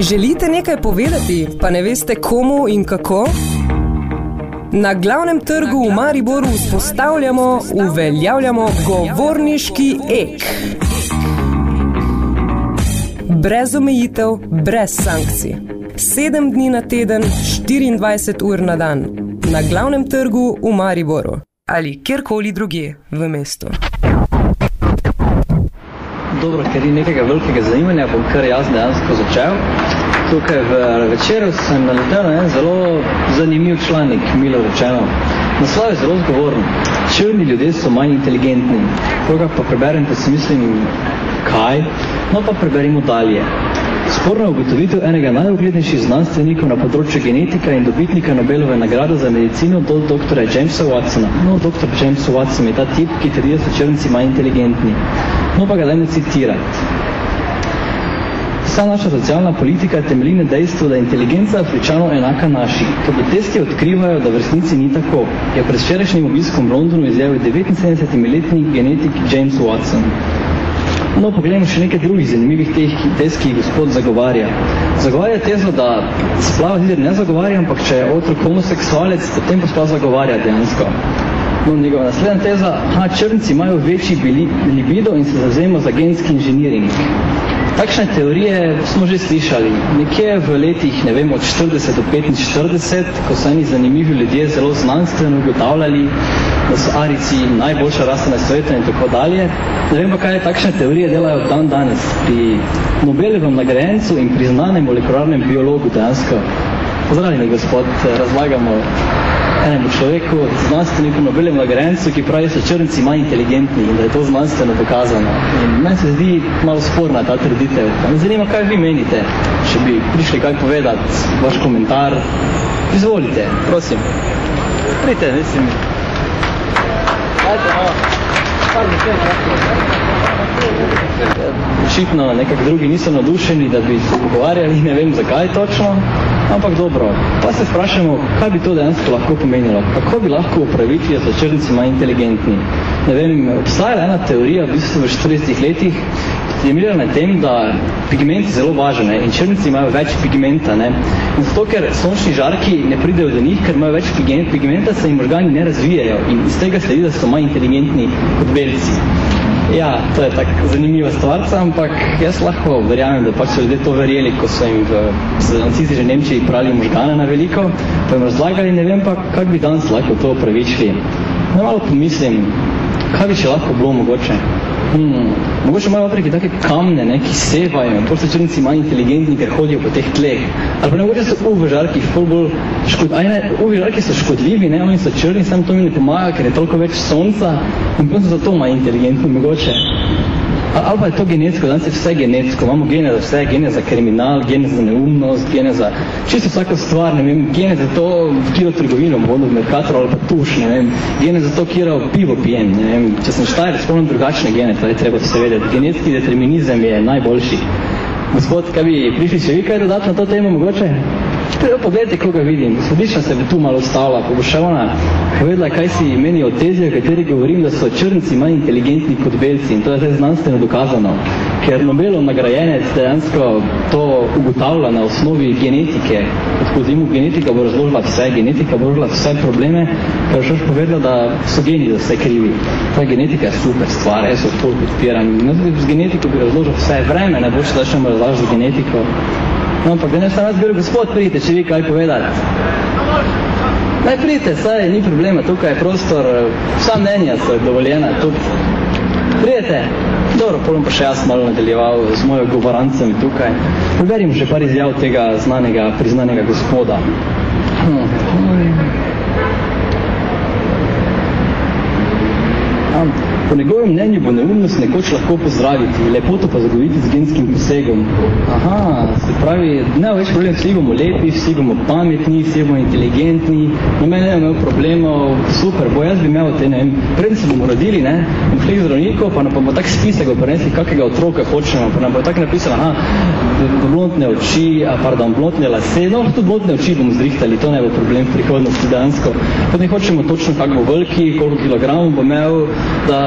Želite nekaj povedati, pa ne veste komu in kako? Na glavnem trgu v Mariboru vzpostavljamo, uveljavljamo govorniški ek. Brez omejitev, brez sankcij. Sedem dni na teden, 24 ur na dan. Na glavnem trgu v Mariboru ali kjerkoli drugje v mestu. Dobro, ker ni nekega velikega zanimanja, bom kar jaz dejansko začel. Tukaj v večeru sem naletel na en zelo zanimiv članek, milo rečeno. Naslov je zelo zgovoren. Črni ljudje so manj inteligentni. Koga pa preberem, pa si mislim, kaj? No pa preberimo dalje. Sporna ugotovitev enega najuglednejših znanstvenikov na področju genetika in dobitnika Nobelove nagrade za medicino do dr. Jamesa Watsona. No, dr. James Watson je ta tip, ki trdi, da so črnci manj inteligentni. No pa ga dajme citirati. Vsa naša socialna politika temelji na dejstvu, da je inteligenca Afričanov enaka naši. Toda testi odkrivajo, da v resnici ni tako. Je pred včerajšnjim obiskom v Londonu izjavil 79-letni genetik James Watson. No, pogledamo še nekaj drugih zanimivih teh tez, ki jih gospod zagovarja. Zagovarja tezo, da splava zider ne zagovarja, ampak če je otrok homoseksualec, potem pa splav zagovarja dejansko. No, njegova naslednja teza, ha, črnci imajo večji libido in se zavzema za genski inženiring. Takšne teorije smo že slišali. Nekje v letih, ne vem, od 40 do 45, ko so eni zanimivi ljudje zelo znanstveno ugotavljali, da so arici najboljša rasta na svetu in tako dalje. Ne vem pa, kaj takšne teorije delajo dan danes pri Nobelevem nagrajencu in priznanem molekularnem biologu dejansko. Pozdravljeni, gospod, razlagamo enemu človeku, znanstveniku Nobelem nagrajencu, ki pravi, so črnci manj inteligentni in da je to znanstveno dokazano. In meni se zdi malo sporna ta trditev. Me zanima, kaj vi menite, če bi prišli kaj povedati, vaš komentar. Izvolite, prosim. Prite, mislim. Dajte, no. Kar mi Očitno nekak drugi niso nadušeni, da bi se pogovarjali, ne vem zakaj točno, ampak dobro. Pa se vprašamo, kaj bi to dejansko lahko pomenilo? Kako bi lahko upraviti, da so črnci manj inteligentni? Ne vem, obstajala ena teorija v bistvu v 40 letih, je na tem, da pigmenti zelo važne in črnci imajo več pigmenta. Ne? In zato, ker sončni žarki ne pridejo do njih, ker imajo več pigmenta, se jim organi ne razvijajo in iz tega sledi, da so manj inteligentni kot belci. Ja, to je tako zanimiva stvarca, ampak jaz lahko verjamem, da pač so ljudje to verjeli, ko so jim v nacisti že Nemčiji prali možgane na veliko, pa jim razlagali, ne vem pa, kak bi danes lahko to upravičili. No, malo pomislim, kaj bi še lahko bilo mogoče? Hmm, mogoče imajo Afriki take kamne, ne, ki sevajo, in so črnci manj inteligentni, ker hodijo po teh tleh. Ali pa ne mogoče so uvežarki ful bolj škod... Aj ne, uvežarki so škodljivi, ne, oni so črni, sam to mi ne pomaga, ker je toliko več sonca in potem so zato manj inteligentni, mogoče. Ali pa je to genetsko, danes je vse genetsko, imamo gene za vse, gene za kriminal, gene za neumnost, gene za čisto vsako stvar, ne vem, gene za to, kiro trgovino vodo v Mercator ali pa tuš, ne vem, gene za to, kiro pivo pijem, ne vem, če sem štajer, spomnim drugačne gene, to je treba se vedeti, genetski determinizem je najboljši. Gospod, kaj bi prišli še vi kaj dodati na to temo mogoče? Prvo pogledajte, koga vidim. Gospodična se bi tu malo stavila, pa bo še ona povedala, kaj si meni o tezi, o kateri govorim, da so črnci manj inteligentni kot belci in to je zdaj znanstveno dokazano. Ker Nobelov nagrajenec dejansko to ugotavlja na osnovi genetike. Skozi mu genetika bo razložila vse, genetika bo razložila vse probleme, ker še povedala, da so geni za vse krivi. Ta genetika je super stvar, jaz to podpiram. Z genetiko bi razložil vse vreme, ne bo še začnemo razlažiti z genetiko. No, ampak da ne sem govoril, gospod, pridite, če vi kaj povedati. Naj pridite, saj ni problema, tukaj je prostor, vsa mnenja so dovoljena. Tudi. Pridite. Dobro, potem pa še jaz malo nadaljeval z mojo govorancami tukaj. Preverim še par izjav tega znanega, priznanega gospoda. Hmm. Po njegovem mnenju bo neumnost nekoč lahko pozdraviti, lepoto pa zagoviti z genskim posegom. Aha, se pravi, ne več problem, vsi bomo lepi, vsi bomo pametni, vsi bomo inteligentni, no meni ne imel problemov, super, bo jaz bi imel te, ne vem, predtem se bomo rodili, ne, in šli k zdravniku, pa nam bo tak spisek prinesli, kakega otroka hočemo, pa nam bo tak napisal, aha, blondne oči, a pardon, blondne lase, no, tudi blondne oči bomo zrihtali, to ne bo problem v prihodnosti dansko. Potem hočemo točno, kak bo veliki, koliko kilogramov bo imel, da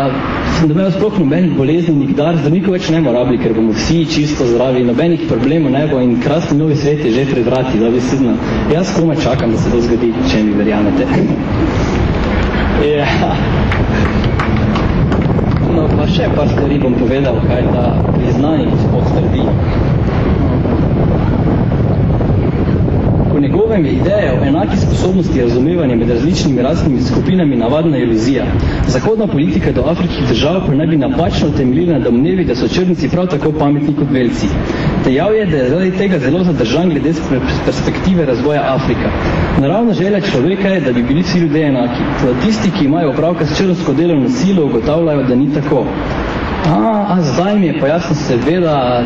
da imajo sploh nobenih bolezni, nikdar zdravnikov več ne bomo rabili, ker bomo vsi čisto zdravi, nobenih problemov ne bo in krasni novi svet je že pred vrati, da bi sidno. Jaz komaj čakam, da se to zgodi, če mi verjamete. ja. No, pa še par stvari bom povedal, kaj ta priznani gospod trdi. Njegovem je ideja o enaki sposobnosti razumevanja med različnimi rasnimi skupinami navadna iluzija. Zahodna politika do afriških držav pa naj bi napačno temeljila na domnevi, da so črnci prav tako pametni kot belci. Dejal je, da je zaradi tega zelo zadržan glede perspektive razvoja Afrika. Naravna želja človeka je, da bi bili vsi ljudje enaki. Toda tisti, ki imajo opravka s črnsko delovno silo, ugotavljajo, da ni tako. A, a zdaj mi je pa jasno seveda,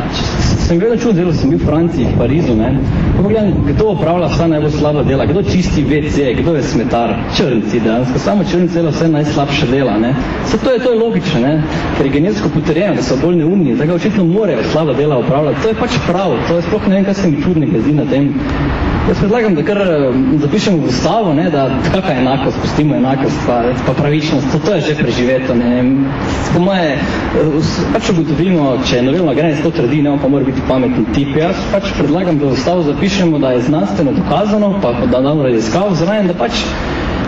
sem vedno čul, delo sem bil v Franciji, v Parizu, ne. Pa pogledam, kdo opravlja vsa najbolj slaba dela, kdo čisti WC, kdo je smetar, črnci, dejansko, samo črnci dela vse najslabše dela, ne. Se to je, to je logično, ne, ker je genetsko potrjeno, da so bolj neumni, tako očitno morajo slaba dela opravljati, to je pač prav, to je sploh ne vem, kaj se mi čudnega zdi na tem. Jaz predlagam, da kar zapišemo v ustavo, ne, da kakva je enakost, pustimo enakost, pa, pa pravičnost, to, to je že preživeto, ne, po moje, pač ugotovimo, če je novelno grenec to trdi, ne, on pa mora biti pametni tip. Jaz pač predlagam, da v ustavo zapišemo, da je znanstveno dokazano, pa da damo raziskav zraven, da pač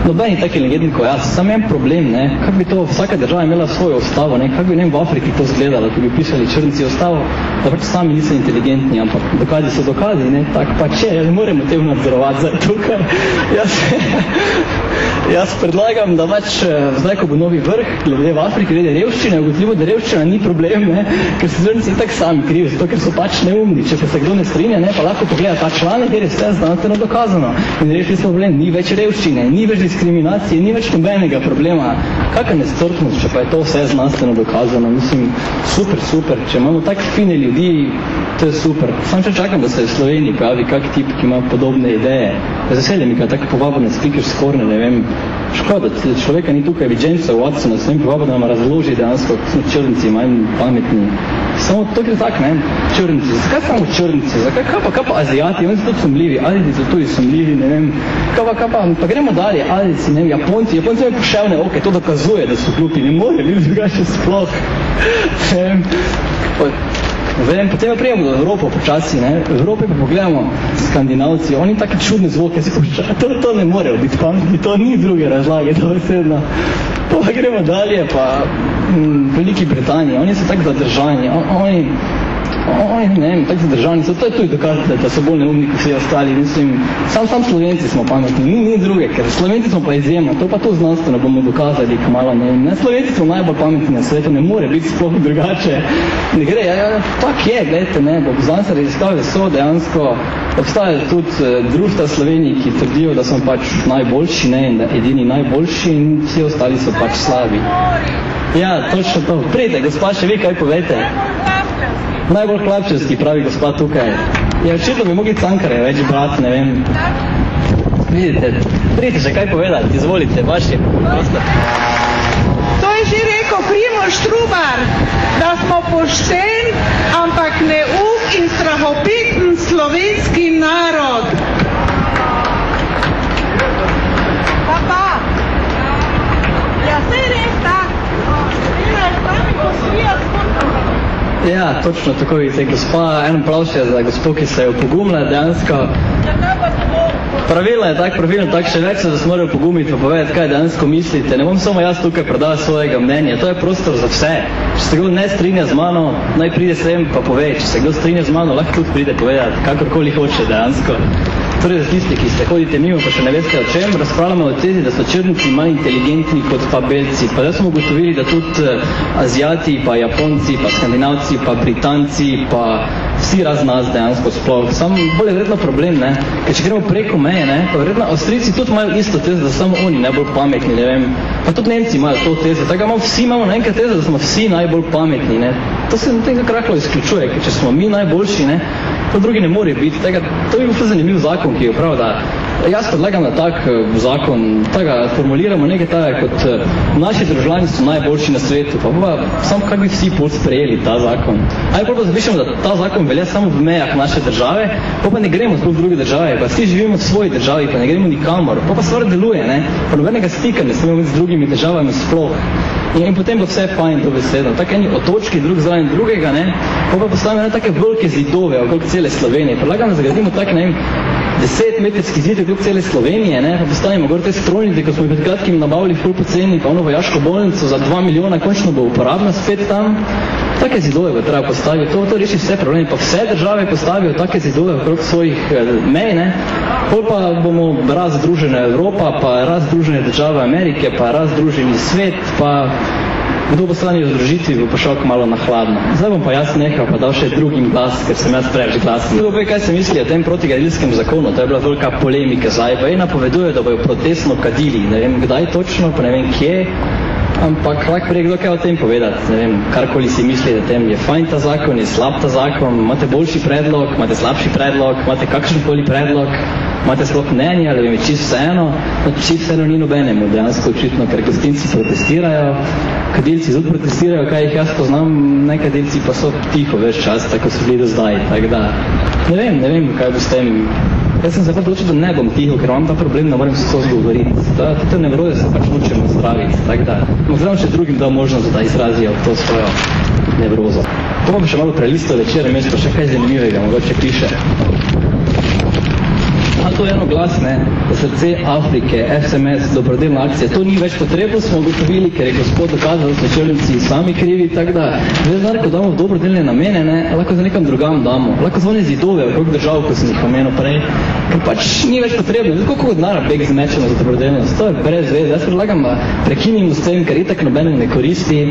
nobeni taki legendni kot jaz. Sam en problem, ne, kako bi to vsaka država imela svojo ustavo, ne, kako bi ne v Afriki to zgledalo, ko bi pisali črnci ustavo, da pač sami niso inteligentni, ampak dokazi so dokazi, ne, tak pa če, ne moremo tem nadzorovati za tukaj. Jaz, jaz predlagam, da pač zdaj, ko bo novi vrh, glede v Afriki, glede revščine, ugotljivo, da revščina ni problem, ne, ker se črnci tak sami krivi, zato ker so pač neumni. Če pa se kdo ne strinja, ne, pa lahko pogleda ta članek, kjer je vse znanstveno dokazano. In rešili smo problem, ni več revščine, ni več diskriminacije, ni več nobenega problema. Kakva nestrpnost, če pa je to vse znanstveno dokazano. Mislim, super, super. Če imamo tak fine ljudi, to je super. Sam če čakam, da se v Sloveniji pojavi kak tip, ki ima podobne ideje. Z veseljem mi ga tako povabo na speaker skorne, ne vem. Škoda, da človeka ni tukaj, bi Jamesa Watsona, sem povabo, da nam razloži dejansko, smo črnci, manj pametni. Samo to je tak, ne, črnci. Zakaj samo črnci? Zakaj, kaj pa, kaj pa azijati? Oni so tudi sumljivi. Ali so tudi sumljivi, ne vem. Kaj pa, kaj pa, pa gremo dalje. Ali si, ne vem, Japonci. Japonci imajo poševne oke, to dokazuje, da so glupi. Ne more biti drugače sploh. Ne vem. Vem, potem pa prijemo do Evropo počasi, ne. V Evropi pa pogledamo skandinavci, oni take čudne zvoke si počajo. To, to ne morejo biti pametni, to ni druge razlage, to je sedno. Pa gremo dalje, pa v Veliki Britaniji, oni so tako zadržani, oni, ne vem, tako zadržani so, to je tudi dokaz, da so bolj neumni kot vsi ostali, mislim, sam, sam Slovenci smo pametni, ni, ni druge, ker Slovenci smo pa izjemno, to pa to znanstveno bomo dokazali, kamalo, ne vem, ne, Slovenci smo najbolj pametni na svetu, ne more biti sploh drugače, ne gre, ja, ja, tak je, gledajte, ne, bo znanstvene raziskave so dejansko, obstajajo tudi uh, društva Sloveniji, ki trdijo, da smo pač najboljši, ne, in da edini najboljši in vsi ostali so pač slabi. Ja, točno to. Prijete, gospa, še vi kaj povete? Najbolj klapčevski, pravi gospa tukaj. Ja, očitno bi mogli cankare več brati, ne vem. Vidite, prijete še kaj povedati, izvolite, vaši. To je že rekel Primož Trubar, da smo pošten, ampak neuk in strahopiten slovenski narod. Pa pa. Ja, se je res tak. Delaš sami, ko svija Ja, točno tako vidite, gospa, en pravšja za gospod, ki se je upogumila dejansko. Pravilno je tak, pravilno tak, še več se vas morajo pogumiti pa povedati, kaj dejansko mislite. Ne bom samo jaz tukaj predal svojega mnenja, to je prostor za vse. Če se kdo ne strinja z mano, naj pride sem pa pove. Če se kdo strinja z mano, lahko tudi pride povedati, kakorkoli hoče dejansko. Torej, za tisti, ki ste hodite mimo, pa še ne veste o čem, razpravljamo o tezi, da so črnci manj inteligentni kot pa belci. Pa da smo ugotovili, da tudi Azijati, pa Japonci, pa Skandinavci, pa Britanci, pa vsi raz nas dejansko sploh. Sam bolj je verjetno problem, ne? Ker če gremo preko meje, ne? Pa verjetno Avstrijci tudi imajo isto tezo, da samo oni najbolj pametni, ne vem. Pa tudi Nemci imajo to tezo. Tako imamo vsi imamo naenkrat tezo, da smo vsi najbolj pametni, ne? To se na tem krahlo izključuje, ker če smo mi najboljši, ne? To drugi ne more biti. Tega, to bi bil zanimiv zakon, ki je prav, da Jaz predlagam, da tak eh, zakon, tako formuliramo nekaj tako, kot eh, naši državljani so najboljši na svetu, pa pa samo kako bi vsi pol sprejeli ta zakon. Aj pa zapišemo, da ta zakon velja samo v mejah naše države, pa pa ne gremo v druge države, pa vsi živimo v svoji državi, pa ne gremo nikamor, pa pa stvar deluje, ne? Pa nobenega stika ne smemo z drugimi državami sploh. In, in potem bo vse fajn to besedo. Tako eni otočki drug zraven drugega, ne? Pa pa postavimo take velike zidove okrog cele Slovenije. Predlagam, da zagradimo tak, ne vem, deset metrski zid okrog cele Slovenije, ne, pa postavimo gor te strojnice, ko smo jih pred kratkim nabavili ful poceni, pa ono vojaško bolnico za dva milijona, končno bo uporabna spet tam. Take zidove bo treba postaviti, to, to reši vse probleme, pa vse države postavijo take zidove okrog svojih eh, mej, ne. Pol pa bomo razdružena Evropa, pa razdružene države Amerike, pa razdruženi svet, pa kdo bo strani združitvi, bo pa šel malo na hladno. Zdaj bom pa jaz nehal, pa dal še drugim glas, ker sem jaz preveč glasen. Zdaj bo kaj se misli o tem protigadilskem zakonu, to je bila velika polemika. Zdaj, pa ena poveduje, da bojo protestno kadili, ne vem kdaj točno, pa ne vem kje, ampak lahko prek kdo kaj o tem povedati, ne vem, karkoli si mislite o tem, je fajn ta zakon, je slab ta zakon, imate boljši predlog, imate slabši predlog, imate kakšenkoli predlog, imate sploh mnenje, ali vam je čisto vseeno, no čisto vseeno ni nobenemu, dejansko očitno, ker gostinci protestirajo, kadilci zelo protestirajo, kaj jih jaz poznam, ne kadilci pa so tiho več čas, tako so bili do zdaj, tako da, ne vem, ne vem, kaj bo s tem. Jaz sem se pa da ne bom tiho, ker imam ta problem, ne moram se to zgovoriti. Da, te nevroze se pač učimo zdraviti, tako da, moram še drugim da možnost, da izrazijo to svojo nevrozo. To bom še malo prelisto večer, mesto še kaj zanimivega, mogoče piše. To eno glas, ne, srce Afrike, SMS, dobrodelna akcija, to ni več potrebno, smo ugotovili, ker je gospod dokazal, da so črnci sami krivi, tako da, zdaj znam, ko damo dobrodelne namene, ne, lahko za nekam drugam damo, lahko zvone zidove okrog držav, ko sem jih pomenil prej, ker pač ni več potrebno, zdaj koliko denara beg zmečeno za dobrodelnost, to je brez veze, jaz predlagam, prekinimo s tem, ker itak nobenem ne koristi,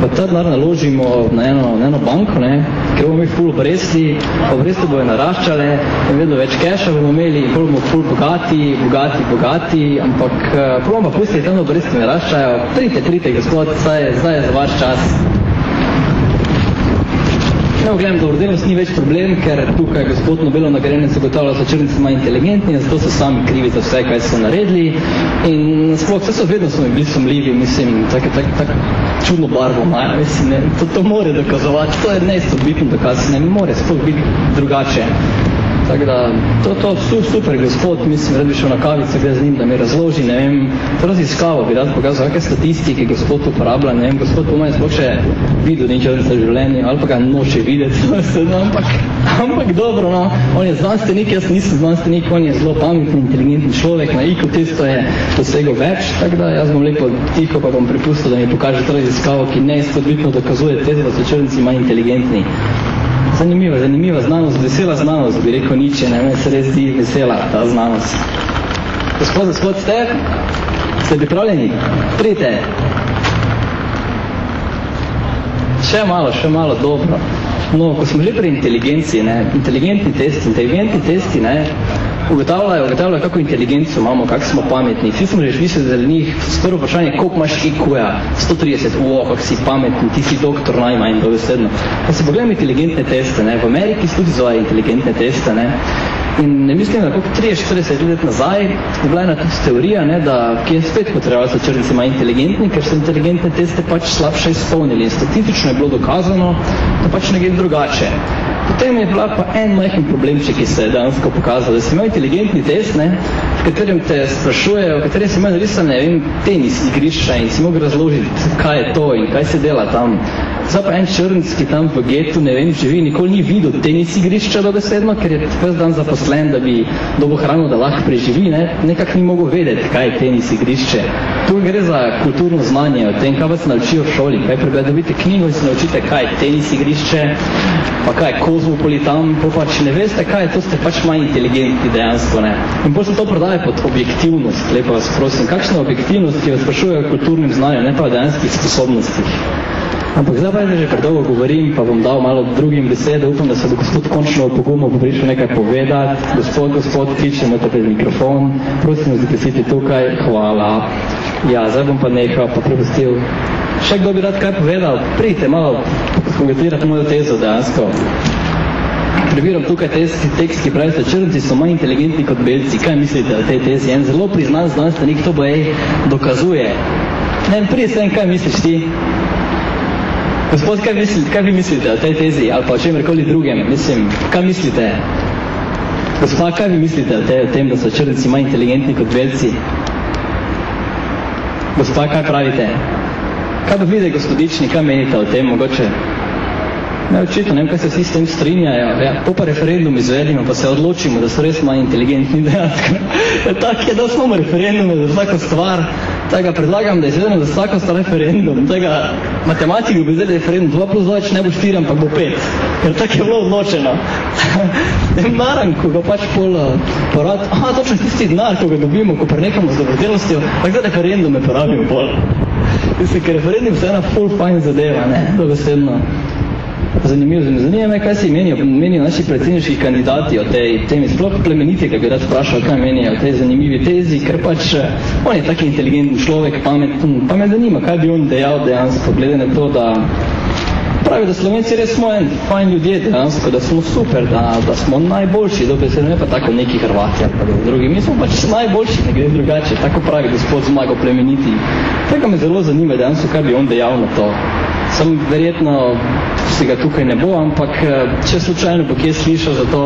pa ta denar naložimo na eno, na eno banko, ne, ker bomo imeli ful obresti, obresti bojo naraščale in vedno več keša bomo imeli in bomo ful bogati, bogati, bogati, ampak uh, bomo pa pustili, tam obresti naraščajo, trite, trite, gospod, zdaj, zdaj je za vaš čas. No, gledam, dobrodelnost ni več problem, ker tukaj gospod Nobelo nagrajenec ugotavlja, da so črnici manj inteligentni, zato so sami krivi za vse, kaj so naredili. In sploh, vse so vedno so bili sumljivi, mislim, tako tak, tak, čudno barvo imajo, mislim, ne, to, to more dokazovati, to je neizsobitno dokaz, ne more sploh biti drugače. Tako da, to, to, super gospod, mislim, rad bi šel na kavico, gre z njim, da mi razloži, ne vem, to raziskavo bi rad pokazal, kakve statistike gospod uporablja, ne vem, gospod po mojem sploh še videl nič v življenju, ali pa ga noče videti, no, ampak, ampak dobro, no, on je znanstvenik, jaz nisem znanstvenik, on je zelo pametni, inteligentni človek, na IQ testo je dosegel več, tako da jaz bom lepo tiho, pa bom pripustil, da mi pokaže to raziskavo, ki neizpodbitno dokazuje tezo, da so črnci manj inteligentni. Zanimiva, zanimiva znanost, vesela znanost, bi rekel Niče, ne, me se res zdi vesela ta znanost. Gospod, gospod, ste? Ste pripravljeni? Prite. Še malo, še malo, dobro. No, ko smo že pri inteligenciji, ne, inteligentni testi, inteligentni testi, ne, ugotavljajo, ugotavljajo, kako inteligenco imamo, kako smo pametni. Vsi smo že mislili za njih, prvo vprašanje, koliko imaš IQ-ja? 130, uo, kako si pametni, ti si doktor najmanj, dovesedno. Pa se pogledamo inteligentne teste, ne? v Ameriki so tudi zove inteligentne teste, ne? In mislim, da koliko 30-40 let nazaj je bila ena tudi teorija, ne, da ki je spet potrebovalo so črnici manj inteligentni, ker so inteligentne teste pač slabše izpolnili. In statistično je bilo dokazano, da pač ne gre drugače. Potem je bila pa en majhen problemček, ki se je dansko pokazal, da si imel inteligentni test, ne, v katerem te sprašujejo, v katerem si imel narisane, ne vem, tenis igrišča in si mogel razložiti, kaj je to in kaj se dela tam. Zdaj pa en črnc, ki tam v getu, ne vem, živi, nikoli ni videl tenis igrišča dobesedno, ker je ves dan zaposlen, da bi dobo hrano, da lahko preživi, ne, nekak ni mogel vedeti, kaj je tenis igrišče. Tu gre za kulturno znanje o tem, kaj vas naučijo v šoli, kaj prebeda, dobite knjigo in se naučite, kaj je tenis igrišče, pa kaj je kozmopolitan, pa pač ne veste, kaj je, to ste pač manj inteligentni dejansko, ne. In se to prodaje pod objektivnost, lepo vas prosim, kakšna objektivnost, ki vas sprašuje o kulturnem znanju, ne pa o dejanskih sposobnostih. Ampak zdaj pa že predolgo govorim, pa bom dal malo drugim besede. Upam, da se bo gospod končno pogumno prišel nekaj povedati. Gospod, gospod, kličemo te pred mikrofon. Prosim, da si tukaj. Hvala. Ja, zdaj bom pa nehal, pa prepustil. Še kdo bi rad kaj povedal? Prijte malo komentirati mojo tezo dejansko. prebiram tukaj testi, tekst, ki pravi, da črnci so manj inteligentni kot belci. Kaj mislite o tej tezi? En zelo priznan znanstvenik to bo ej dokazuje. Ne prije sem, kaj misliš ti? Gospod, kaj, misli, kaj vi mislite o tej tezi ali pa o čemrkoli drugem? Mislim, kaj mislite? Gospod, kaj vi mislite o, te, o tem, da so črnci manj inteligentni kot belci? Gospod, kaj pravite? Kaj pa vidite, gospodični, kaj menite o tem mogoče? Ne, očitno, ne vem, kaj se vsi s tem strinjajo. Ja, po pa referendum izvedimo, pa se odločimo, da so res manj inteligentni dejansko. Ja, tak je, da smo referendume za vsako stvar. Tega predlagam, da izvedemo za vsako stvar referendum. Tega matematiko bi zdaj referendum 2 plus 2 ne bo 4, ampak bo 5. Ker tako je bilo odločeno. ne maram, ko ga pač pol porad, aha, točno tisti denar, ko ga dobimo, ko prenekamo z dobrodelnostjo, pa zdaj referendume porabimo pol. Mislim, ker referendum se ena full fine zadeva, ne, dogosedno. Zanimivo, zanimivo me, kaj si menijo, menijo naši predsedniški kandidati o tej temi, sploh plemeniti, ki bi rad vprašal, kaj menijo o tej zanimivi tezi, ker pač on je tak inteligentni človek, pameten, pa me zanima, kaj bi on dejal dejansko, glede na to, da pravi, da Slovenci res smo en fajn ljudje dejansko, da smo super, da, da smo najboljši, da se ne pa tako neki Hrvati ali pa drugi. Mi smo pač najboljši, ne gre drugače, tako pravi gospod Zmago plemeniti. Tako me zelo zanima dejansko, kaj bi on dejal na to. Sem verjetno si ga tukaj ne bo, ampak če slučajno bo kje slišal za to,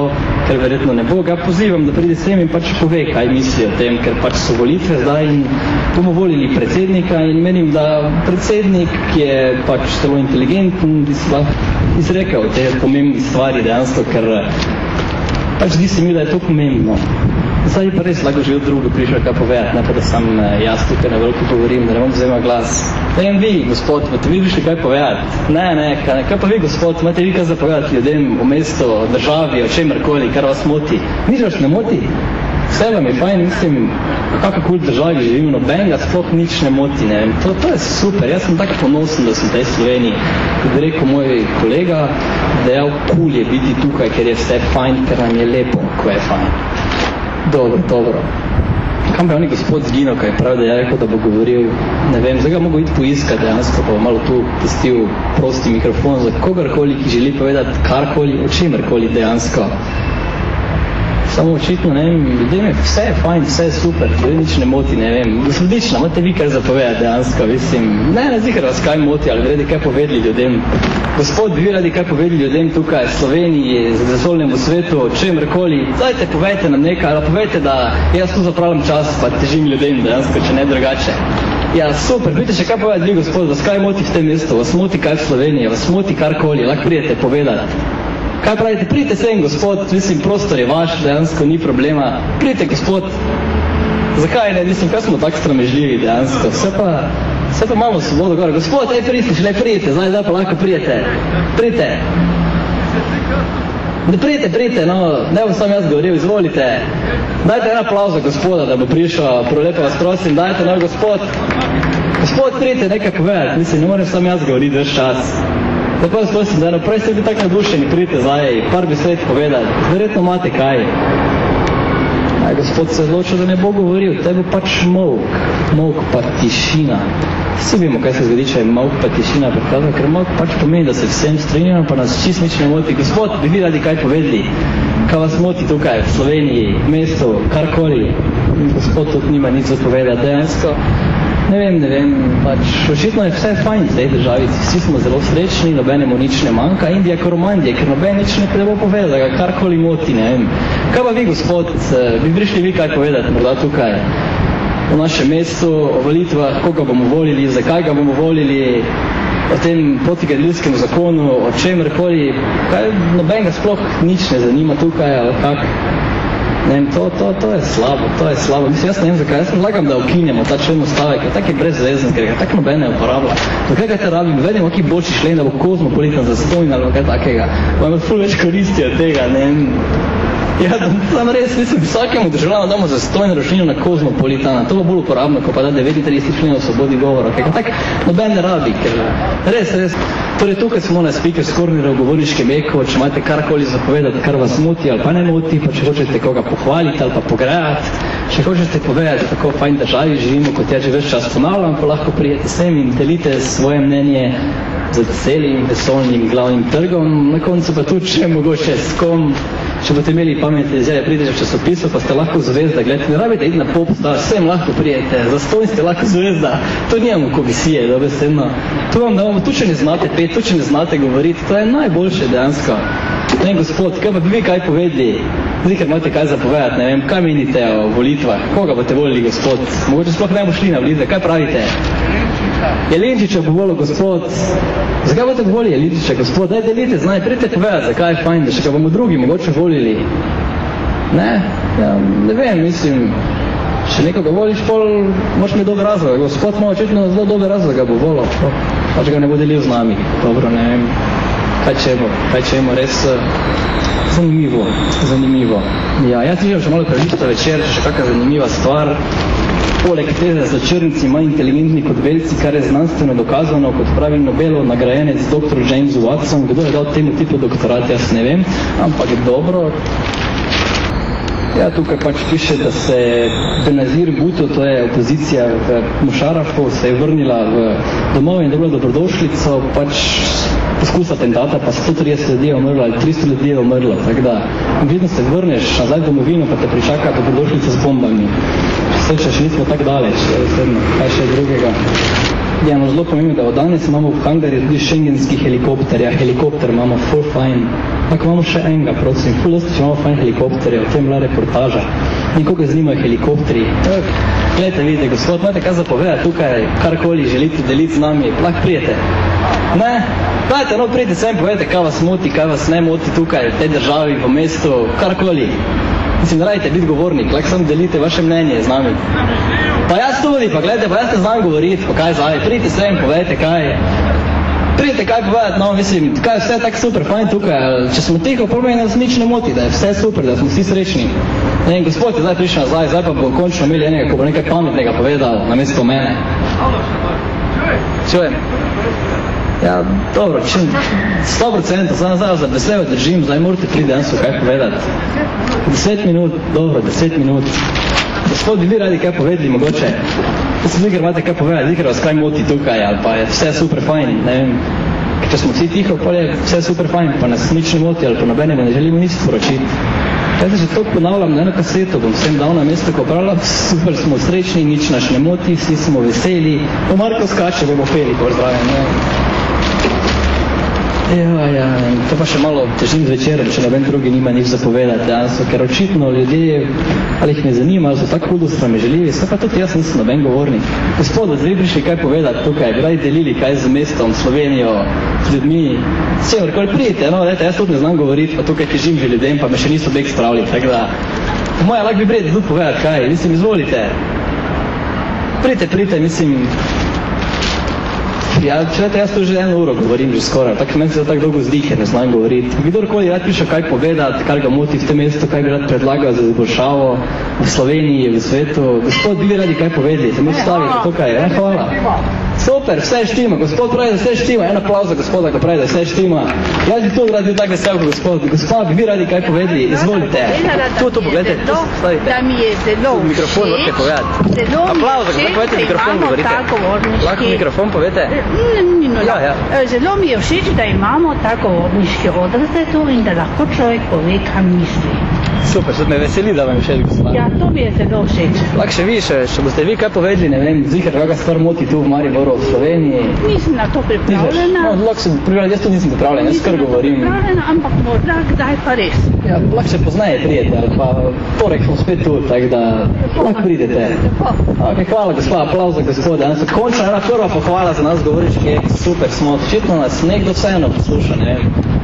ker verjetno ne bo, ga pozivam, da pride sem in pač pove, kaj misli o tem, ker pač so volitve zdaj in bomo volili predsednika in menim, da predsednik, ki je pač zelo inteligenten, bi se lahko izrekel te pomembni stvari dejansko, ker pač zdi se mi, da je to pomembno. Zdaj pa res lahko že od drugo prišel kaj povedati, ne pa da sam jaz tukaj na veliko govorim, da ne bom vzema glas. Ne vi, gospod, imate vi še kaj povedati? Ne, ne, kaj, kaj pa vi, gospod, imate vi kaj zapovedati ljudem v mestu, državi, o čemrkoli, kar vas moti? Nič vas ne moti? Vse vam je fajn, mislim, v kakor kul državi živim, noben ga sploh nič ne moti, ne vem. To, to je super, jaz sem tako ponosen, da sem v tej Sloveniji. Kot bi rekel moj kolega, dejal kul je biti tukaj, ker je vse fajn, ker nam je lepo, ko je fajn. Dobro, dobro. Kam bi oni gospod zginil, kaj pravi, da je rekel, da bo govoril, ne vem, zdaj ga mogo iti poiskati, dejansko pa bo malo tu pustil prosti mikrofon za kogarkoli, ki želi povedati karkoli, o čemerkoli dejansko. Samo očitno, ne vem, ljudem je vse je fajn, vse je super, ljudem nič ne moti, ne vem. Gospodično, imate vi kar zapovedati dejansko, mislim, ne, ne zihar vas kaj moti, ali vredi kaj povedali ljudem. Gospod, vi radi kaj povedali ljudem tukaj, Sloveniji, za zazolnemu svetu, čemrkoli, dajte, povejte nam nekaj, ali povejte, da jaz tu zapravljam čas, pa težim ljudem dejansko, če ne drugače. Ja, super, vidite še kaj povedati vi, gospod, vas kaj moti v tem mestu, vas moti kaj v Sloveniji, vas moti karkoli, lahko prijete povedati. Kaj pravite, pridite sem, gospod, mislim, prostor je vaš, dejansko ni problema. Pridite, gospod. Zakaj ne, mislim, kaj smo tako stramežljivi dejansko? Vse pa, vse pa imamo svobodo gore. Gospod, ej, pridite, šele pridite, zdaj, zdaj pa lahko pridite. Pridite. Ne pridite, pridite, no, ne bom sam jaz govoril, izvolite. Dajte en aplauz za gospoda, da bo prišel, prolepo vas prosim, dajte, no, gospod. Gospod, pridite, nekaj povedati, mislim, ne morem sam jaz govoriti več čas. Da pa prosim, da prej ste bili tako nadušeni, pridite zdaj, par bi svet povedali. Verjetno imate kaj. Aj, gospod se odločil, da ne bo govoril, te bo pač mok, mok pa tišina. Vsi vemo, kaj se zgodi, če je mok pa tišina predkazal, ker mok pač pomeni, da se vsem strinjamo, pa nas čist nič ne moti. Gospod, bi vi radi kaj povedali, kaj vas moti tukaj v Sloveniji, mesto, karkoli. Gospod tudi nima nič zapovedati, dejansko. Ne vem, ne vem, pač očitno je vse fajn v tej državi, vsi smo zelo srečni, nobenemu nič ne manjka, Indija kot Romandija, ker noben nič ne treba povedati, da karkoli moti, ne vem. Kaj pa vi, gospod, bi prišli vi kaj povedati, morda tukaj v našem mestu, o volitvah, koga bomo volili, zakaj ga bomo volili, o tem protikadilskem zakonu, o čemrkoli, kaj noben ga sploh nič ne zanima tukaj, ali kak. Ne to, to, to je slabo, to je slabo. Mislim, jaz ne vem, zakaj. Jaz predlagam, da ukinjamo ta člen ustavek, ker tak je brezvezen, ker ga tako noben ne uporablja. Zakaj ga te rabim? Vedemo, ki boljši člen, da bo kozmopolitan zastojn ali kaj takega. Pa ima ful več koristi od tega, ne vem. Ja, tam res, mislim, vsakemu državljanu damo zastojno rošljenje na kozmopolitana. To bo bolj uporabno, ko pa da 39 členov svobodi govora. Ker tak noben ne rabi, ker res, res. Torej, tukaj smo na speaker skornira v govoriškem eko, če imate karkoli zapovedati, kar vas moti ali pa ne moti, pa če hočete koga pohvaliti ali pa pograjati, če hočete povedati, tako fajn državi živimo, kot ja že več čas ponavljam, pa lahko prijete sem in delite svoje mnenje z celim vesolnim glavnim trgom, na koncu pa tudi še mogoče s kom, če boste imeli pametne izjave, pridete v časopisu, pa ste lahko zvezda, gledajte, ne rabite iti na popstar, vsem lahko prijete, za stojn ste lahko zvezda, to nijamo komisije, da besedno. To vam damo, tu če ne znate pet, tu če ne znate govoriti, to je najboljše dejansko. Ne, gospod, kaj pa bi vi kaj povedali? Zdaj, ker imate kaj zapovedati, ne vem, kaj menite o volitvah? Koga boste volili, gospod? Mogoče sploh ne bo šli na volitve, kaj pravite? Jelenčiča bo volil gospod. Zakaj boste volili Jelenčiča, gospod? Daj delite, znaj, pridite povedati, zakaj je fajn, da še ga bomo drugi mogoče volili. Ne? Ja, ne vem, mislim, če nekoga voliš, pol moraš mi dober razlog. Gospod ima očetno zelo dober razlog, ga bo volil. Pač ga ne bo delil z nami. Dobro, ne vem. Kaj čemo, kaj čemo, res zanimivo, zanimivo. Ja, jaz vidim še malo pravičta večer, še kakšna zanimiva stvar. Poleg teze za črnci manj inteligentni kot belci, kar je znanstveno dokazano, kot pravi Nobelov nagrajenec dr. James Watson. Kdo je dal temu tipu doktorat, jaz ne vem, ampak dobro. Ja, tukaj pač piše, da se Benazir Buto, to je opozicija v Mošarafu, se je vrnila v domov in dobila dobrodošlico, pač poskus atentata, pa 130 ljudi je umrlo ali 300 ljudi je umrlo, tako da vedno se vrneš nazaj v domovino, pa te pričaka dobrodošlica z bombami. Sreča, še nismo tako daleč, sedno, kaj še drugega. Ja, no, zelo pomembno, da od danes imamo v hangarju tudi šengenski helikopter, ja, helikopter imamo full fine. Tako imamo še enega, prosim, full ostič imamo fine helikopterje, o tem bila reportaža. Nikoga zanimajo helikopteri. Gledajte, vidite, gospod, imate kaj zapovedati tukaj, karkoli želite deliti z nami, lahko prijete. Ne? Dajte, no, prijete sem, povedete, kaj vas moti, kaj vas ne moti tukaj, v tej državi, v mestu, karkoli. Mislim, da radite biti govornik, lahko samo delite vaše mnenje z nami. Pa jaz tudi, pa gledajte, pa jaz ne znam govoriti, pa kaj zdaj, prijete sem, povedete, kaj je. Prijete kaj povedati, no, mislim, kaj je vse tako super, fajn tukaj, če smo tiho, pomeni nas nič ne moti, da je vse super, da smo vsi srečni. Ne, gospod je zdaj prišel nazaj, zdaj pa bo končno imeli enega, ko bo nekaj pametnega povedal na mesto mene. Čujem. Ja, dobro, če 100% zdaj nazaj za besedo držim, zdaj morate priti danes kaj povedati. 10 minut, dobro, 10 minut. Gospod, bi vi radi kaj povedali, mogoče? Jaz sem nekaj imate kaj povedati, nekaj vas kaj moti tukaj, ali pa je vse super fajn, ne vem. Če smo vsi tiho, pa je vse super fajn, pa nas nič ne moti, ali pa nobenega ne želimo nič sporočiti. Jaz se že to ponavljam na eno kaseto, bom vsem dal na mesto, ko pravila, super smo srečni, nič naš ne moti, vsi smo veseli, o Marko skače bomo peli, ko zdravim, ne. Ja, ja, to pa še malo težim zvečer, če noben drugi nima nič zapovedati, ja, so, ker očitno ljudje, ali jih ne zanima, ali so tako hudo sramežljivi, se pa tudi jaz nisem noben govornik. Gospod, da zdaj prišli kaj povedati tukaj, kdaj delili kaj z mestom, Slovenijo, z ljudmi, vse, kar prijete, no, dajte, jaz tudi ne znam govoriti, pa tukaj težim že ljudem, pa me še niso bek spravili, tako da, po moja, lahko bi bred tudi povedati kaj, mislim, izvolite. Prijete, prijete, mislim, Ja, čujete, jaz to že eno uro govorim že skoraj, tako meni se tako dolgo zdi, ker ne znam govoriti. Kdorkoli rad piše kaj povedati, kar ga moti v tem mestu, kaj bi rad predlagal za izboljšavo v Sloveniji, v svetu, gospod, bi radi kaj povedali, se mi stavite tukaj, ja, hvala. Super, vse štima, gospod pravi, da vse štima, en aplauz za gospoda, ko pravi, da vse štima. Jaz bi tudi rad bil tak vesel, gospod. Gospod, bi vi radi kaj povedali, izvolite. Tu, tu, pogledajte, tu stavite. Da mi je zelo Tu mikrofon morate povedati. Zelo mi Aplauz, všeč, kako povedate da mikrofon imamo govorite. tako vodniški- Lahko mikrofon povete? Mm, no, Ja, ja. E, Zelo mi je všeč, da imamo tako vodniški odrze tu in da lahko človek pove, kam misli. Super, tudi me veseli, da vam je všeč, gospod. Ja, to mi je zelo všeč. Lahko še vi, še, še boste vi kaj povedali, ne vem, zihar, kakšna stvar moti tu v Mariboru, v Sloveniji. Nisem na to pripravljena. No, lahko sem pripravljen, jaz tudi nisem pripravljen, jaz kar Nisem to govorim. Pripravljena, ampak morda kdaj pa res. Ja, lahko še poznaje prijete, ali pa torek smo spet tu, tako da lahko pridete. Ok, hvala gospod, aplauz za gospoda. Danes je končna ena prva pohvala za nas govoriš, ki je super, smo očitno nas nekdo vseeno posluša, ne vem.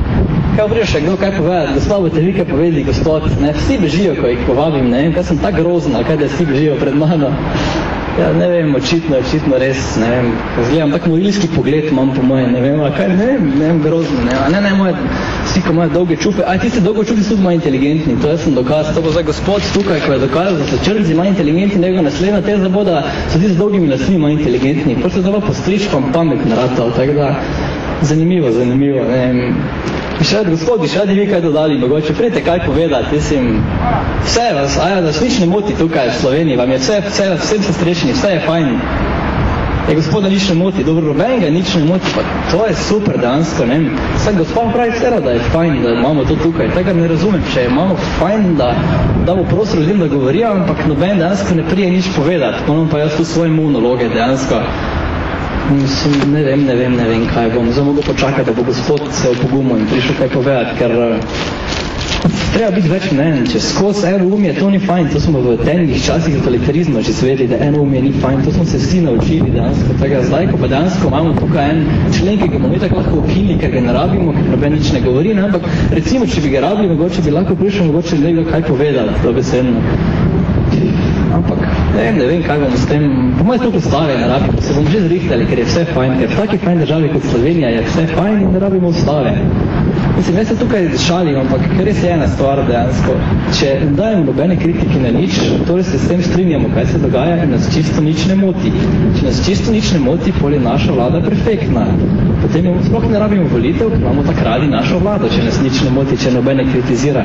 Kaj obrijo še kdo kaj povedati? Gospod, boste vi kaj povedali, gospod? Ne, vsi bežijo, ko jih povabim, ne vem, kaj sem tak grozen, ali kaj da vsi bežijo pred mano. Ja, ne vem, očitno, očitno res, ne vem, zgledam tak morilski pogled imam po moje, ne vem, a kaj, ne vem, ne vem, grozno, ne, a ne, ne, moje, vsi, ko imajo dolge čupe, a tiste dolge čupe so manj inteligentni, to jaz sem dokaz, to bo zdaj gospod tukaj, ko je dokazal, da so črnci manj inteligentni, nego naslednja teza bo, da so ti z dolgimi lasmi manj inteligentni, se zdaj pa postrič, pa pametno ratov, tako da, zanimivo, zanimivo, ne vem, Bi še rad, gospod, bi še radi vi kaj dodali, mogoče prijete kaj povedati, mislim, vse vas, a ja, da nič ne moti tukaj v Sloveniji, vam je vse, vse, vsem ste srečni, vse je fajn. je gospoda nič ne moti, dobro, nobenega nič ne moti, pa to je super dansko, ne vem. Vsak gospod pravi vse, da je fajn, da imamo to tukaj. Tega ne razumem, če imamo fajn, da damo prostor ljudem, da govorijo, ampak noben dansko ne prije nič povedati. Ponovno pa jaz tu svoje monologe dejansko. Mislim, ne vem, ne vem, ne vem, kaj bom. Zdaj mogo počakati, da bo gospod se opogumil in prišel kaj povedati, ker treba biti več mnen. Če skozi eno um je, to ni fajn. To smo v tenih časih totalitarizma že svedeli, da eno um je ni fajn. To smo se vsi naučili dansko. Tega zdaj, ko pa dansko imamo tukaj en člen, ki ga bomo tako lahko ukili, ker ga ne rabimo, ker noben nič ne govori, ne? ampak recimo, če bi ga rabili, mogoče bi lahko prišel, mogoče nekdo kaj povedal, to besedno. Ampak ne vem, ne vem, kaj bomo s tem, po mojem toliko stave ne rabimo, se bomo že zrihtali, ker je vse fajn, ker v taki fajn državi kot Slovenija je vse fajn in ne rabimo ustave. Mislim, jaz se tukaj šalim, ampak res je ena stvar dejansko. Če dajemo nobene kritiki na nič, torej se s tem strinjamo, kaj se dogaja in nas čisto nič ne moti. Če nas čisto nič ne moti, pol je naša vlada perfektna. Potem jo sploh ne rabimo volitev, ker imamo tak radi našo vlado, če nas nič ne moti, če nobene kritizira.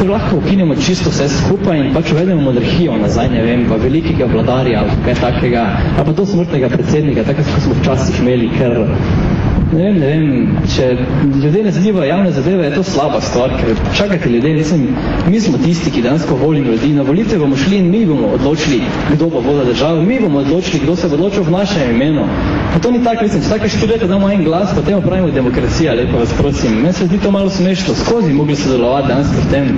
To lahko ukinemo čisto vse skupaj in pač uvedemo monarhijo nazaj, ne vem, pa velikega vladarja ali kaj takega, ali pa to smrtnega predsednika, tako smo včasih imeli, ker ne vem, ne vem, če ljudje ne zanimajo javne zadeve, je to slaba stvar, ker čakajte ljudje, mislim, mi smo tisti, ki dansko volimo ljudi, na volitve bomo šli in mi bomo odločili, kdo bo voda država, mi bomo odločili, kdo se bo odločil v našem imenu. Pa to ni tako, mislim, če tako leta damo en glas, potem pravimo demokracija, lepo vas prosim. Meni se zdi to malo smešno, skozi mogli sodelovati dansko v tem.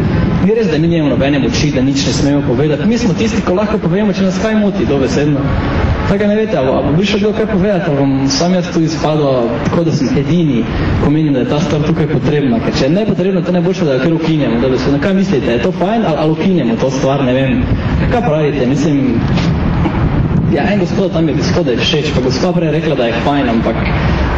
Ni res, da mi nimamo nobene moči, da nič ne smemo povedati. Mi smo tisti, ko lahko povemo, če nas kaj moti, dobesedno. Tako ne vete, ali bi šel kdo kaj povedati, ali bom sam jaz tu izpadal, tako da sem edini, ko menim, da je ta stvar tukaj potrebna. Ker če je nepotrebna, to ne bo šlo, da jo kar ukinjamo. Da se, na kaj mislite, je to fajn, ali, ali ukinjamo to stvar, ne vem. Kaj pravite, mislim, ja, en gospod tam je gospod, da je všeč, pa gospod prej rekla, da je fajn, ampak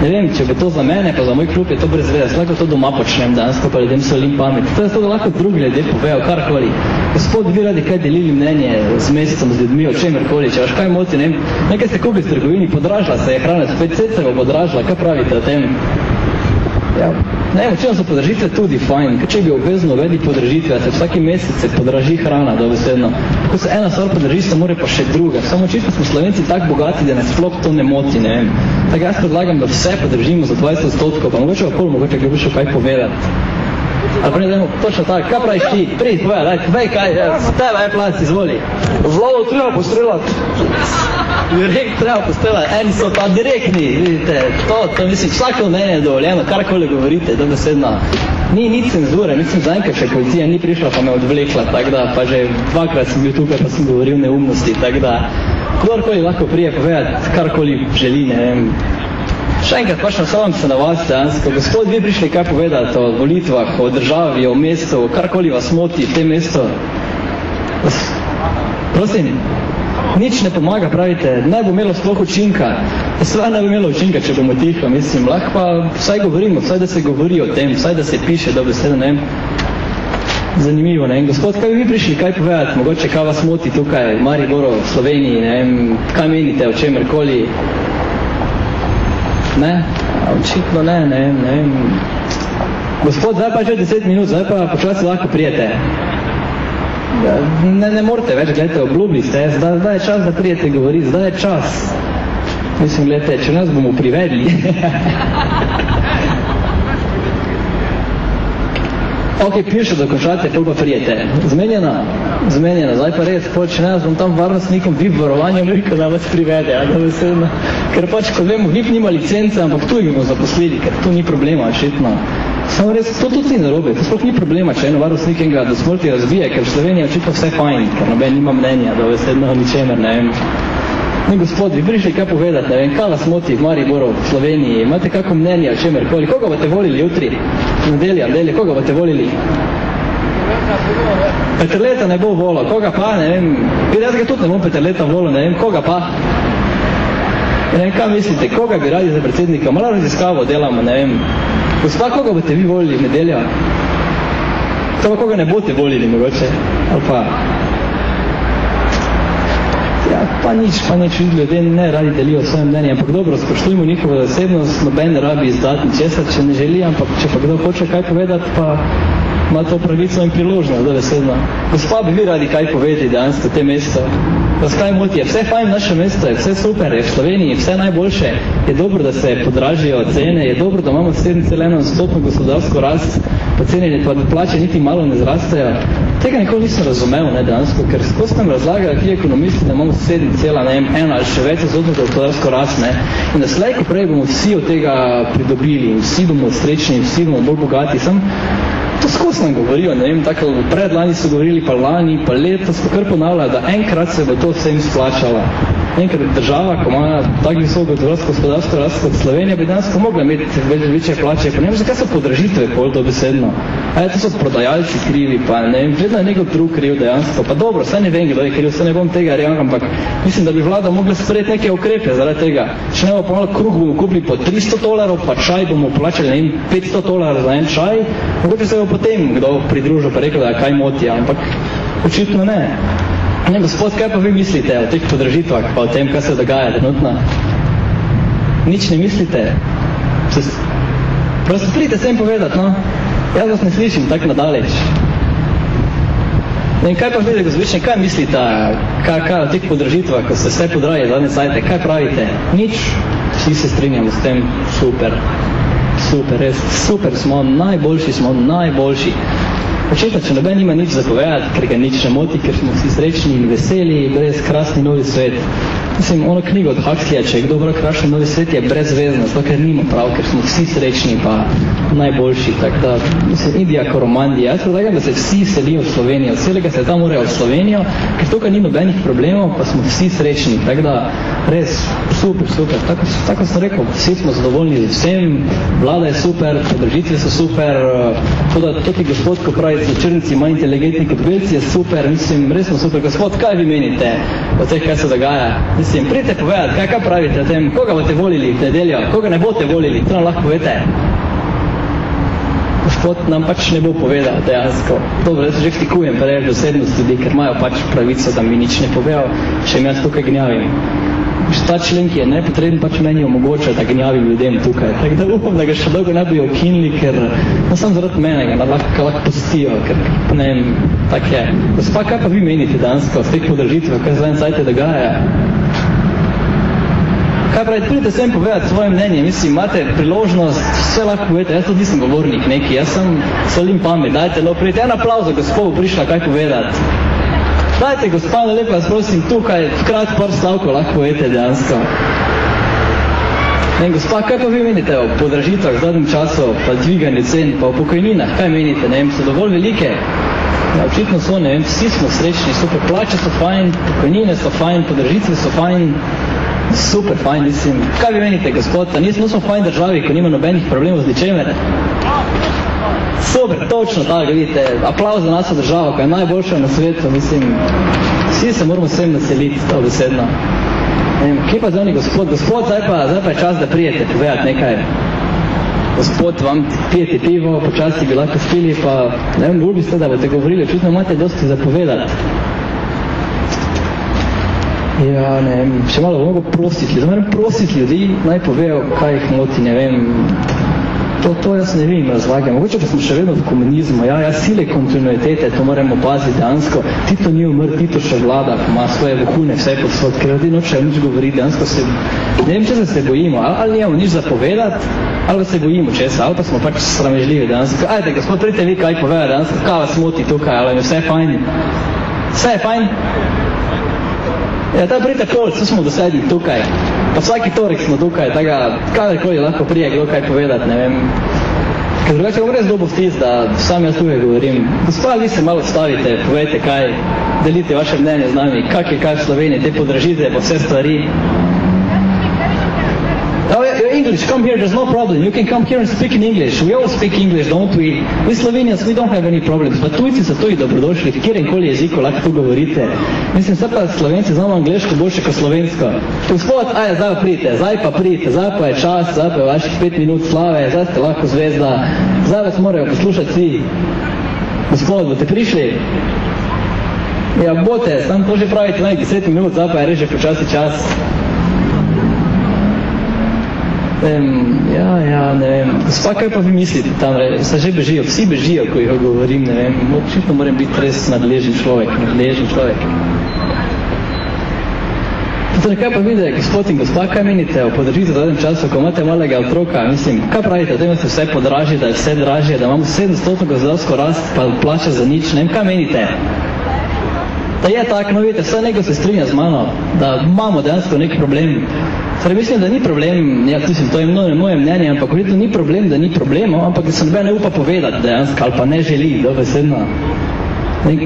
ne vem, če bo to za mene, pa za moj klub je to brez veze, lahko to doma počnem danes, pa ljudem solim pamet. To je to, da lahko drugi ljudje povejo, karkoli. Gospod, vi radi kaj delili mnenje z mesecem, z ljudmi, o čemerkoli, če vaš kaj moti, ne vem, nekaj ste kupili v trgovini, podražila se je hrana, spet se bo podražila, kaj pravite o tem? Ja, ne če so podražitve tudi fajn, ker če bi obvezno uvedli podražitve, se vsaki mesec se podraži hrana, dobesedno. Ko se ena stvar podraži, se more pa še druga. Samo čisto smo Slovenci tako bogati, da nas sploh to ne moti, ne vem. Tako jaz predlagam, da vse podržimo za 20 odstotkov, pa mogoče pa pol, mogoče bi še kaj povedati. Ali pa ne dajmo, točno tako, kaj praviš ti? Pridi, povej, daj, povej kaj, tebe je plac, izvoli. Vlado treba postrelati. Direkt treba postrelati, eni so pa direktni, vidite, to, to mislim, vsako mnenje je dovoljeno, karkoli govorite, da besedno. Ni ni cenzure, mislim, zaenkrat še policija ni prišla, pa me odvlekla, tako da pa že dvakrat sem bil tukaj, pa sem govoril neumnosti, tako da kdorkoli lahko prije povedati, karkoli želi, ne vem, Še enkrat pačno samo se na vas dejansko. Gospod, vi prišli kaj povedati o volitvah, o državi, o mestu, karkoli vas moti v tem mestu. Prosim, nič ne pomaga, pravite, ne bo imelo sploh učinka. Sve ne bo imelo učinka, če bomo tiho, mislim. Lahko pa vsaj govorimo, vsaj da se govori o tem, vsaj da se piše, da beseda, ne vem. Zanimivo, ne vem. Gospod, kaj bi vi prišli kaj povedati? Mogoče kaj vas moti tukaj v Mariboru, v Sloveniji, ne vem, kaj menite o čemerkoli? Ne? Očitno ne, ne vem, ne vem. Gospod, zdaj pa že 10 minut, zdaj pa počasi lahko prijete. Ne, ne morate več, gledajte, obljubili ste, zdaj, zdaj je čas, da prijete govoriti, zdaj je čas. Mislim, gledajte, če nas bomo privedli. ok, piše, da končate, pol pa prijete. Zmenjena, zmenjena, zdaj pa res, poč, ne, bom tam varnostnikom VIP varovanjem rekel, da vas privede, ja, da veselno. Ker pač, kot vemo, VIP nima licence, ampak tu jih bomo zaposlili, ker tu ni problema, očitno. Samo res, to tudi ni narobe, to sploh ni problema, če eno varnostnik enega do smrti razbije, ker v Sloveniji je očitno vse fajn, ker noben nima mnenja, da veselno ničemer, ne vem. Ne, gospod, vi prišli kaj povedati, ne vem, kaj vas moti v Mariboru, v Sloveniji, imate kako mnenje o čemer koli, koga boste volili jutri, nedelja, nedelja, koga boste volili? Petrleta ne bo volil, koga pa, ne vem, jaz ga tudi ne bom Petrleta volil, ne vem, koga pa? Ne vem, kaj mislite, koga bi radi za predsednika, malo raziskavo delamo, ne vem, gospa, koga boste vi volili v nedeljo? Pa koga ne boste volili, mogoče, ali pa? Ja, pa nič, pa nič, ljudje ne radi delijo svoje mnenje, ampak dobro, spoštujmo njihovo zasebnost, noben rabi izdati česa, če ne želi, ampak če pa kdo hoče kaj povedati, pa ima to pravico in priložnost, da besedno. Gospa, bi vi radi kaj povedali dejansko te mesto? Kaj moti? Je vse fajn naše mesto, je vse super, je v Sloveniji, vse najboljše, je dobro, da se podražijo cene, je dobro, da imamo 7,1 stopno gospodarsko rast, pa cene pa plače niti malo ne zrastajo. Tega nikoli nisem razumel, ne, dejansko, ker skozi nam razlagajo ti ekonomisti, da imamo 7,1 ali še več zgodno gospodarsko rast, ne, in da slej, ko prej bomo vsi od tega pridobili vsi bomo srečni vsi bomo bolj bogati, sem to skozi nam govorijo, ne vem, tako predlani so govorili, pa lani, pa letos, pa kar ponavljajo, da enkrat se bo to vsem splačalo. Enkrat država, ko ima tako visoko gospodarsko rast kot Slovenija, bi danes mogla imeti več, večje plače. Pa ne vem, zakaj so podražitve pol dobesedno. A je, to so prodajalci krivi, pa ne vem, vedno je nekdo drug kriv dejansko. Pa dobro, saj ne vem, kdo je kriv, saj ne bom tega real, ampak mislim, da bi vlada mogla sprejeti neke ukrepe zaradi tega. Če ne bo pa malo kruh bomo kupili po 300 dolarov, pa čaj bomo plačali, ne vem, 500 dolarov za en čaj, mogoče se bo potem kdo pridružil pa rekel, da kaj moti, ampak očitno ne. Ne, gospod, kaj pa vi mislite o teh podražitvah, pa o tem, kaj se dogaja trenutno? Nič ne mislite? Prosto pridite sem povedati, no? Jaz vas ne slišim tako nadaleč. In kaj pa vidite, gospodične, kaj mislite kaj, kaj o teh podražitvah, ko se vse podraje zadnje sajte, kaj pravite? Nič, vsi se strinjamo s tem, super, super, res, super smo, najboljši smo, najboljši. Očetno, če noben nima nič zapovedati, ker ga nič ne moti, ker smo vsi srečni in veseli, brez krasni novi svet. Mislim, ono knjigo od Huxleya, če je kdo bral krasni novi svet, je brezvezno, zato ker nima prav, ker smo vsi srečni pa najboljši. Tak da, mislim, Indija koromandija. Jaz predlagam, da se vsi selijo v Slovenijo. Celega se tam morajo v Slovenijo, ker tukaj ni nobenih problemov, pa smo vsi srečni. Tak da, res, super, super. Tako, tako sem rekel, vsi smo zadovoljni z vsem, vlada je super, podržitve so super, to, da to ti gospod, ko pravi, da črnci manj inteligentni kot belci, je super, mislim, res smo super. Gospod, kaj vi menite o teh, kaj se dogaja? Mislim, pridite povedati, kaj, kaj pravite o tem, koga boste volili v nedeljo, koga ne boste volili, to nam lahko povete. Gospod nam pač ne bo povedal dejansko. Dobro, jaz že vtikujem preveč dosednost ljudi, ker imajo pač pravico, da mi nič ne povejo, jim jaz tukaj gnjavim. Ta člen, ki je nepotreben, pač meni omogoča, da gnjavim ljudem tukaj. Tako da upam, da ga še dolgo ne bi okinili, ker no, sam zaradi menega, da lahko, lahko pustijo, ker ne vem, tak je. Gospa, kaj pa vi menite dansko, s teh podržitvah, kaj zdaj sajte dogaja? Kaj pravi, pridite sem povedati svoje mnenje, mislim, imate priložnost, vse lahko povedate, jaz tudi nisem govornik neki, jaz sem solim pamet, dajte, no, pridite, en aplauz za gospodu prišla, kaj povedati. Dajte, gospod, lepo vas prosim, tukaj, vkrat par stavkov lahko povete dejansko. Ne, gospa, kaj pa vi menite o podražitvah v zadnjem času, pa dviganje cen, pa o pokojninah, kaj menite, ne vem, so dovolj velike? Ja, očitno so, ne vem, vsi smo srečni, super, plače so fajn, pokojnine so fajn, podražitve so fajn, super fajn, mislim. Kaj vi menite, gospod, nismo smo fajn državi, ko nima nobenih problemov z ničemer? Super, točno tako, vidite, aplauz za naša država, koja je najboljša na svetu, mislim, vsi se moramo vsem naseliti, to besedno. Vem, kje pa zdaj gospod, gospod, zdaj pa, zdaj pa je čas, da prijete povedati nekaj. Gospod, vam pijete pivo, počasi bi lahko spili, pa ne vem, bolj biste, da boste govorili, očitno imate dosti zapovedati. Ja, ne vem, še malo mogo prositi, da moram prositi ljudi, naj povejo, kaj jih moti, ne vem, to, to jaz ne vem razlage. Mogoče pa smo še vedno v komunizmu, ja, ja, sile kontinuitete, to moramo paziti dansko. Tito ni umr, Tito še vlada, ima svoje vohune, vse pod svoj, ker ljudi noče nič govoriti, dansko se, ne vem, če se bojimo, ali, ali nimamo nič zapovedati, ali se bojimo česa, ali pa smo pač sramežljivi dansko. Ajde, gospod, pridite vi kaj povedati dansko, kaj vas moti tukaj, ali je vse fajn? Vse je fajn? Ja, ta pridite pol, so smo dosedli tukaj. Pa vsaki torek smo tukaj, tako kadarkoli lahko prije kdo kaj povedati, ne vem. Ker drugače bom res dobo vtis, da sam jaz tukaj govorim. Gospod, vi se malo stavite, povejte kaj, delite vaše mnenje z nami, kak je kaj v Sloveniji, te podražite pa vse stvari. English, come here, there's no problem. You can come here and speak in English. We all speak English, don't we? We Slovenians, we don't have any problems. Pa tujci so tudi dobrodošli, v kjerem koli jeziku lahko tu govorite. Mislim, se pa Slovenci znamo angliško boljše kot slovensko. Gospod, aj, zdaj pa pridite, zdaj pa pridite, zdaj pa je čas, zdaj pa je vaših pet minut slave, zdaj ste lahko zvezda, zdaj vas morajo poslušati vsi. Gospod, boste prišli? Ja, bote, tam to že pravite, naj 10 minut, zdaj pa je reže počasi čas. Um, ja, ja, ne vem. Gospa, kaj pa vi mislite tam? Se že bežijo, vsi bežijo, ko jih govorim, ne vem. Očitno moram biti res nadležen človek, nadležen človek. Torej, kaj pa vidite, gospod in gospa, kaj menite o podržitvi v zadnjem času, ko imate malega otroka, mislim, kaj pravite, da imate vse podražje, da je vse dražje, da imamo 700 gozdavsko rast, pa plače za nič, ne vem, kaj menite? Da je tako, no vidite, vse neko se strinja z mano, da imamo dejansko nek problem. Torej, mislim, da ni problem, ja, mislim, to je mnoje moje mnenje, ampak vidite, ni problem, da ni problemov, ampak da se noben ne upa povedati dejansko, ali pa ne želi, dobesedno.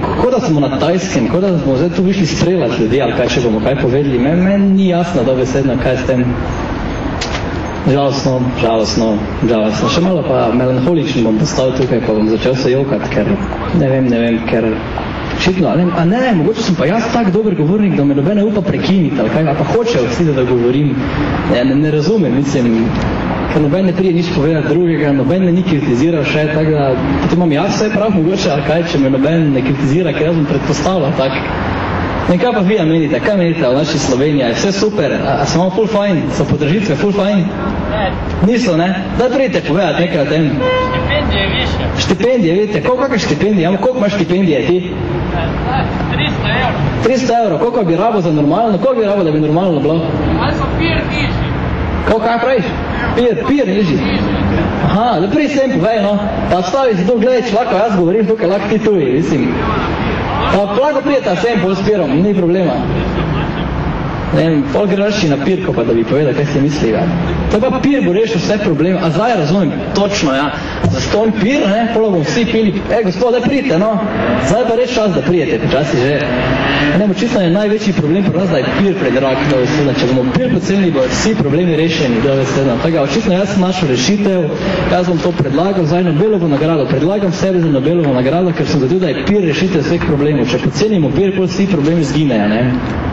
Kako da smo na tajskem, kako da smo zdaj tu višli streljati ljudi, ali kaj še bomo kaj povedali, meni men ni jasno, da besedno, kaj s tem. Žalostno, žalostno, žalostno. Še malo pa melanholični bom postal tukaj, pa bom začel se jokati, ker ne vem, ne vem, ker očitno, ne, a ne, mogoče sem pa jaz tak dober govornik, da me nobene upa prekiniti, ali kaj, a pa hoče vsi, da govorim. Ne, ne, ne razumem, mislim, ker noben ne prije nič povedati drugega, noben me ni kritiziral še, tako da potem imam jaz vse prav mogoče, ali kaj, če me noben ne kritizira, ker jaz bom predpostavljal tak. In kaj pa vi menite, kaj menite v naši Sloveniji, je vse super, a, a so imamo full fine, so podržitve full fine? Ne. Niso, ne? Da prijete povedati nekaj o tem. Štipendije više. Štipendije, vidite, koliko kakve štipendije, koliko imaš štipendije ti? 300 evrov. 300 evrov, koliko bi rabo za normalno, koliko bi rabo, da bi normalno bilo? Ali so pir nižji? Kako kaj praviš? Pir, pir nižji. Aha, da prij sem povej, no. Pa stavi se tu, gledaj, če lahko jaz govorim, tukaj lahko ti tuji, mislim. Pa lahko prijeta sem pol s pirom, ni problema. Ne vem, pol greš na pirko, pa da bi povedal, kaj si misli. Ja. To pa pir bo rešil vse probleme. A zdaj razumem, točno, ja. Za ston pir, ne, polo bomo vsi pili. E, gospod, da prijete, no. Zdaj pa reč čas, da prijete, počasi že. Ne, bo čisto je največji problem pri nas, da je pir predrag, da veseda. Če bomo pir pocenili, bodo vsi problemi rešeni, da veseda. Tako, očitno jaz sem našel rešitev, jaz bom to predlagal, zdaj Nobelovo nagrado. Predlagam sebe za Nobelovo nagrado, ker sem zatil, da je pir rešitev vseh problemov. Če pocenimo pir, pol vsi problemi zginejo, ne.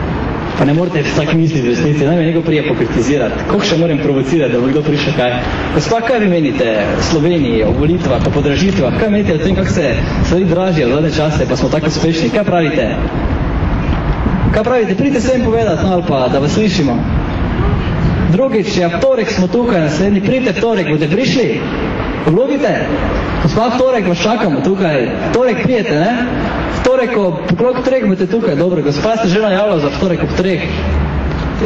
Pa ne morate vsak misliti v resnici, naj me nekdo prije pokritizirati. Koliko še moram provocirati, da bo kdo prišel kaj? Gospa, kaj vi menite v Sloveniji o volitvah, pa podražitvah? Kaj menite o tem, kako se stvari dražijo v zadnje čase, pa smo tako uspešni? Kaj pravite? Kaj pravite? Pridite sem povedati, no, ali pa, da vas slišimo. Drugič, ja, vtorek smo tukaj, naslednji, pridite vtorek, boste prišli? Vlogite? Gospa, vtorek vas čakamo tukaj. Vtorek prijete, ne? Vtorek ob pokrok treh boste tukaj, dobro, gospa ste že najavila za vtorek ob treh.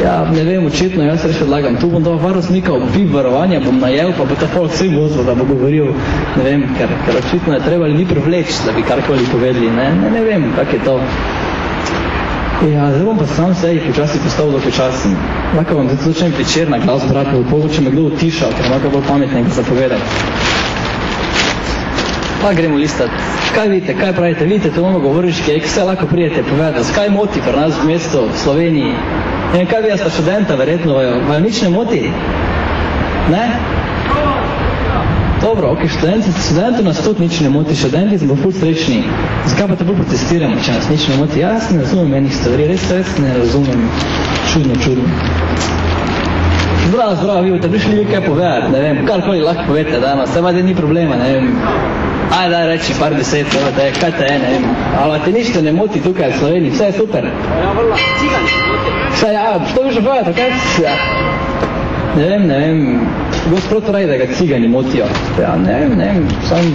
Ja, ne vem, očitno, jaz reč odlagam. Tu bom dal varostnika ob vip varovanja, bom najel, pa bo ta folk vse vozil, da bo govoril, ne vem, ker, ker očitno je treba ljudi privleči, da bi karkoli povedali, ne, ne, ne vem, kak je to. Ja, zdaj bom pa sam sej počasi postal dolgočasen. Lahko vam zdaj začnem večer na glas brati, bo če me kdo utišal, ker lahko bolj pametnega zapovedati. Pa gremo listati. Kaj vidite, kaj pravite? Vidite, to imamo govoriški, ki se lahko prijete povedati. Kaj moti pri nas v mestu, v Sloveniji? In kaj vi sta študenta, verjetno, vajo, vajo nič ne moti? Ne? Dobro, ok, študenti, študentu nas tudi nič ne moti, študenti smo ful srečni. Zakaj pa te bolj protestiramo, če nas nič ne moti? Jaz ne razumem enih stvari, res, res ne razumem. Čudno, čudno. Zdravo, zdravo, vi boste prišli kaj povedati, ne vem, karkoli lahko povete danes, se vadi ni problema, ne vem. Aj, daj reči par deset, da je, kaj te je, ne vem. Ali te nič ne moti tukaj v Sloveniji, vse je super. Ja, vrlo, cigani moti. Vse, ja, što bi že povedati, kaj? Ja. Ne vem, ne vem, gospod pravi, da ga cigani motijo. Ja, ne vem, ne vem, sam...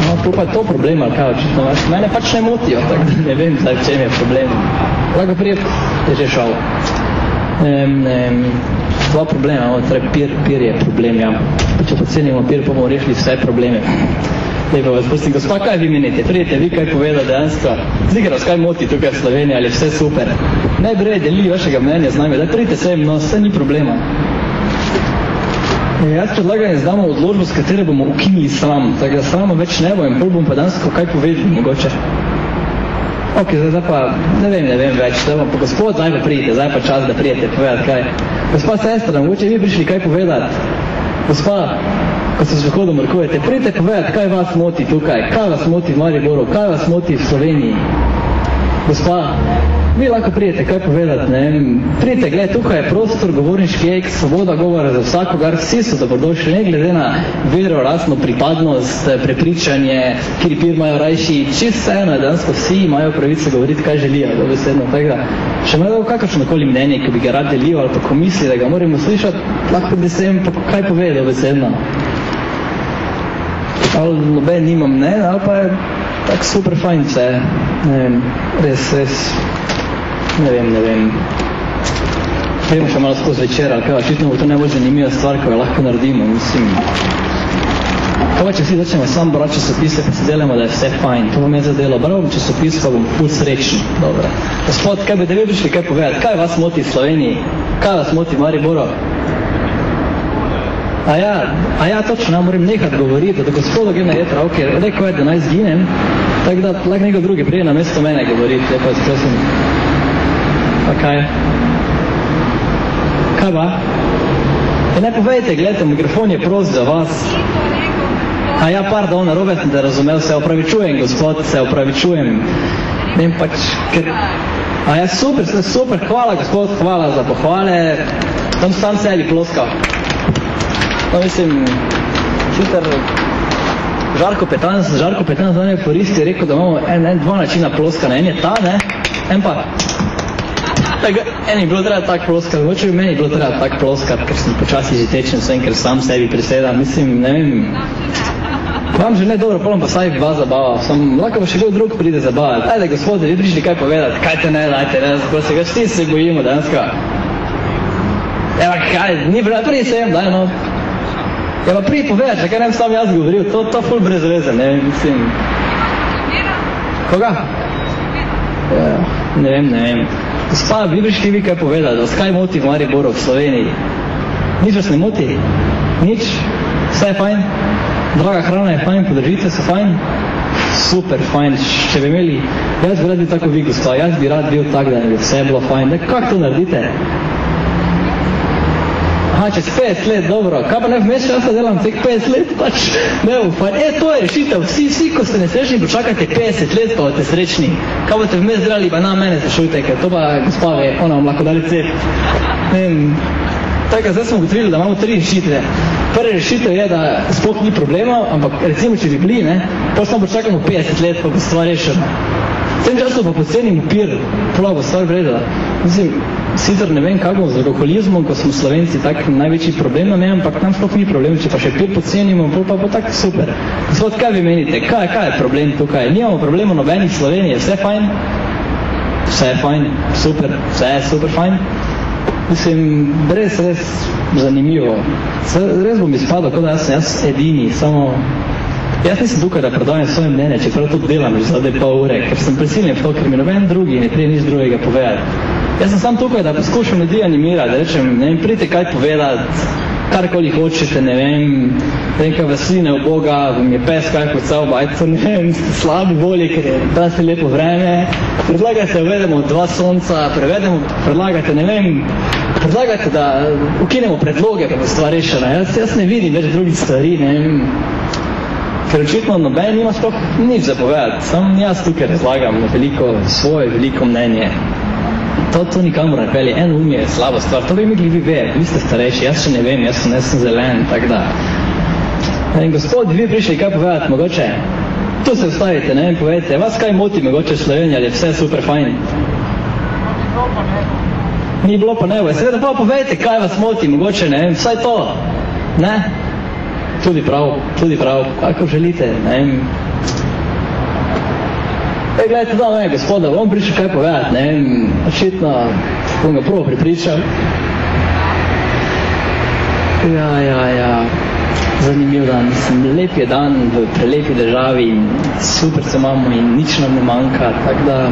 No, to pa je to problem, ali kaj, očitno vas. Mene pač ne motijo, tako da ne vem, zdaj, v čem je problem. Lahko prije, je že šal. Um, um, dva problema, no, torej pir, pir je problem, ja. Če pocenimo pir, bomo rešili vse probleme. Lepo vas pustim, gospa, kaj vi menite? Prijete vi kaj poveda dejansko? Zdiga nas, kaj moti tukaj v Sloveniji, ali vse super? Najbrej delili vašega mnenja z nami, da prijete sem, no, vse ni problema. E, jaz predlagam, da damo odložbo, s katero bomo ukinili sram, tako da srama več ne bo in pol bom pa dejansko kaj povedali, mogoče. Ok, zdaj, zdaj pa, ne vem, ne vem več, zdaj pa gospod, zdaj pa prijete, zdaj pa čas, da prijete povedati kaj. Gospa sestra, mogoče vi prišli kaj povedati? Gospa, ko se z vhodom mrkujete, prijete povedati, kaj vas moti tukaj, kaj vas moti v Mariboru, kaj vas moti v Sloveniji? Gospa, vi lahko prijete kaj povedati, ne prijete, gled, tukaj je prostor, govorniški ek, svoboda govora za vsakogar, vsi so dobrodošli, ne glede na vero, rasno pripadnost, prepričanje, kjer pir imajo rajši, čist vseeno, dansko vsi imajo pravico govoriti, kaj želijo, dobesedno, tako da, še imajo kakršnokoli mnenje, ki bi ga rad delil ali pa ko misli, da ga moramo slišati, lahko bi se jim kaj pove, dobesedno. Ali noben nima mnenja, ali pa je tako super fajn vse, ne vem, res, res, ne vem, ne vem. Gremo še malo skozi večer, ali kaj, očitno bo to najbolj zanimiva stvar, ko jo lahko naredimo, mislim. Kaj pa, če vsi začnemo sam brati časopise, pa se delamo, da je vse fajn, to bom jaz zadelo, bral bom časopis, pa bom ful srečen, dobro. Gospod, kaj bi da vi prišli kaj povedati, kaj vas moti v Sloveniji, kaj vas moti Mariboro? A ja, a ja, točno, ja moram nekaj govoriti, da gospodo grem na jetra, ok, rekel je, da naj zginem, tako da lahko nekdo drugi prije na mesto mene govoriti, lepo jaz prosim. Pa kaj? Kaj ba? E ne povejte, gledajte, mikrofon je prost za vas. A ja, pardon, narobe sem te razumel, se opravičujem, gospod, se opravičujem. Ne vem pač, ker... A ja, super, ste super, hvala, gospod, hvala za pohvale. Tam sam sebi ploskal. No, mislim, sicer Žarko Petan, Žarko Petan za me koristi, rekel, da imamo en, en, dva načina ploskanja. En je ta, ne? En pa... Tak, en je bilo treba tak ploskat, moče bi meni bilo treba tak ploskat, ker sem počasi že tečen vsem, ker sam sebi presedam. Mislim, ne vem, Vam že ne dobro, polom pa saj dva zabava, sem, lahko pa še kdo drug pride zabavati. Ajde, gospode, vi prišli kaj povedati, kaj te ne, dajte, ne, ko se ga vsi se bojimo danska. Evo, kaj, ni bilo, prije sem, daj, no. Evo, prije povedati, kaj ne bi sam jaz govoril, to, to ful brez veze, ne, mislim. Koga? Ja, ne vem, ne vem. Gospa, vi prišli vi kaj povedati, vas kaj moti v Mariboru, v Sloveniji? Nič vas ne moti? Nič? Vse je fajn? Draga hrana je fajn, podržite se fajn? Super, fajn. Če bi imeli, jaz bi rad bil tako vi, gospa, jaz bi rad bil tak, da bi vse bilo fajn. Ne, kako to naredite? Aha, čez 50 let, dobro. Kaj pa ne vmes časa delam teh 50 let? Pač, ne bo fajn. E, to je rešitev. Vsi, vsi, ko ste nesrečni, počakajte 50 let, pa boste srečni. Kaj boste vmes delali, pa na mene sprašujte, ker to pa gospa ve, ona vam lahko dali cep. Ne vem, tako, zdaj smo ugotovili, da imamo tri rešitve. Prva rešitev je, da sploh ni problema, ampak recimo, če bi bili, ne, pa samo počakamo 50 let, pa bo stvar rešena. V tem času pa pocenim pir, prav bo stvar vredela. Mislim, sicer ne vem, kako z alkoholizmom, ko smo Slovenci tak največji problem nam je, ampak nam sploh ni problem, če pa še pir pocenimo, pol pa bo tako super. Gospod, kaj vi menite? Kaj, kaj je problem tukaj? Nijamo problema nobenih Slovenije, vse fajn? Vse je fajn, super, vse je super fajn. Mislim, res, res zanimivo. Res bom izpadal, kot da jaz jaz edini, samo... Jaz nisem tukaj, da predavim svoje mnenje, čeprav to delam že zadaj pol ure, ker sem prisiljen v to, ker mi noben drugi ne prije nič drugega povedati. Jaz sem sam tukaj, da poskušam ljudi animirati, da rečem, ne vem, pridite kaj povedati, karkoli hočete, ne vem, ne vem, kaj vesline v Boga, vam je pes kaj pocal, bajto, ne vem, slabi volji, ker je je lepo vreme, predlagajte, uvedemo dva sonca, prevedemo, predlagajte, ne vem, predlagajte, da ukinemo predloge, pa bo stvar rešena. Jaz, jaz ne vidim več drugih stvari, ne vem, ker očitno noben nima sploh nič za povedati. Sam jaz tukaj razlagam veliko svoje, veliko mnenje. To, to nikamor ne pelje. En um je slaba stvar. To bi mi vi ve, vi ste starejši, jaz še ne vem, jaz sem, jaz sem zelen, tak da. In gospod, vi prišli kaj povedati, mogoče? Tu se vstavite, ne vem, povedite, vas kaj moti mogoče v Sloveniji, ali je vse super fajn? Ni bilo pa ne, seveda pa povedite, kaj vas moti, mogoče, ne vem, vsaj to. Ne? Tudi prav, tudi prav, kako želite, ne vem. E, gledajte, da, ne, gospoda, bom prišel kaj povedati, ne očitno bom ga prvo pripričal. Ja, ja, ja, zanimiv dan, sem lep je dan v prelepi državi in super se imamo in nič nam ne manjka, tako da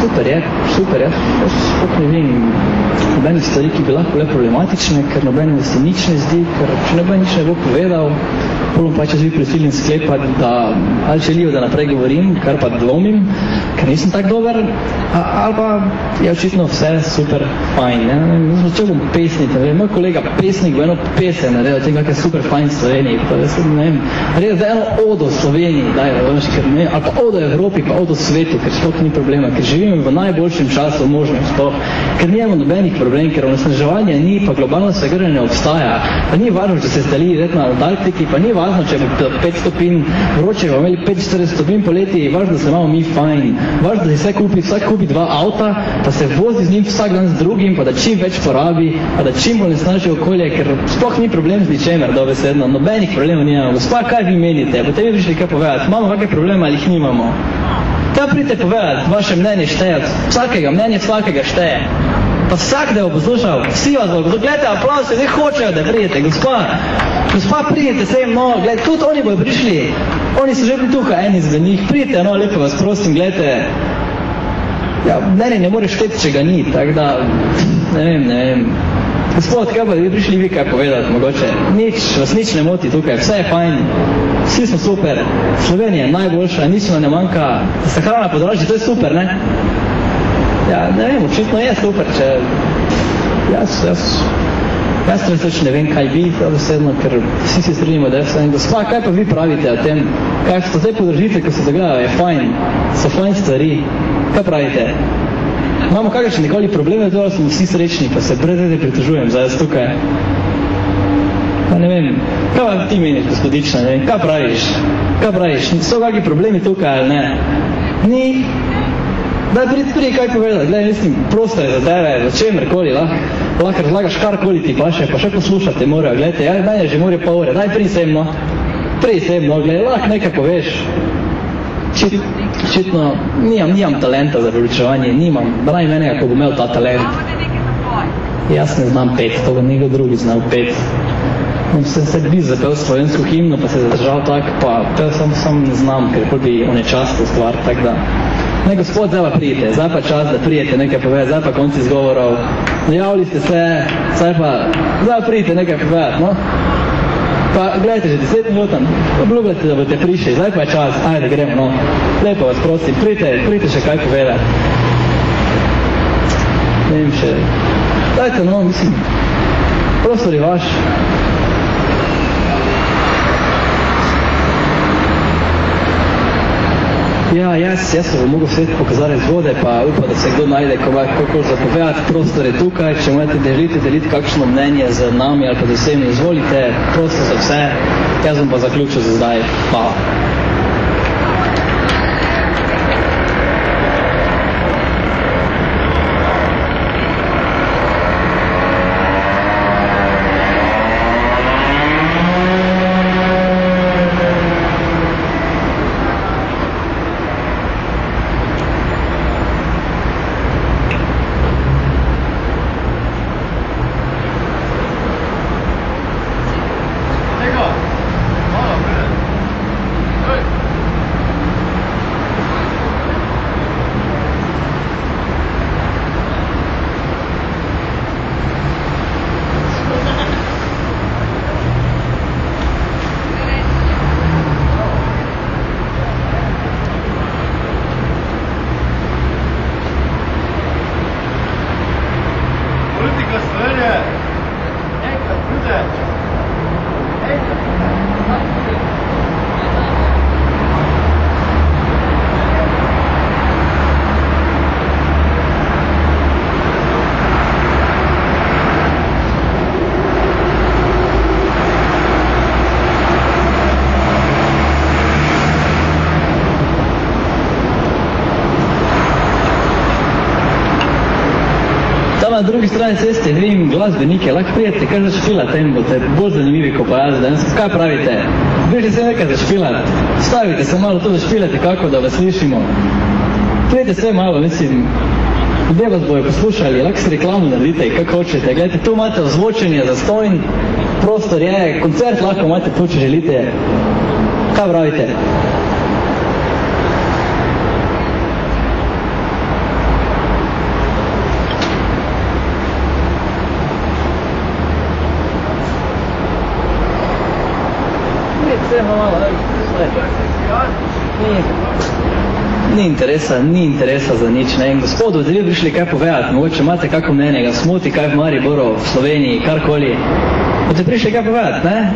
super je, super je, jaz sploh ne vem, nobene stvari, ki bi lahko bile problematične, ker nobene se nič ne zdi, ker če noben nič ne bo povedal, polom pa če zvi prisiljen sklepati, da ali želijo, da naprej govorim, kar pa dvomim, nisem tako dober, a, ali pa je očitno vse super fajn. Ne? Začel bom pesniti, ne moj kolega pesnik bo eno pesem naredil tem, kak je super fajn Sloveniji, pa jaz ne vem, res za eno odo Sloveniji, daj, veš, ker ne, ali pa odo Evropi, pa odo svetu, ker sploh ni problema, ker živimo v najboljšem času možnem sploh, ker nimamo nobenih problem, ker onesnaževanja ni, pa globalno segranje ne obstaja, pa ni važno, če se stali na Antarktiki, pa ni važno, če bo 5 stopinj vroče, bomo imeli 5-4 stopinj poleti, važno, da se imamo mi fajn, važno, da si vse kupi, vsak kupi dva avta, pa se vozi z njim vsak dan z drugim, pa da čim več porabi, pa da čim bolj snaži okolje, ker sploh ni problem z ničemer, dobesedno, nobenih problemov nimamo. Gospa, kaj vi menite? Boste vi prišli kaj povedati? Imamo kakšne probleme ali jih nimamo? Kaj pridite povedati? Vaše mnenje šteje, vsakega, mnenje vsakega šteje. Pa vsak, da jo poslušal, vsi vas bo. Gledajte, aplauz se ne hočejo, da pridete, gospa. Gospa, pridite se jim, no, gledajte, tudi oni bojo prišli. Oni so že tukaj, eni izmed njih. Pridite, no, lepo vas prosim, gledajte. Ja, mnenje ne moreš šteti, če ga ni, tako da, ne vem, ne vem. Gospod, kaj pa bi prišli vi kaj povedati, mogoče? Nič, vas nič ne moti tukaj, vse je fajn, vsi smo super, Slovenija je najboljša, nič nam ne manjka, se hrana podraži, to je super, ne? Ja, ne vem, očitno je super, če... Jaz, jaz... Jaz res ne vem, kaj vi, dobesedno, ker vsi se strinjamo, da je vse. Gospa, kaj pa vi pravite o tem? Kaj so te podržitve, ko se dogajajo, je fajn, so fajn stvari. Kaj pravite? Imamo kakšne nikoli probleme, da smo vsi srečni, pa se brez rede pritožujem, zdaj jaz tukaj. Pa ne vem, kaj pa ti meniš, gospodična, ne vem, kaj praviš? Kaj praviš? So kakšni problemi tukaj ali ne? Ni, Daj, prid, prid, kaj povedati, gledaj, mislim, prosto je za tebe, za čemerkoli, lahko, lahko razlagaš karkoli ti paše, pa še poslušati morajo, gledajte, ja, meni že more pol ure, daj, prid sem, no, prid sem, no, gledaj, lahko nekaj poveš. Čit, čitno, nimam, nimam talenta za prepričevanje, nimam, braj menega, ko bo imel ta talent. Jaz ne znam pet, to bo nekdo drugi znal pet. No, sem se bi zapel slovensko himno, pa se zadržal tak, pa pel sam, sam ne znam, ker bi onečastil stvar, tak da. Ne, gospod, zdaj pa prijete, zdaj pa čas, da prijete nekaj povedati, zdaj pa konci zgovorov. Najavili ste se, zdaj pa, zdaj pa prijete nekaj povedati, no? Pa gledajte, že deset minut, obljubljate, da boste prišli, zdaj pa je čas, ajde, gremo, no. Lepo vas prosim, prijete, prijete še kaj povedati. Ne vem še, dajte, no, mislim, prostor je vaš. Ja, jaz, jaz sem mogel svet pokazati zgode, pa upam, da se kdo najde, ko kako zapovedati prostor je tukaj, če morate deliti, deliti kakšno mnenje z nami ali pa z vsemi, izvolite, prostor za vse, jaz bom pa zaključil za zdaj. Hvala. na drugi strani ceste vidim glasbenike, lahko prijete, kaj zašpilate in boste bolj zanimivi, kot pa jaz danes. Kaj pravite? Bište se nekaj zašpilati. Stavite se malo to zašpilati, kako da vas slišimo. Prijete sve malo, mislim, ljudje vas bojo poslušali, lahko se reklamu naredite, kako hočete. Gledajte, tu imate ozvočenje za stojn, prostor je, koncert lahko imate tu, če želite. Kaj pravite? Sve malo, sve. Nije. Ni interesa, ni interesa za nič. Ne? In gospod, zdaj bi prišli kaj povedati, mogoče imate kako mnenje, ga smoti kaj v Mariboru, v Sloveniji, karkoli. Boste prišli kaj povedati, ne?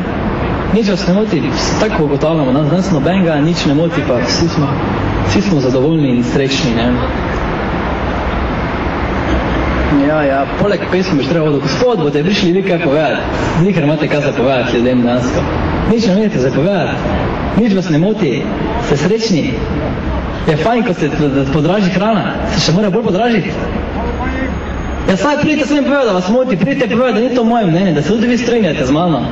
Nič vas ne moti, tako ugotavljamo, nas, nas nobenega nič ne moti, pa vsi smo, vsi smo zadovoljni in srečni. Ne? Ja, ja, poleg pesmi še treba, gospod, boste prišli vi kaj povedati. Vi, ker imate kaj zapovedati ljudem dansko. Nič ne imate zapovedati, nič vas ne moti, ste srečni. Je fajn, ko se podraži hrana, se še mora bolj podražiti. Ja, saj pridite sem povedal, da vas moti, pridite povedati, da ni to moje mnenje, da se tudi vi strinjate z mano.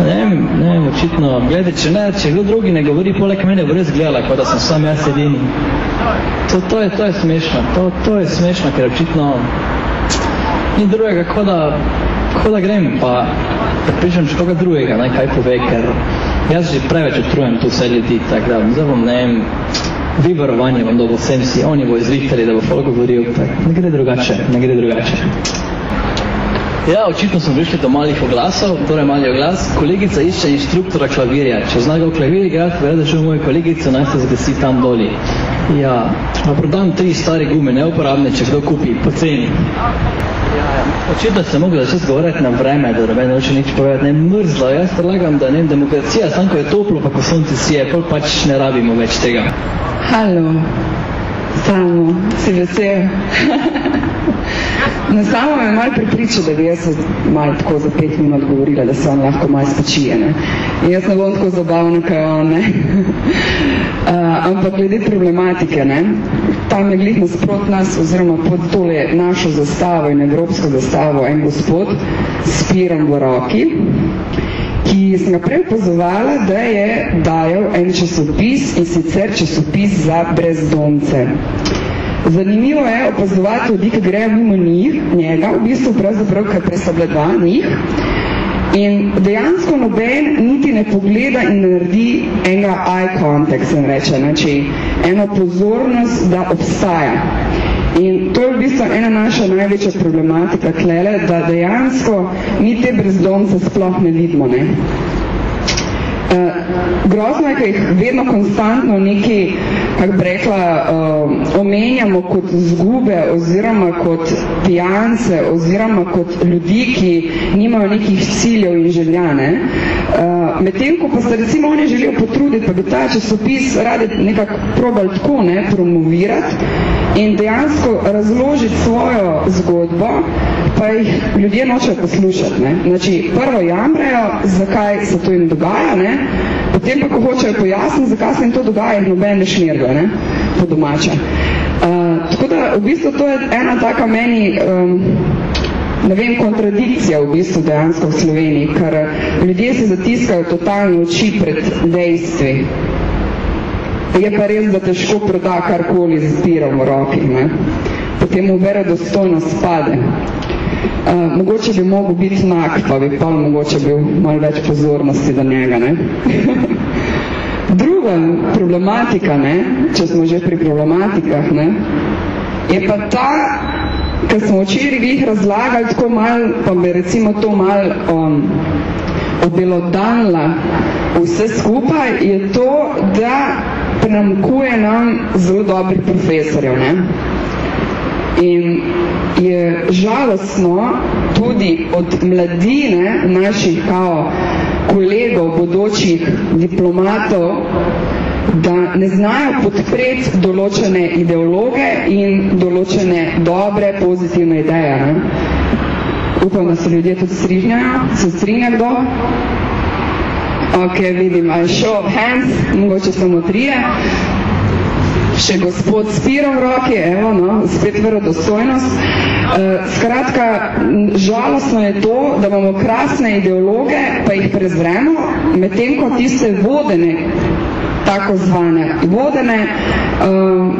Ne vem, ne vem, očitno, gledaj, če ne, če kdo drugi ne govori poleg mene, bo res gledala, kot da sem sam jaz edini. To, to, je, to je smešno, to, to je smešno, ker očitno ni drugega, kot da, kot da grem, pa da pričam še koga drugega, naj kaj pove, ker jaz že preveč utrujem tu vse ljudi, tako da, zdaj bom, ne vem, vi varovanje vam dobo vsem si, oni bo izrihtali, da bo folk govoril, tako, ne gre drugače, ne gre drugače. Ja, očitno smo prišli do malih oglasov, torej mali oglas. Kolegica išče inštruktora klavirja. Če zna ga v klavir igrati, verjetno že mojo kolegico, naj se zgasi tam doli. Ja, pa prodam tri stare gume, neuporabne, če kdo kupi, poceni. Ja, ja. Očitno se mogo začeti govoriti na vreme, da ne hoče nič povedati, ne mrzlo. Jaz predlagam, da ne demokracija, sam ko je toplo, pa ko sonce sije, pol pač ne rabimo več tega. Halo, samo, si vesel? Na samo me malo pripričal, da bi jaz malo tako za pet minut govorila, da se on lahko malo spočije. Ne? In jaz ne bom tako zabavna, kaj on. Ne? uh, ampak glede problematike, ne? tam je glih nasprot nas, oziroma pod tole našo zastavo in evropsko zastavo, en gospod s pirom v roki, ki sem ga prej upozovala, da je dajal en časopis in sicer časopis za brezdomce. Zanimivo je opazovati ljudi, ki grejo mimo njih, njega, v bistvu pravzaprav, ker presoble dva njih. In dejansko noben niti ne pogleda in naredi enega eye contact, sem reče, znači eno pozornost, da obstaja. In to je v bistvu ena naša največja problematika klele, da dejansko mi te brezdomce sploh ne vidimo. Ne? Uh, grozno je, ker jih vedno konstantno neki, kako bi rekla, uh, omenjamo kot zgube oziroma kot pijance oziroma kot ljudi, ki nimajo nekih ciljev in željane. Uh, Medtem, ko pa se recimo oni želijo potruditi, pa bi ta časopis radi nekako probali tako ne, promovirati in dejansko razložiti svojo zgodbo, pa jih ljudje nočejo poslušati. Ne. Znači, prvo jamrejo, zakaj se to jim dogaja, ne. potem pa, ko hočejo pojasniti, zakaj se jim to dogaja, jih noben ne šmirga, ne, po domače. Uh, tako da, v bistvu, to je ena taka meni, um, ne vem, kontradikcija v bistvu dejansko v Sloveniji, ker ljudje se zatiskajo totalno oči pred dejstvi. Je pa res, da težko proda karkoli z zbirom v roki. Ne? Potem mu vera dostojno spade. Uh, mogoče bi mogel biti znak, pa bi pa mogoče bil malo več pozornosti do njega. Ne? Druga problematika, ne, če smo že pri problematikah, ne, je pa ta, ker smo včeraj jih razlagali tako mal, pa bi recimo to mal um, obelodanila vse skupaj, je to, da prenamkuje nam zelo dobrih profesorjev. Ne? In je žalostno tudi od mladine naših kao kolegov, bodočih diplomatov, da ne znajo podpreti določene ideologe in določene dobre, pozitivne ideje. Ne? Upam, da se ljudje tudi strinjajo. Se strinja kdo? Ok, vidim, I show of hands, mogoče samo trije. Še gospod s pirom v roki, evo, no, spet verodostojnost. Uh, skratka, žalostno je to, da imamo krasne ideologe, pa jih prezremo, medtem ko tiste vodene, tako zvane vodene, uh,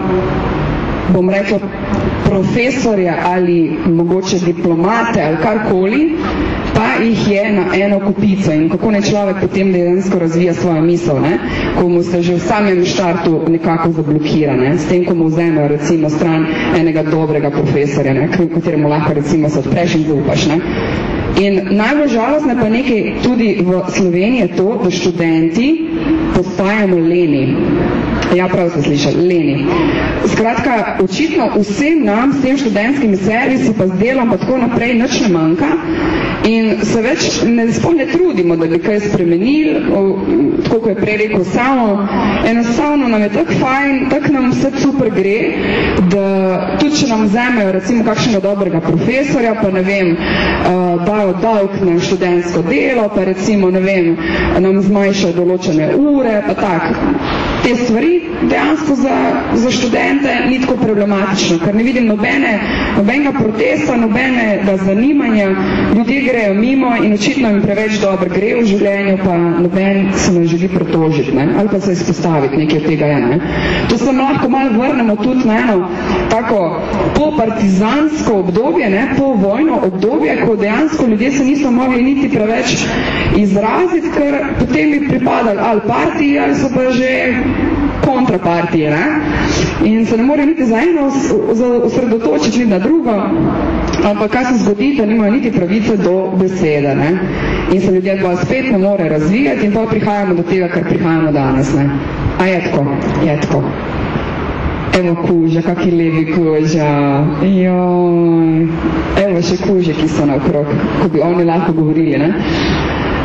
bom rekla, profesorja ali mogoče diplomate ali karkoli, pa jih je na eno kupico in kako ne človek potem dejansko razvija svojo misel, ne? ko mu se že v samem štartu nekako zablokira, ne? s tem, ko mu vzamejo recimo stran enega dobrega profesorja, ne? kateremu lahko recimo se odpreš in zaupaš. Ne? In najbolj žalostne pa nekaj tudi v Sloveniji je to, da študenti postajamo leni. Ja, prav ste slišali, Leni. Skratka, očitno vsem nam, s tem študentskimi servisi, pa z delom, pa tako naprej, nič ne manjka in se več ne, sploh ne trudimo, da bi kaj spremenili, tako kot je prej rekel samo, enostavno nam je tako fajn, tako nam vse super gre, da tudi če nam vzamejo recimo kakšnega dobrega profesorja, pa ne vem, uh, dajo davk na študentsko delo, pa recimo, ne vem, nam zmanjšajo določene ure, pa tak. Te stvari dejansko za, za študente ni tako problematično, ker ne vidim nobene, nobenega protesta, nobenega zanimanja, ljudje grejo mimo in očitno jim preveč dobro gre v življenju, pa noben se ne želi pretožiti, ne? ali pa se izpostaviti, nekaj od tega. Ne? To se lahko malo vrnemo tudi na eno tako popartizansko obdobje, ne? po vojno obdobje, ko dejansko ljudje se niso mogli niti preveč izraziti, ker potem bi pripadali ali partiji, ali so pa že kontrapartije, ne? In se ne more niti za eno osredotočiti na drugo, ampak kaj se zgodi, da nimajo niti pravice do besede, ne? In se ljudje pa spet ne more razvijati in pa prihajamo do tega, kar prihajamo danes, ne? A je tako? Je tako. Evo kuža, kaki levi kuža. Joj. Evo še kuže, ki so naokrog, ko bi oni lahko govorili, ne?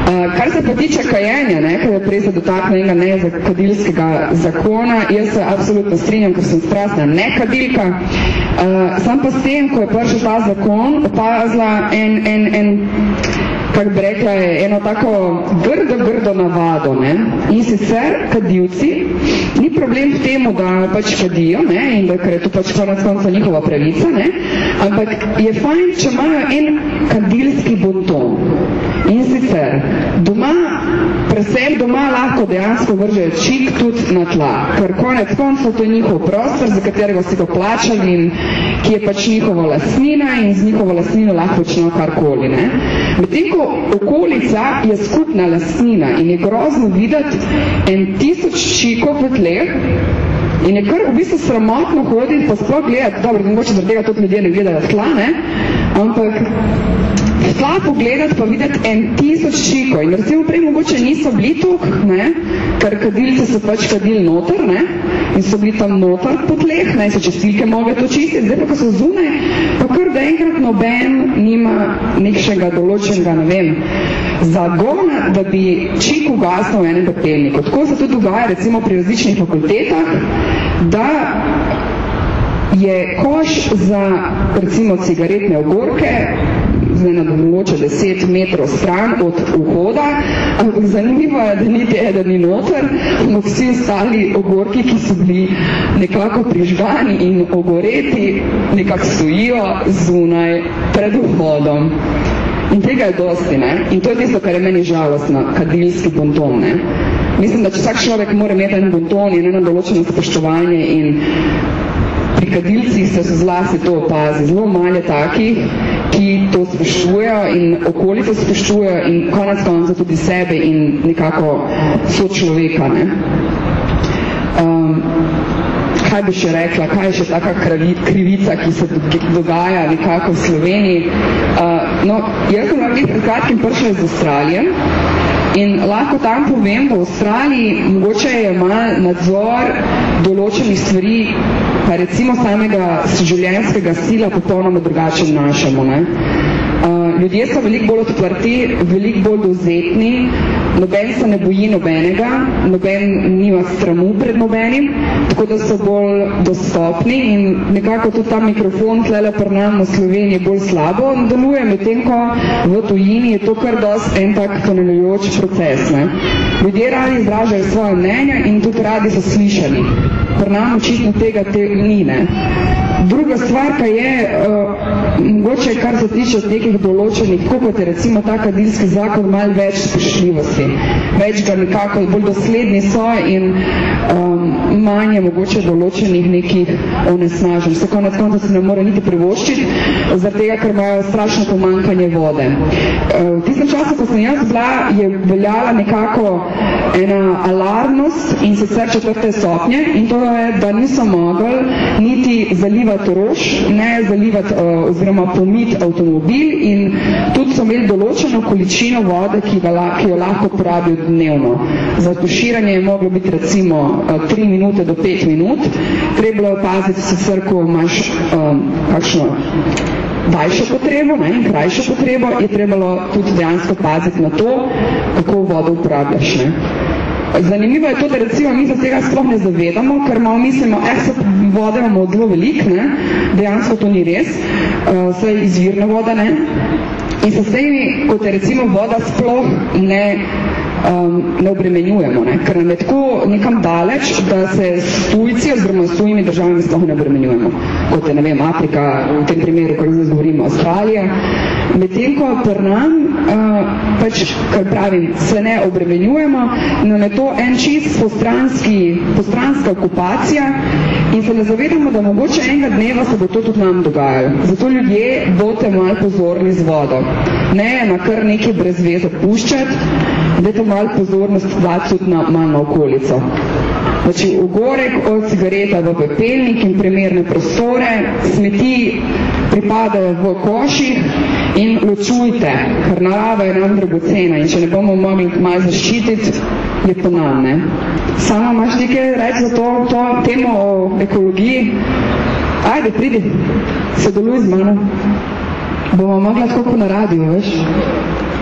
Kar se pa tiče kajenja, ne, ker je prej se dotakne enega nekadilskega zakona, jaz se absolutno strinjam, ker sem strastna nekadilka. Uh, sam pa s tem, ko je prišel ta zakon, opazila en, en, en kako bi rekla, je eno tako grdo, grdo navado. Ne? In sicer kadilci, ni problem v temu, da pač kadijo ne? in da ker je to pač konec konca njihova pravica, ne? ampak je fajn, če imajo en kadilski bonton. In sicer doma, preseb doma lahko dejansko vržejo čik tudi na tla, ker konec konca to je njihov prostor, za katerega si ga plačali in ki je pač njihova lasnina in z njihovo lasnino lahko počnejo karkoli. Ne? Medtem ko okolica je skupna lasnina in je grozno videti en tisoč čikov v tleh in je kar v bistvu sramotno hoditi pa sploh gledati, dobro, mogoče zaradi tega tudi ljudje ne gledajo tla, ne? ampak tla pogledati pa videti en tisoč čikov in recimo prej mogoče niso bili tuk, ne? ker kadilce so pač kadili noter ne? in so bili tam noter po tleh, ne so čistilke mogli to čistiti, zdaj pa ko so zunaj, pa kar da enkrat noben nima nekšega določenega, ne vem, zagona, da bi čik ugasnil v enem pepelniku. Tako se tudi dogaja recimo pri različnih fakultetah, da je koš za recimo cigaretne ogorke zdaj na mogoče 10 metrov stran od vhoda, ampak zanimivo je, da niti eden ni noter, ampak vsi ostali ogorki, ki so bili nekako prižgani in ogoreti, nekako stojijo zunaj pred vhodom. In tega je dosti, ne? In to je tisto, kar je meni žalostno, kadilski bonton, ne? Mislim, da če vsak človek mora imeti en bonton in eno določeno spoštovanje in pri kadilcih se zlasti to opazi. Zelo malo takih, ki to spoštujejo in okolico spoštujejo in konec konca tudi sebe in nekako so človeka. Ne? Um, kaj bi še rekla, kaj je še taka krivica, ki se dogaja nekako v Sloveniji. Uh, no, jaz sem nekaj pred kratkim prišla iz Avstralije in lahko tam povem, da v Avstraliji mogoče je mal nadzor določenih stvari, pa recimo samega življenjskega stila popolnoma drugače našemu. Ne? Uh, ljudje so veliko bolj odprti, veliko bolj dovzetni, noben se ne boji nobenega, noben nima stramu pred nobenim, tako da so bolj dostopni in nekako tudi ta mikrofon tlele pri nam v Sloveniji bolj slabo deluje, medtem ko v tujini je to kar dost en tak ponavljajoč proces. Ne. Ljudje radi izražajo svoje mnenja in tudi radi so slišani. Pri nam očitno tega te ni. Ne. Druga stvar pa je, uh, mogoče kar se tiče nekih določenih, kot je recimo ta kadilski zakon, malo več spoštljivosti. Več ga nekako bolj dosledni so in um, manje mogoče določenih nekih onesnažen. Se konec konca se ne more niti privoščiti, zaradi tega, ker imajo strašno pomankanje vode. Uh, v tistem času, ko sem jaz bila, je veljala nekako ena alarmnost in sicer četrte stopnje in to je, da niso mogli niti zalivati zalivati rož, ne zalivati uh, oziroma pomiti avtomobil in tudi so imeli določeno količino vode, ki, ga, ki jo lahko porabijo dnevno. Za tuširanje je moglo biti recimo uh, 3 minute do 5 minut. Treba je paziti sicer, ko imaš um, kakšno daljšo potrebo ne, in krajšo potrebo, je trebalo tudi dejansko paziti na to, kako vodo uporabljaš. Ne. Zanimivo je to, da recimo mi se tega sploh ne zavedamo, ker malo mislimo, eh, se vode imamo zelo velik, ne, dejansko to ni res, uh, vse izvirna voda, ne, in se s temi, kot je recimo voda, sploh ne um, ne obremenjujemo, ne? ker nam je tako nekam daleč, da se s tujci oziroma s tujimi državami sploh ne obremenjujemo, kot je, ne vem, Afrika, v tem primeru, kako zdaj govorimo, Avstralija. Medtem ko pri nam, uh, pač, kar pravim, se ne obremenjujemo, nam je to en čist postranski, postranska okupacija in se ne zavedamo, da mogoče enega dneva se bo to tudi nam dogajalo. Zato ljudje bote malo pozorni z vodo. Ne na kar nekaj brez veze puščati, dajte malo pozornost dati tudi na, malo okolico. Znači, ugorek od cigareta v pepelnik in primerne prostore, smeti pripadajo v koših in ločujte, ker narava je nam dragocena in če ne bomo mogli malo zaščititi, je to nam, ne. Sama imaš nekaj reči za to, to temo o ekologiji? Ajde, pridi, sodeluj z mano. Bomo mogla tako na radiju, veš?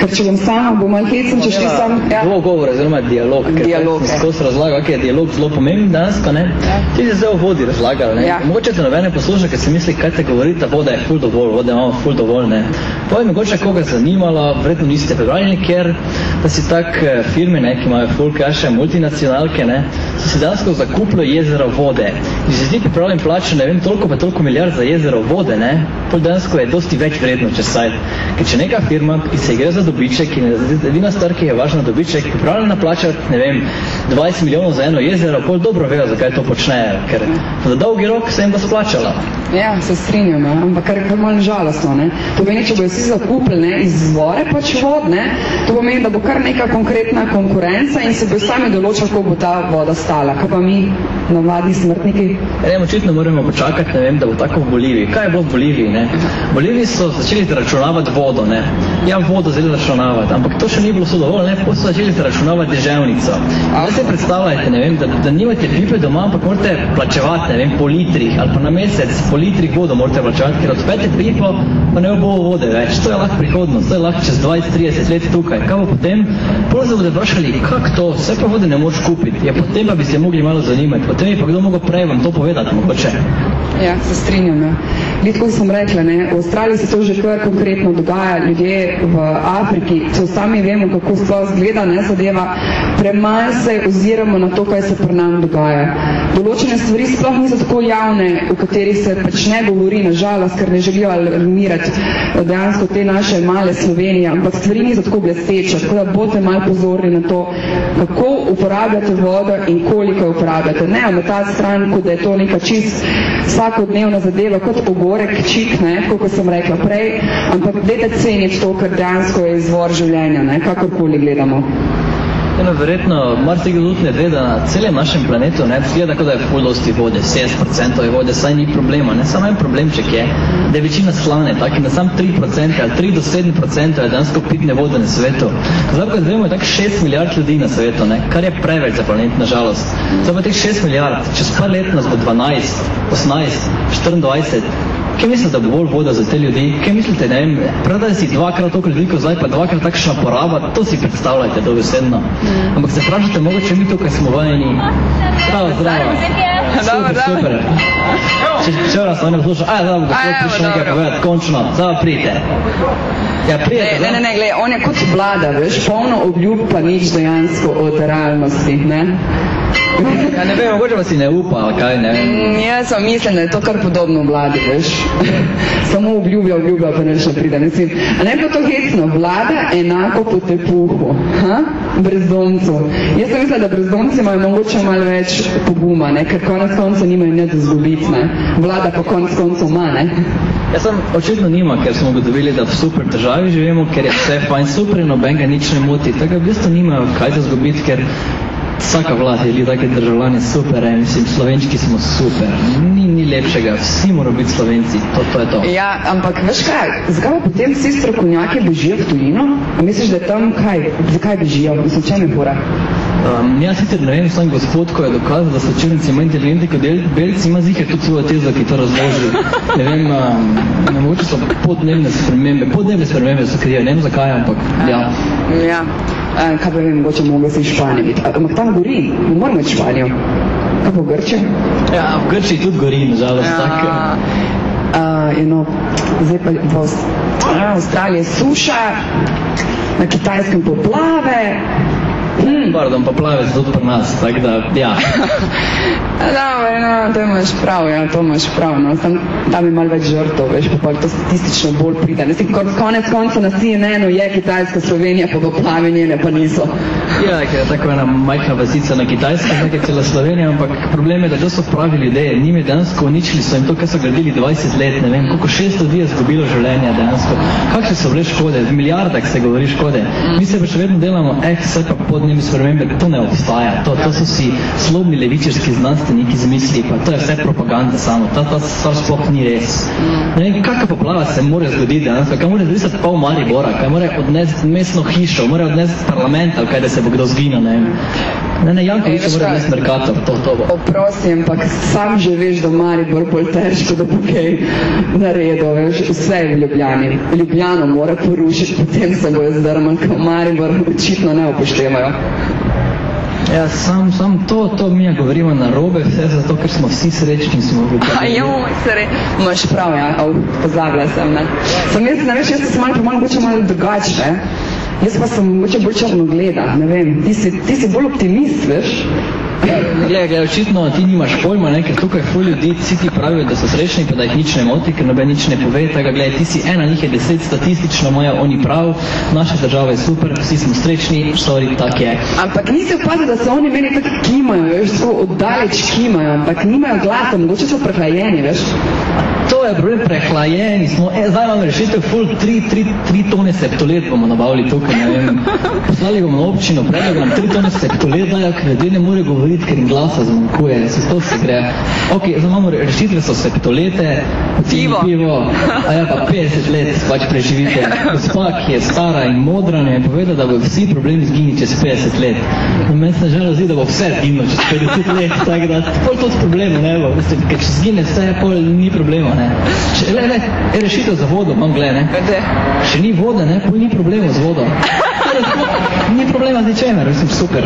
Ker če bom sama, bo malo hecen, če šli sam. Ja. Dvogovor, oziroma dialog. Ker Dialog, sem ja. skozi razlagal, kak je dialog zelo pomemben danes, pa ne? Ja. Ti si zdaj o vodi razlagal, ne? Ja. Mogoče te nobene posluša, ker si misli, kaj te govori, da voda je ful dovolj, vode imamo ful dovolj, ne? Povej mogoče koga zanimalo, verjetno niste prebrali nikjer, da si tak eh, firme, ne, ki imajo ful kaše, multinacionalke, ne, so si dansko zakupilo jezero vode. In si zdi pripravljen plačati, ne vem, toliko pa toliko milijard za jezero vode, ne? Pol dansko je dosti več vredno, če saj. Ker če neka firma, ki se gre za dobiček in edina stvar, ki je važna dobiček, pripravljena plačati, ne vem, 20 milijonov za eno jezero, pol dobro vejo, zakaj to počnejo, ker za dolgi rok se jim bo splačala. Ja, se strinjam, ja. ampak kar je kar malo žalostno. Ne? To pomeni, če bojo vsi zakupili ne, iz izvore pač vod, ne, to pomeni, da bo kar neka konkretna konkurenca in se bo sami določili, koliko bo ta voda stala. Kaj pa mi, navadni smrtniki? Ne, očitno moramo počakati, ne vem, da bo tako v Boliviji. Kaj je bilo v Boliviji, ne? V Boliviji so začeli zaračunavati vodo, ne? Ja, vodo zelo računavati, ampak to še ni bilo vse dovolj, ne? Potem so začeli zaračunavati deževnico. Zdaj se predstavljajte, ne vem, da, da nimate pipe doma, ampak morate plačevati, ne vem, po litrih ali pa na mesec po litrih vodo morate plačevati, ker odpete pipo, pa ne bo vode več. To je lahko prihodnost, to je lahko čez 20-30 let tukaj. Kaj bo potem? Potem se bodo vprašali, kako to, vse pa vode ne moreš kupiti. Ja, potem pa bi se mogli malo zanimati. Potem je pa kdo mogel prej vam to povedati, mogoče. Ja, se strinjam. Ja. Tako sem rekla, ne, v Avstraliji se to že kar konkretno dogaja, ljudje v Afriki, če sami vemo, kako sploh zgleda ne, zadeva, premalo se oziramo na to, kaj se pri nam dogaja. Določene stvari sploh niso tako javne, o katerih se pač ne govori, nažalost, ker ne želijo alarmirati dejansko te naše male Slovenije, ampak stvari niso tako blesteče, tako da bote malo pozorni na to, kako uporabljate vodo in koliko jo uporabljate. Ne, na ta stran, kot da je to neka čist vsakodnevna zadeva, kot ogorek čik, ne, kot sem rekla prej, ampak dajte ceniti to, ker dejansko je izvor življenja, ne, kakorkoli gledamo. Eno, verjetno, marsikdo tudi ne ve, da na celem našem planetu ne, zgleda, kot da je ful dosti vode, 70% je vode, saj ni problema. Ne, samo en problemček je, da je večina slane, tako da samo 3% ali 3 do 7% je dansko pitne vode na svetu. Zdaj, ko vemo, je tako 6 milijard ljudi na svetu, ne, kar je preveč za planet, nažalost. Zdaj pa teh 6 milijard, čez par let nas bo 12, 18, 24, Kaj mislite, da bo bolj voda za te ljudi? Kaj mislite, ne vem, predaj si dvakrat toliko ljudi, kot zdaj pa dvakrat takšna poraba, to si predstavljajte dobesedno. Mm. Ampak se vprašate, mogoče mi tukaj smo vajeni. Zdravo, zdravo. Super, super. Če, če vas ne posluša, aj, da bo gospod prišel nekaj povedati, končno, zdaj pridite. Ja, prijete, Ne, ne, ne, gled, on je kot vlada, veš, polno obljub pa nič dejansko od realnosti, ne? Ja, ne vem, mogoče pa si ne upa, ali kaj, ne vem. Mm, Jaz sem mislim, da je to kar podobno vladi, veš. Samo obljublja, obljublja, pa ne pride. Mislim, a ne pa to hecno, vlada enako po tepuhu, ha? brezdomcu. Jaz sem mislila, da brezdomci imajo mogoče malo več poguma, ne? ker konec konca nimajo nič zgubiti, ne? vlada pa konec koncev ima, ne? Jaz sem očitno nima, ker smo ugotovili, da v super državi živimo, ker je vse fajn super in noben ga nič ne moti. Tako v bistvu nimajo kaj za zgubiti, ker vsaka vlada želi take državljane super, eh, mislim, slovenčki smo super, ni, ni lepšega, vsi moramo biti slovenci, to, to je to. Ja, ampak veš kaj, zakaj pa potem vsi strokovnjaki bežijo v tujino? A misliš, da je tam kaj, zakaj bežijo? Mislim, čem je fora? Um, jaz sicer ne vem, sam gospod, ko je dokazal, da so črnci manj inteligentni kot del, belci, ima zihar tudi svojo tezo, ki to razloži. Ne vem, um, ne mogoče so podnebne spremembe, podnebne spremembe so krive, ne vem zakaj, ampak ja. Ja, a, kaj pa vem, mogoče mogo si Španije biti. A, Ampak tam gori, ne moramo iti Španijo. Kaj pa v Grčijo? Ja, v Grčiji tudi gori, nažalost, ja. tako. Uh, you know, zdaj pa v Avstraliji suša, na kitajskem poplave. Hmm. Pardon, poplave so tudi pri nas, tako da, ja. Dobro, no, to imaš prav, ja, to imaš prav, no, tam, tam je malo več žrtov, veš, pa to statistično bolj pride. Ne, kon, konec konca na CNN-u je Kitajska, Slovenija, pa poplave njene pa niso. Ja, ker je tako ena majhna vasica na Kitajskem, tako je cela Slovenija, ampak problem je, da to so pravi ljudje, njim je dejansko uničili so jim to, kar so gradili 20 let, ne vem, koliko 600 ljudi je zgubilo življenje dejansko. Kakšne so bile škode, v milijardah se govori škode. Mi se pa še vedno delamo, eh, vse pa podnebne spremembe, to ne obstaja, to, to so si slobni levičarski znanstveniki zmisli, pa to je vse propaganda samo, ta, ta stvar sploh ni res. Ne kakšna poplava se more zgoditi dejansko, kaj more zbrisati pol Maribora, kaj more odnesti mestno hišo, more odnesti parlamenta, kaj da se bo kdo zginil, ne. Ne, ne, Jankovič Ej, veš mora odnesti Mercator, to, to bo. Oprosti, ampak sam že veš, da Maribor bolj težko, da bo kaj naredil, veš, vse je v Ljubljani. Ljubljano mora porušiti, potem se bojo zdrmali, ko Maribor očitno ne upoštevajo. Ja, sam, sam to, to mi govorimo na robe, vse zato, ker smo vsi srečni, smo v Ljubljani. Ajoj, sere, imaš prav, ja, pozabila sem, ne. Sem jaz, ne veš, jaz sem malo, malo, mogoče malo drugače, ne. Jaz pa sem mogoče bolj črnogleda, ne vem, ti si, ti si bolj optimist, veš. Glej, glej, očitno ti nimaš pojma, ne, ker tukaj ful ljudi, vsi ti pravijo, da so srečni, pa da jih nič ne moti, ker noben nič ne pove, tega gled, ti si ena, njih je deset, statistično moja, oni prav, naša država je super, vsi smo srečni, sorry, tak je. Ampak nisi opazil, da so oni meni tako kimajo, veš, tako oddaleč kimajo, ampak nimajo glasa, mogoče so prehlajeni, veš. To je problem, prehlajeni smo, e, zdaj imamo rešitev, ful, tri, tri, tri tone septolet bomo nabavili tukaj, ne vem, poslali bomo na občino, predlog nam tri tone septolet dajo, ker ljudje ne morejo govoriti, ker jim glasa zmanjkuje, se to se gre. Ok, zdaj imamo re- rešitve, so septolete, Pivo. pivo, a ja pa 50 let pač preživite. Gospa, ki je stara in modra, mi je povedala, da bo vsi problemi zginili čez 50 let. In meni se žal zdi, da bo vse zginilo čez 50 let, tako da pol to s problemom ne bo. Veste, ker če zgine vse, pol ni problema, ne. Če, le, le, je rešitev za vodo, imam gled, ne. Vede. Še ni vode, ne, pol ni problema z vodo. Ni problema z ničemer, mislim, super.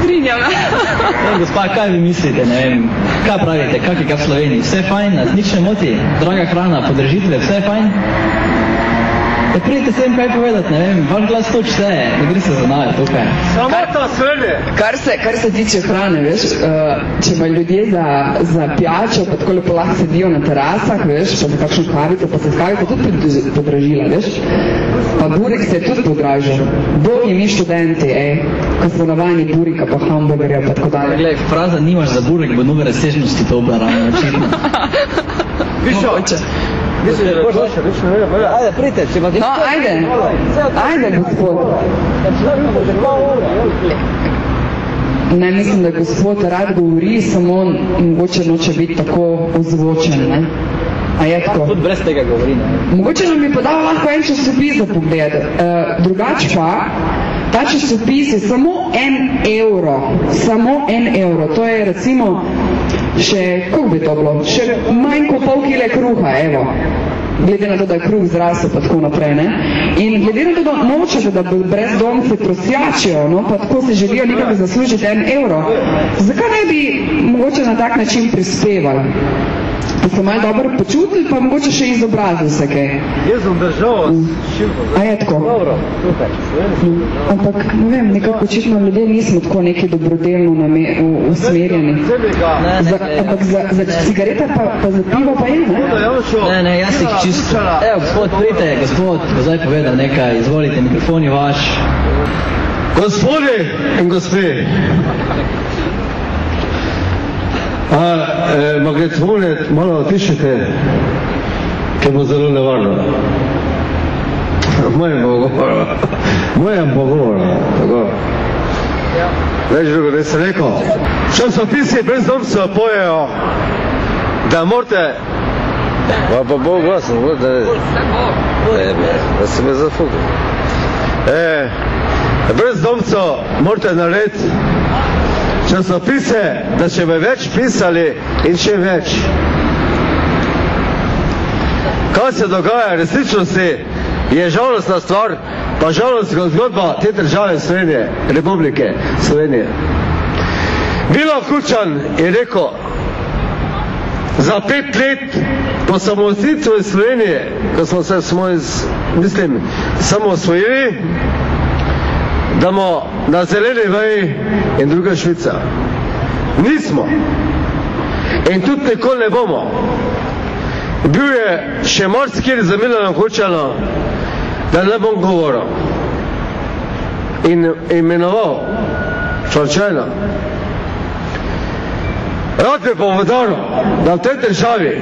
Strinjam. Ja, gospa, kaj vi mislite, ne vem, kaj pravite, kak je kaj v Sloveniji, vse je fajn, nas nič ne moti, draga hrana, podržitve, vse je fajn? Ja, pridite se jim kaj povedati, ne vem, vaš glas to šteje, ne gre se za naj tukaj. Sramota svede. Kar se, kar se tiče hrane, veš, uh, če imajo ljudje za, za pijačo, pa tako lepo lahko sedijo na terasah, veš, pa za kakšno kavico, pa se je kavica tudi pod- podražila, veš. Pa burek se je tudi podražil. Bogi mi študenti, ej, ko smo navajeni burika, pa hamburgerja, pa tako dalje. Glej, fraza nimaš za burek, bo nove razsežnosti to obrano, očitno. Mogoče. Ajde, pridite, če vas No, ajde, ajde, gospod. Ne, mislim, da gospod rad govori, samo on mogoče noče biti tako ozvočen, ne? A je tako? Tudi brez tega govori, ne. Mogoče nam bi pa dal lahko en časopis za pogled. Uh, drugač pa, ta časopis je samo en evro. Samo en evro. To je recimo še, kako bi to bilo, še manj kot pol kile kruha, evo. Glede na to, da je kruh zrasel pa tako naprej, ne. In glede na to, da nočete, da brezdomci prosjačijo, no, pa tako si želijo nekako zaslužiti en evro, zakaj ne bi mogoče na tak način prispevali? Da se malo dobro počutili, pa mogoče še izobrazili se kaj. Jaz sem držal šilko. A je tako? Dobro, tukaj. Ampak, ne vem, nekako očitno ljudje nismo tako neki dobrodelno name- u- usmerjeni. Za, ampak za, za cigarete pa, pa za pivo pa je, ne? Ne, ne, jaz jih čisto. Evo, gospod, pridite, gospod, bo zdaj povedal nekaj, izvolite, mikrofon je vaš. Gospodje in gospe, a e, magnetofone malo otišite, ker bo zelo nevarno. Mojem pogovoru, mojem pogovoru, tako. Več drugo nisem rekel. Časopisi brezdomcev pojejo, da morate Pa pa bo glasen, bo, da, ne, da se me zafugil. eh, brezdomcev morate narediti časopise, da še bi več pisali in še več. Kaj se dogaja v resničnosti, je žalostna stvar, pa žalostna zgodba te države Slovenije, Republike Slovenije. Milo Kučan je rekel, za pet let po samositvi Slovenije, ko smo se smo iz, mislim, samo osvojili, da bomo na zeleni veji in druga Švica. Nismo. In tudi nikoli ne bomo. Bil je še marsikjer za Milanom Kučanom, da ne bom govoril. In imenoval slučajno. Rad bi povedal, da v tej državi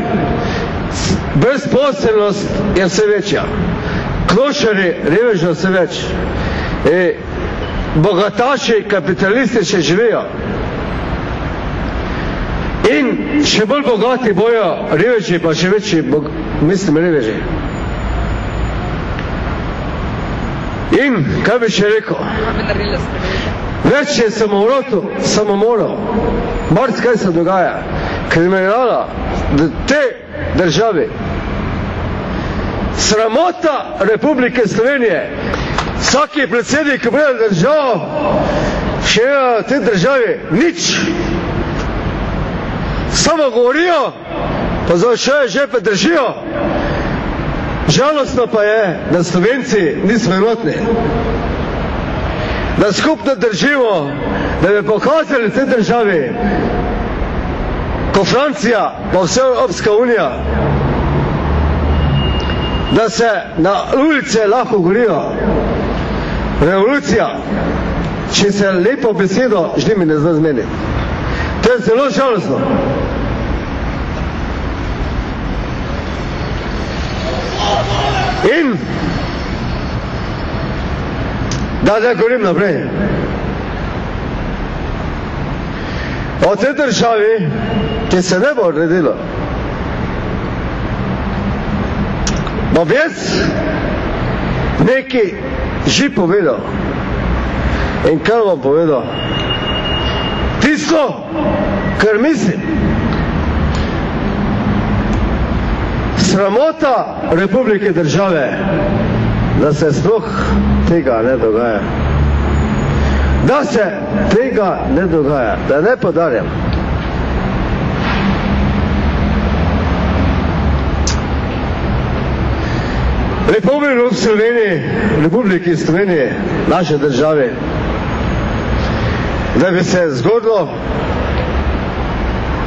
brezposelnost je vse večja. Klošari, revežno vse več. E, bogataši, kapitalisti še živijo. In še bolj bogati bojo reveži, pa še večji, bog, mislim, reveži. In kaj bi še rekel? Več je samomorov, samomorov. Marc, kaj se dogaja? Kriminala v te državi. Sramota Republike Slovenije. Vsaki predsednik, ki pride v državo, še v tej državi nič. Samo govorijo, pa za še žepe držijo. Žalostno pa je, da Slovenci nismo enotni. Da skupno držimo, da bi pokazali tej državi, ko Francija, pa vse Evropska unija, da se na ulice lahko govorijo. Revolucija, če se lepo besedo želi mi ne zna zmeniti. To je zelo žalostno. In da ne govorim naprej. O tej državi, ki se ne bo uredilo, bom jaz nekaj že povedal. In kar bom povedal? Tisto, kar mislim. Sramota Republike države, da se sploh tega ne dogaja. Da se tega ne dogaja, da ne podarjam. Republiki Sloveniji, Republiki Slovenije, naše države, da bi se zgodilo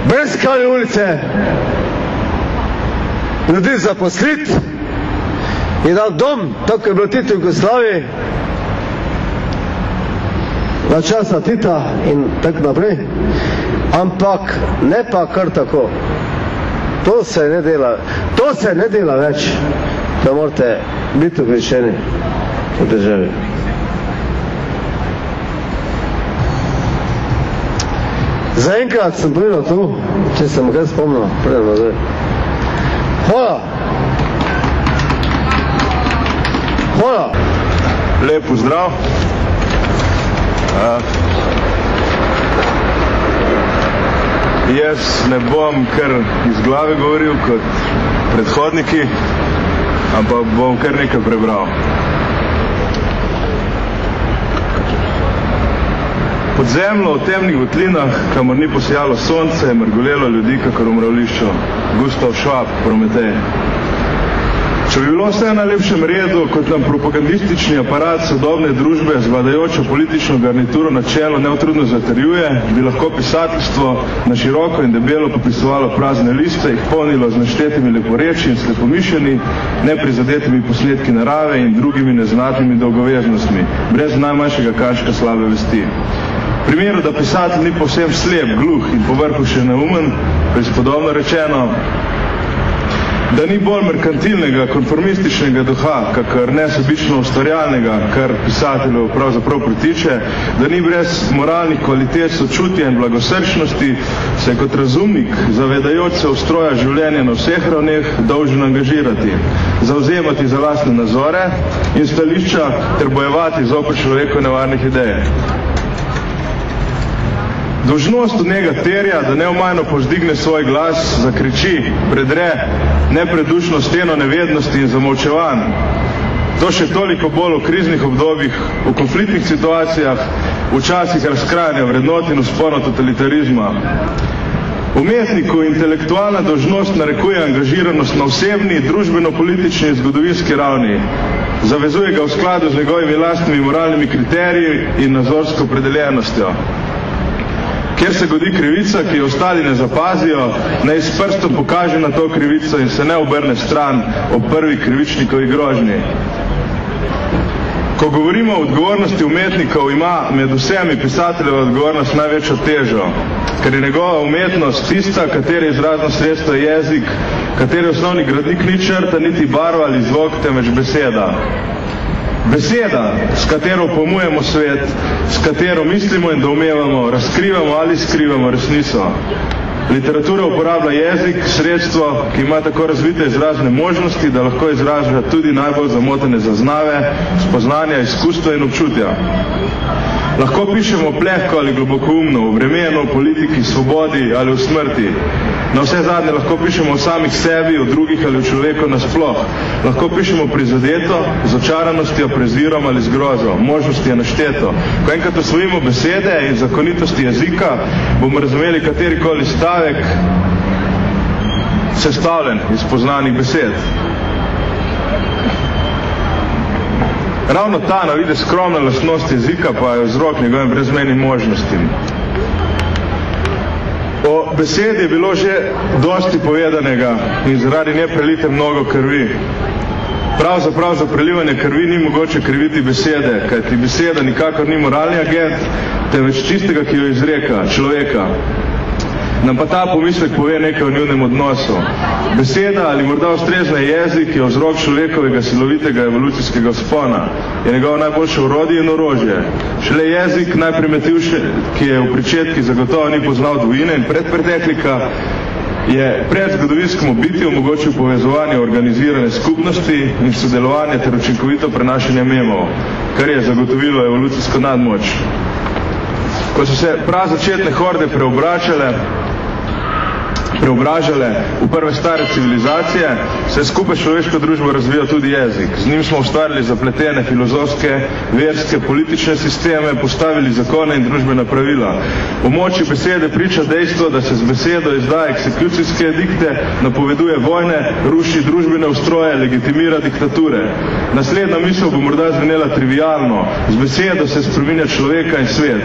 brez kali ulice ljudi zaposliti in dati dom, tako je bilo Tito v Jugoslaviji, na časa Tita in tako naprej, ampak ne pa kar tako. To se ne dela, to se ne dela več, da morate biti ogrešeni v državi. Zaenkrat sem povedal to, če sem kaj spomnil, prej nazaj. Hvala. Hvala. Lep pozdrav. Uh, jaz ne bom kar iz glave govoril kot predhodniki, ampak bom kar nekaj prebral. Pod zemljo v temnih votlinah, kamor ni posijalo sonce, je mrgolelo ljudi, kakor v mravlišču. Gustav Švab, Prometej. Če bi bilo vse na lepšem redu, kot nam propagandistični aparat sodobne družbe z vladajočo politično garnituro na čelo neutrudno zatrjuje, bi lahko pisateljstvo na široko in debelo popisovalo prazne liste, jih polnilo z naštetimi leporeči in slepomišljeni, neprizadetimi posledki narave in drugimi neznatnimi dolgoveznostmi, brez najmanjšega kaška slabe vesti. V primeru, da pisatelj ni povsem slep, gluh in povrhu še neumen, pa je spodobno rečeno, da ni bolj merkantilnega, konformističnega duha, kakor nesebično ustvarjalnega, kar pisatelju pravzaprav pritiče, da ni brez moralnih kvalitet sočutja in blagosrčnosti, se kot razumnik, zavedajoč se ustroja življenja na vseh ravneh, dolžen angažirati, zauzemati za lastne nazore in stališča ter bojevati zopet človeku nevarnih idej. Dožnost od njega terja, da neomajno poždigne svoj glas, zakriči, predre nepredušno steno nevednosti in zamolčevanj. To še toliko bolj v kriznih obdobjih, v konfliktnih situacijah, v časih razkrajanja vrednot in vzpono totalitarizma. Umetniku intelektualna dožnost narekuje angažiranost na osebni, družbeno-politični in zgodovinski ravni. Zavezuje ga v skladu z njegovimi lastnimi moralnimi kriteriji in nazorsko predeljenostjo. Kjer se godi krivica, ki jo ostali ne zapazijo, naj s prstom pokaže na to krivico in se ne obrne stran ob prvi krivičnikovi grožnji. Ko govorimo o odgovornosti umetnikov, ima med vsemi pisateljeva odgovornost največjo težo, ker je njegova umetnost tista, katere izrazno sredstvo je jezik, kateri osnovni gradnik ni črta, niti barva ali zvok, temveč beseda. Beseda, s katero pomujemo svet, s katero mislimo in doumevamo, razkrivamo ali skrivamo resnico. Literatura uporablja jezik, sredstvo, ki ima tako razvite izrazne možnosti, da lahko izraža tudi najbolj zamotene zaznave, spoznanja, izkustva in občutja. Lahko pišemo plehko ali globokoumno, v vremenu, politiki, svobodi ali v smrti. Na vse zadnje lahko pišemo o samih sebi, o drugih ali o človeku nasploh. Lahko pišemo prizadeto, z očaranostjo, prezirom ali zgrozo. Možnosti je našteto. Ko enkrat osvojimo besede in zakonitosti jezika, bomo razumeli katerikoli stavek sestavljen iz poznanih besed. Ravno ta navide skromna lastnost jezika pa je vzrok njegovim brezmenim možnostim. O besedi je bilo že dosti povedanega in zaradi nje prelite mnogo krvi. Pravzaprav za prelivanje krvi ni mogoče kriviti besede, kajti beseda nikakor ni moralni agent, temveč čistega, ki jo izreka, človeka. Nam pa ta pomislek pove nekaj o njunem odnosu. Beseda ali morda ustrezna jezik je vzrok človekovega silovitega evolucijskega spona. Je njegovo najboljše urodje in orožje. Šele jezik, najprimetivši, ki je v pričetki zagotovo ni poznal dvojine in predpreteklika, je pred zgodovinskemu biti omogočil povezovanje organizirane skupnosti in sodelovanje ter učinkovito prenašanje memov, kar je zagotovilo evolucijsko nadmoč. Ko so se prav začetne horde preobračale, preobražale v prve stare civilizacije, se je skupaj človeško družbo razvijal tudi jezik. Z njim smo ustvarili zapletene filozofske, verske, politične sisteme, postavili zakone in družbena pravila. V moči besede priča dejstvo, da se z besedo izdaja eksekucijske dikte, napoveduje vojne, ruši družbene ustroje, legitimira diktature. Naslednja misel bo morda zvenela trivialno. Z besedo se spreminja človeka in svet.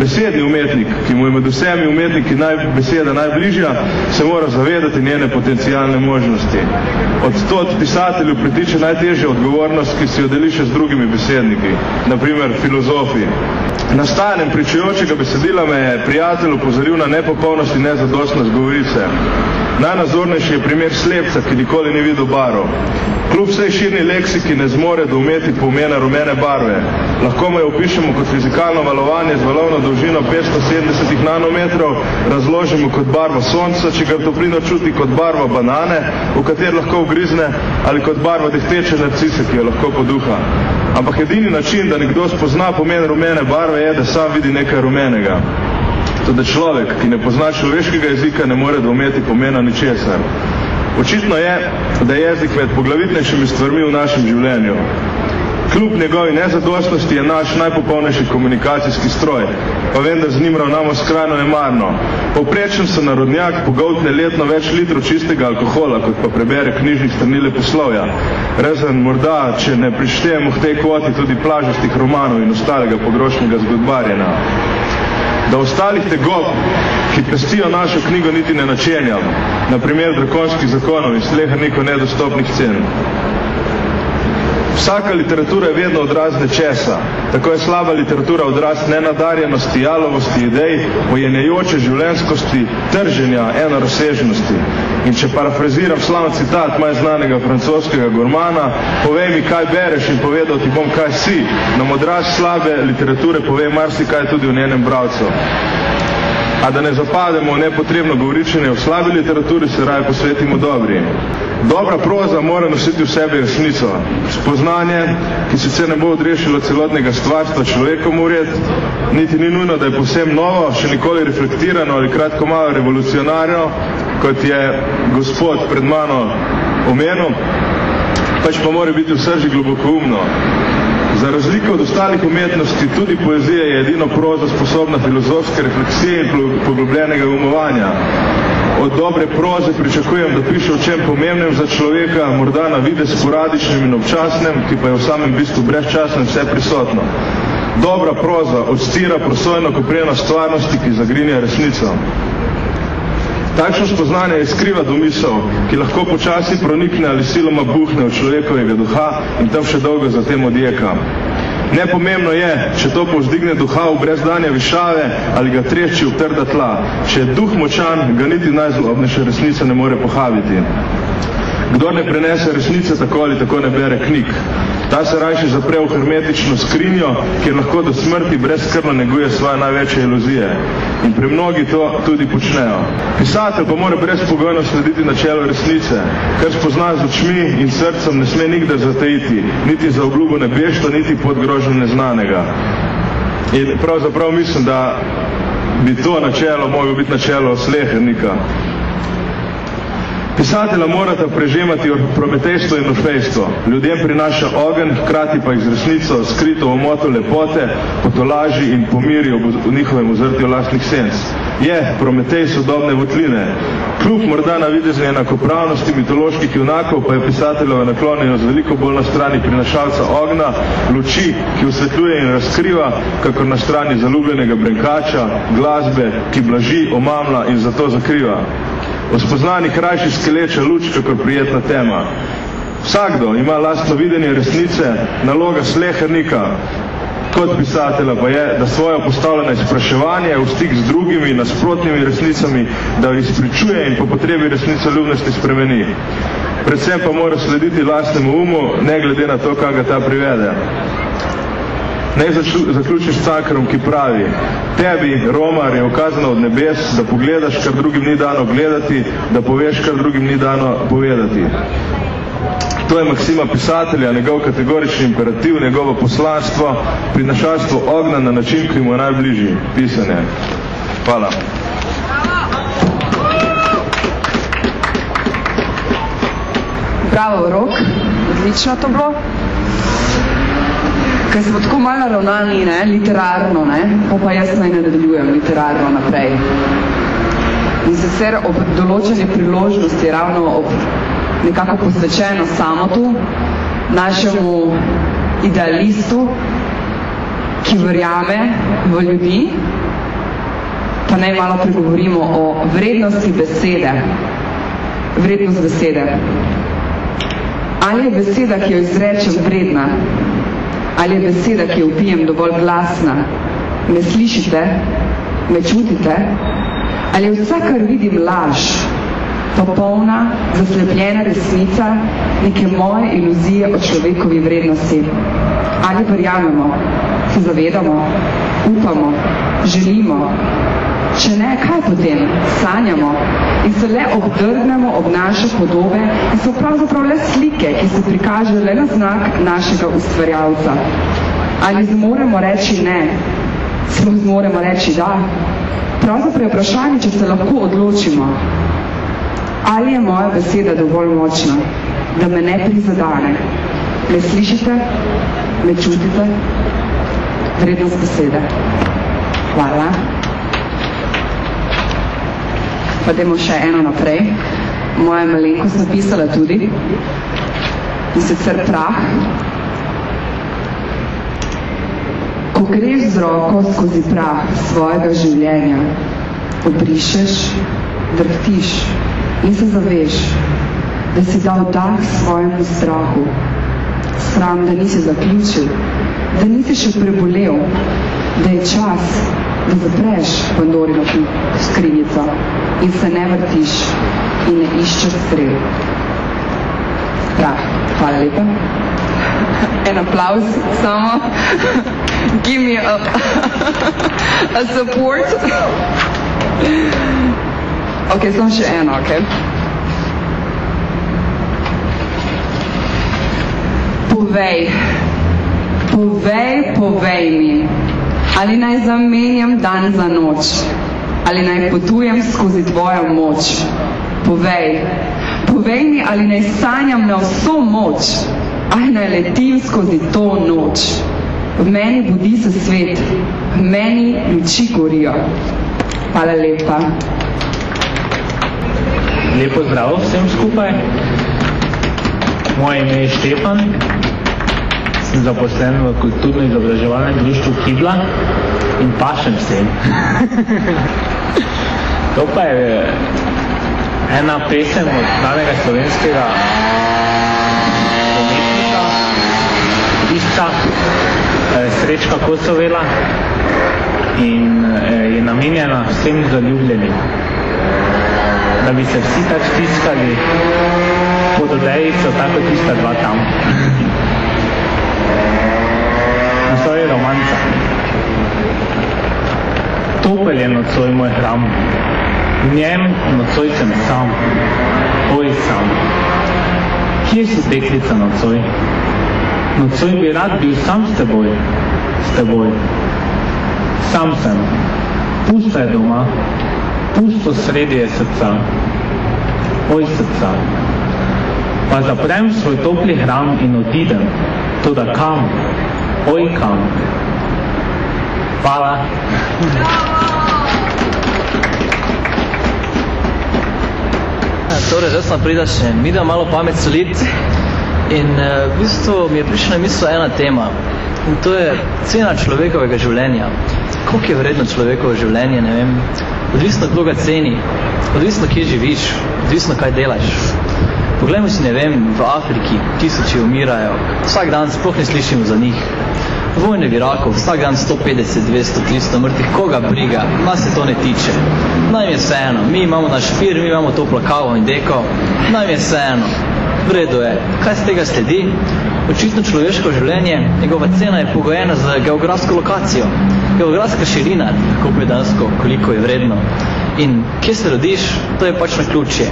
Besedni umetnik, ki mu je med vsemi umetniki naj, beseda najbližja, se mora zavedati njene potencijalne možnosti. Od tot pisatelju pritiče najtežja odgovornost, ki si jo deli še z drugimi besedniki, naprimer filozofi. Nastajanjem pričujočega besedila me je prijatelj upozoril na nepopolnost in nezadostnost govorice. Najnazornejši je primer slepca, ki nikoli ni videl barov. Kljub vsej širni leksiki ne zmore doumeti pomena rumene barve. Lahko me opišemo kot fizikalno valovanje z valovno dolžino 570 nanometrov, razložimo kot barvo sonca, če ga toplino čuti kot barvo banane, v kateri lahko vgrizne, ali kot barvo dehteče narcise, ki jo lahko poduha. Ampak edini način, da nekdo spozna pomen rumene barve, je, da sam vidi nekaj rumenega. Tudi človek, ki ne pozna človeškega jezika, ne more dometi pomena ničesar. Očitno je, da je jezik med poglavitnejšimi stvarmi v našem življenju. Kljub njegovi nezadostnosti je naš najpopolnejši komunikacijski stroj, pa vendar z njim ravnamo skrajno nemarno. Povprečen se narodnjak pogoltne letno več litrov čistega alkohola, kot pa prebere knjižnih strani leposlovja. Rezen morda, če ne prištejemo v tej kvoti tudi plažastih romanov in ostalega pogrošnjega zgodbarjena. Da ostalih tegob, ki pestijo našo knjigo, niti ne načenjam, na primer drakonskih zakonov in slehrnikov nedostopnih cen. Vsaka literatura je vedno odraz nečesa. Tako je slaba literatura odraz nenadarjenosti, jalovosti idej, ojenjajoče življenskosti, trženja, enorazsežnosti. In če parafraziram slavno citat maj znanega francoskega gormana, povej mi, kaj bereš in povedal ti bom, kaj si. Nam odraz slabe literature pove marsikaj tudi v njenem bravcu. A da ne zapademo v nepotrebno govoričenje o slabi literaturi, se raje posvetimo dobri. Dobra proza mora nositi v sebi resnico. Spoznanje, ki sicer ne bo odrešilo celotnega stvarstva človekom ured, niti ni nujno, da je posem novo, še nikoli reflektirano ali kratko malo revolucionarno, kot je gospod pred mano omenil, pač pa mora biti v srži globoko umno. Za razliko od ostalih umetnosti, tudi poezija je edino proza sposobna filozofske refleksije in poglobljenega umovanja. Od dobre proze pričakujem, da piše o čem pomembnem za človeka, morda na vide sporadičnem in občasnem, ki pa je v samem bistvu brezčasnem vse prisotno. Dobra proza odstira prosojno koprena stvarnosti, ki zagrinja resnico. Takšno spoznanje je skriva domisel, ki lahko počasi pronikne ali siloma buhne v človekovega duha in tam še dolgo zatem odjeka. Nepomembno je, če to povzdigne duha v brezdanje višave ali ga trešči v trda tla. Če je duh močan, ga niti najzlobnejša resnica ne more pohaviti. Kdor ne prenese resnice, tako ali tako ne bere knjig. Ta se rajši zapre v hermetično skrinjo, kjer lahko do smrti brezkrno neguje svoje največje iluzije. In pri mnogi to tudi počnejo. Pisatelj pa mora brezpogojno slediti načelo resnice, kar spozna z očmi in srcem ne sme nikdar zatajiti, niti za obljubo nebešto, niti pod grožnjo neznanega. In pravzaprav mislim, da bi to načelo moglo biti načelo slehernika. Pisatelja morata prežemati prometejstvo in ofejstvo. Ljudem prinaša ogen, hkrati pa jih z resnico skrito v moto lepote, potolaži in pomiri v njihovem ozrtju lastnih senc. Je prometej sodobne votline. Kljub morda navidezni enakopravnosti mitoloških junakov pa je pisateljova naklonjenost veliko bolj na strani prinašalca ogna, luči, ki osvetljuje in razkriva, kakor na strani zaljubljenega brenkača, glasbe, ki blaži, omamla in zato zakriva. O spoznani krajši skeleča luč, kakor prijetna tema. Vsakdo ima lastno videnje resnice, naloga slehernika, kot pisatelja pa je, da svoje postavljeno izpraševanje v stik z drugimi nasprotnimi resnicami, da jih spričuje in po potrebi resnico ljubnosti spremeni. Predvsem pa mora slediti lastnemu umu, ne glede na to, kaj ga ta privede. Naj zaključiš s cakrom, ki pravi, tebi, Romar, je ukazano od nebes, da pogledaš, kar drugim ni dano gledati, da poveš, kar drugim ni dano povedati. To je maksima pisatelja, njegov kategorični imperativ, njegovo poslanstvo, prinašalstvo ogna na način, ki mu je najbližji, pisanje. Hvala. Bravo, Rok. Odlično to bilo ker smo tako malo naravnani, ne, literarno, ne, pa pa jaz naj nadaljujem literarno naprej. In sicer ob določeni priložnosti, ravno ob nekako posvečeno samotu, našemu idealistu, ki verjame v ljudi, pa naj malo pregovorimo o vrednosti besede. Vrednost besede. Ali je beseda, ki jo izrečem, vredna? Ali je beseda, ki jo upijem, dovolj glasna? Me slišite? Me čutite? Ali je vse, kar vidim, laž? Popolna, zaslepljena resnica neke moje iluzije o človekovi vrednosti? Ali verjamemo? Se zavedamo? Upamo? Želimo? Če ne, kaj potem? Sanjamo in se le obdrgnemo ob naše podobe in so pravzaprav le slike, ki se prikažejo le na znak našega ustvarjalca. Ali zmoremo reči ne? Sploh zmoremo reči da? Pravzaprav je vprašanje, če se lahko odločimo. Ali je moja beseda dovolj močna, da me ne prizadane? Me slišite? Me čutite? Vrednost besede. Hvala pa dajmo še eno naprej. Moja malenkost napisala tudi. In sicer prah. Ko greš z roko skozi prah svojega življenja, obrišeš, drhtiš in se zaveš, da si dal dah svojemu strahu Sram, da nisi zaključil, da nisi še prebolel, da je čas, zapreš Pandorino skrinjico in se ne vrtiš in ne iščeš strel. Ja, hvala lepa. En aplauz samo. Give me a, a support. Ok, samo še eno, ok. Povej, povej, povej mi, ali naj zamenjam dan za noč, ali naj potujem skozi tvojo moč. Povej, povej mi, ali naj sanjam na vso moč, ali naj letim skozi to noč. V meni budi se svet, v meni luči gorijo. Hvala lepa. Lepo zdrav vsem skupaj. Moje ime je Štefan, sem zaposlen v kulturno-izobraževalnem društvu Kibla in pašem vsem. to pa je ena pesem od znanega slovenskega umetnika, pisca eh, Srečka Kosovela in eh, je namenjena vsem zaljubljenim da bi se vsi tako stiskali pod odejico, tako tista dva tam. Je romanca. Topel je nocoj moj hram, v njem nocoj sem sam, oj sam. Kje si deklica nocoj? Nocoj bi rad bil sam s teboj, s teboj. Sam sem, pusta je doma, pusto sredi je srca, oj srca. Pa zaprem svoj topli hram in odidem, toda kam, oj kam. Hvala. Torej, zdaj sem prida še mi da malo pamet solit in uh, v bistvu mi je prišla na misel ena tema in to je cena človekovega življenja. Koliko je vredno človekovo življenje, ne vem, odvisno koga ceni, odvisno kje živiš, odvisno kaj delaš. Poglejmo si, ne vem, v Afriki tisoči umirajo, vsak dan sploh ne slišimo za njih. Vojne v Iraku, vsak dan 150, 200, 300 mrtvih, koga briga, nas se to ne tiče. Naj mi je vseeno, mi imamo naš fir, mi imamo toplo kavo in deko, naj mi je vseeno. V redu je, kaj z tega sledi? Očitno človeško življenje, njegova cena je pogojena z geografsko lokacijo. Geografska širina, kako predansko, koliko je vredno. In kje se rodiš, to je pač na ključje.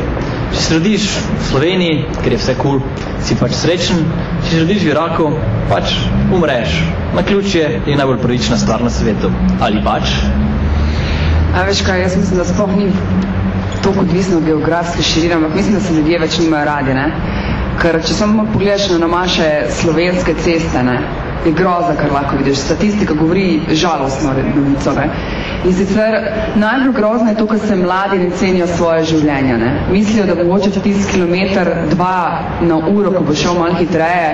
Če se rodiš v Sloveniji, ker je vse kul, cool, si pač srečen, če se rodiš v Iraku, pač umreš. Na ključje je najbolj pravična stvar na svetu. Ali pač? A veš kaj, jaz mislim, da sploh ni toliko odvisno od geografske širine, ampak mislim, da se ljudje več nimajo radi, ne? Ker če samo pogledaš na naše slovenske ceste, ne, je groza, kar lahko vidiš. Statistika govori žalostno novico. Ne. In sicer najbolj grozno je to, ker se mladi ne cenijo svoje življenja. Ne. Mislijo, da mogoče tisti kilometr, dva na uro, ko bo šel malo hitreje,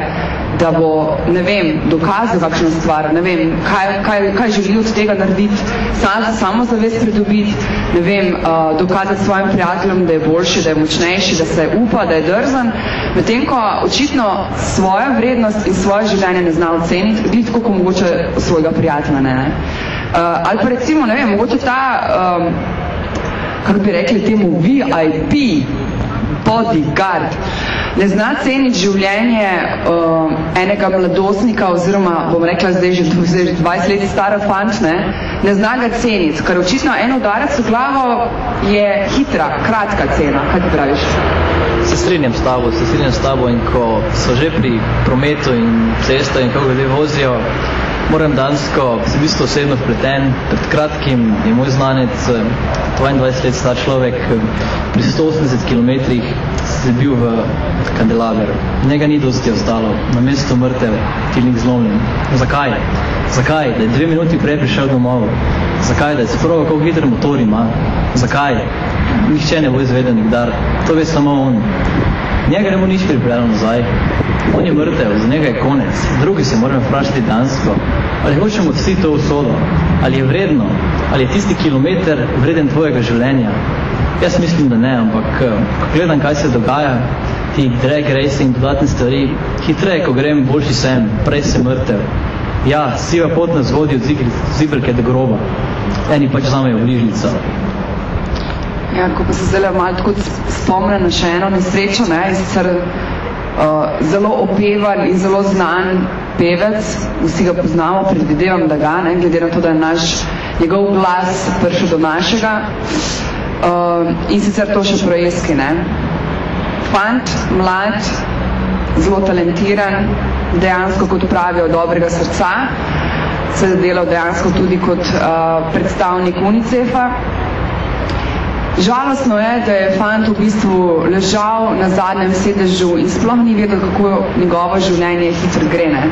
da bo, ne vem, dokazal kakšno stvar, ne vem, kaj, kaj, kaj želi od tega narediti, sam, samo zavest pridobiti, ne vem, uh, dokazati svojim prijateljem, da je boljši, da je močnejši, da se upa, da je drzan, medtem ko očitno svojo vrednost in svoje življenje ne zna oceniti, glih tako, ko mogoče svojega prijatelja ne. ne. Uh, ali pa recimo, ne vem, mogoče ta, um, kar bi rekli temu VIP, bodyguard, ne zna ceniti življenje uh, enega mladostnika oziroma, bom rekla, zdaj že, zdaj že 20 let stara fant, ne, ne zna ga ceniti, ker očitno en udarec v glavo je hitra, kratka cena. Kaj ti praviš? Se strinjam s tabo, se strinjam s tabo in ko so že pri prometu in cesto in kako ljudje vozijo, moram dansko, sem v bistvu osebno vpleten. Pred kratkim je moj znanec, 22 let star človek, pri 180 km se bil v kandelaver. Njega ni dosti ostalo, na mesto mrtev, tilnik zlomljen. Zakaj? Zakaj? Da je dve minuti prej prišel domov. Zakaj? Da je se prvo, kako hiter motor ima. Zakaj? Nihče ne bo izvedel nikdar. To ve samo on. Njega ne bo nič pripeljalo nazaj. On je mrtev, za njega je konec. Drugi se moramo vprašati dansko. Ali hočemo vsi to usodo? Ali je vredno? Ali je tisti kilometr vreden tvojega življenja? Jaz mislim, da ne, ampak ko gledam, kaj se dogaja, ti drag racing, dodatne stvari, hitreje, ko grem, boljši sem, prej sem mrtev. Ja, siva pot nas vodi od zibelke do groba. Eni pač zamejo bližnico. Ja, ko pa se zdaj malo tako spomnim na še eno nesrečo, ne, je sicer uh, zelo opevan in zelo znan pevec, vsi ga poznamo, predvidevam, da ga, ne, glede na to, da je naš, njegov glas prišel do našega. In sicer to še projeski, ne. Fant, mlad, zelo talentiran, dejansko kot pravijo dobrega srca, se je delal dejansko tudi kot uh, predstavnik UNICEF-a, Žalostno je, da je fant v bistvu ležal na zadnjem sedežu in sploh ni vedel, kako njegovo življenje hitro gre. Ne?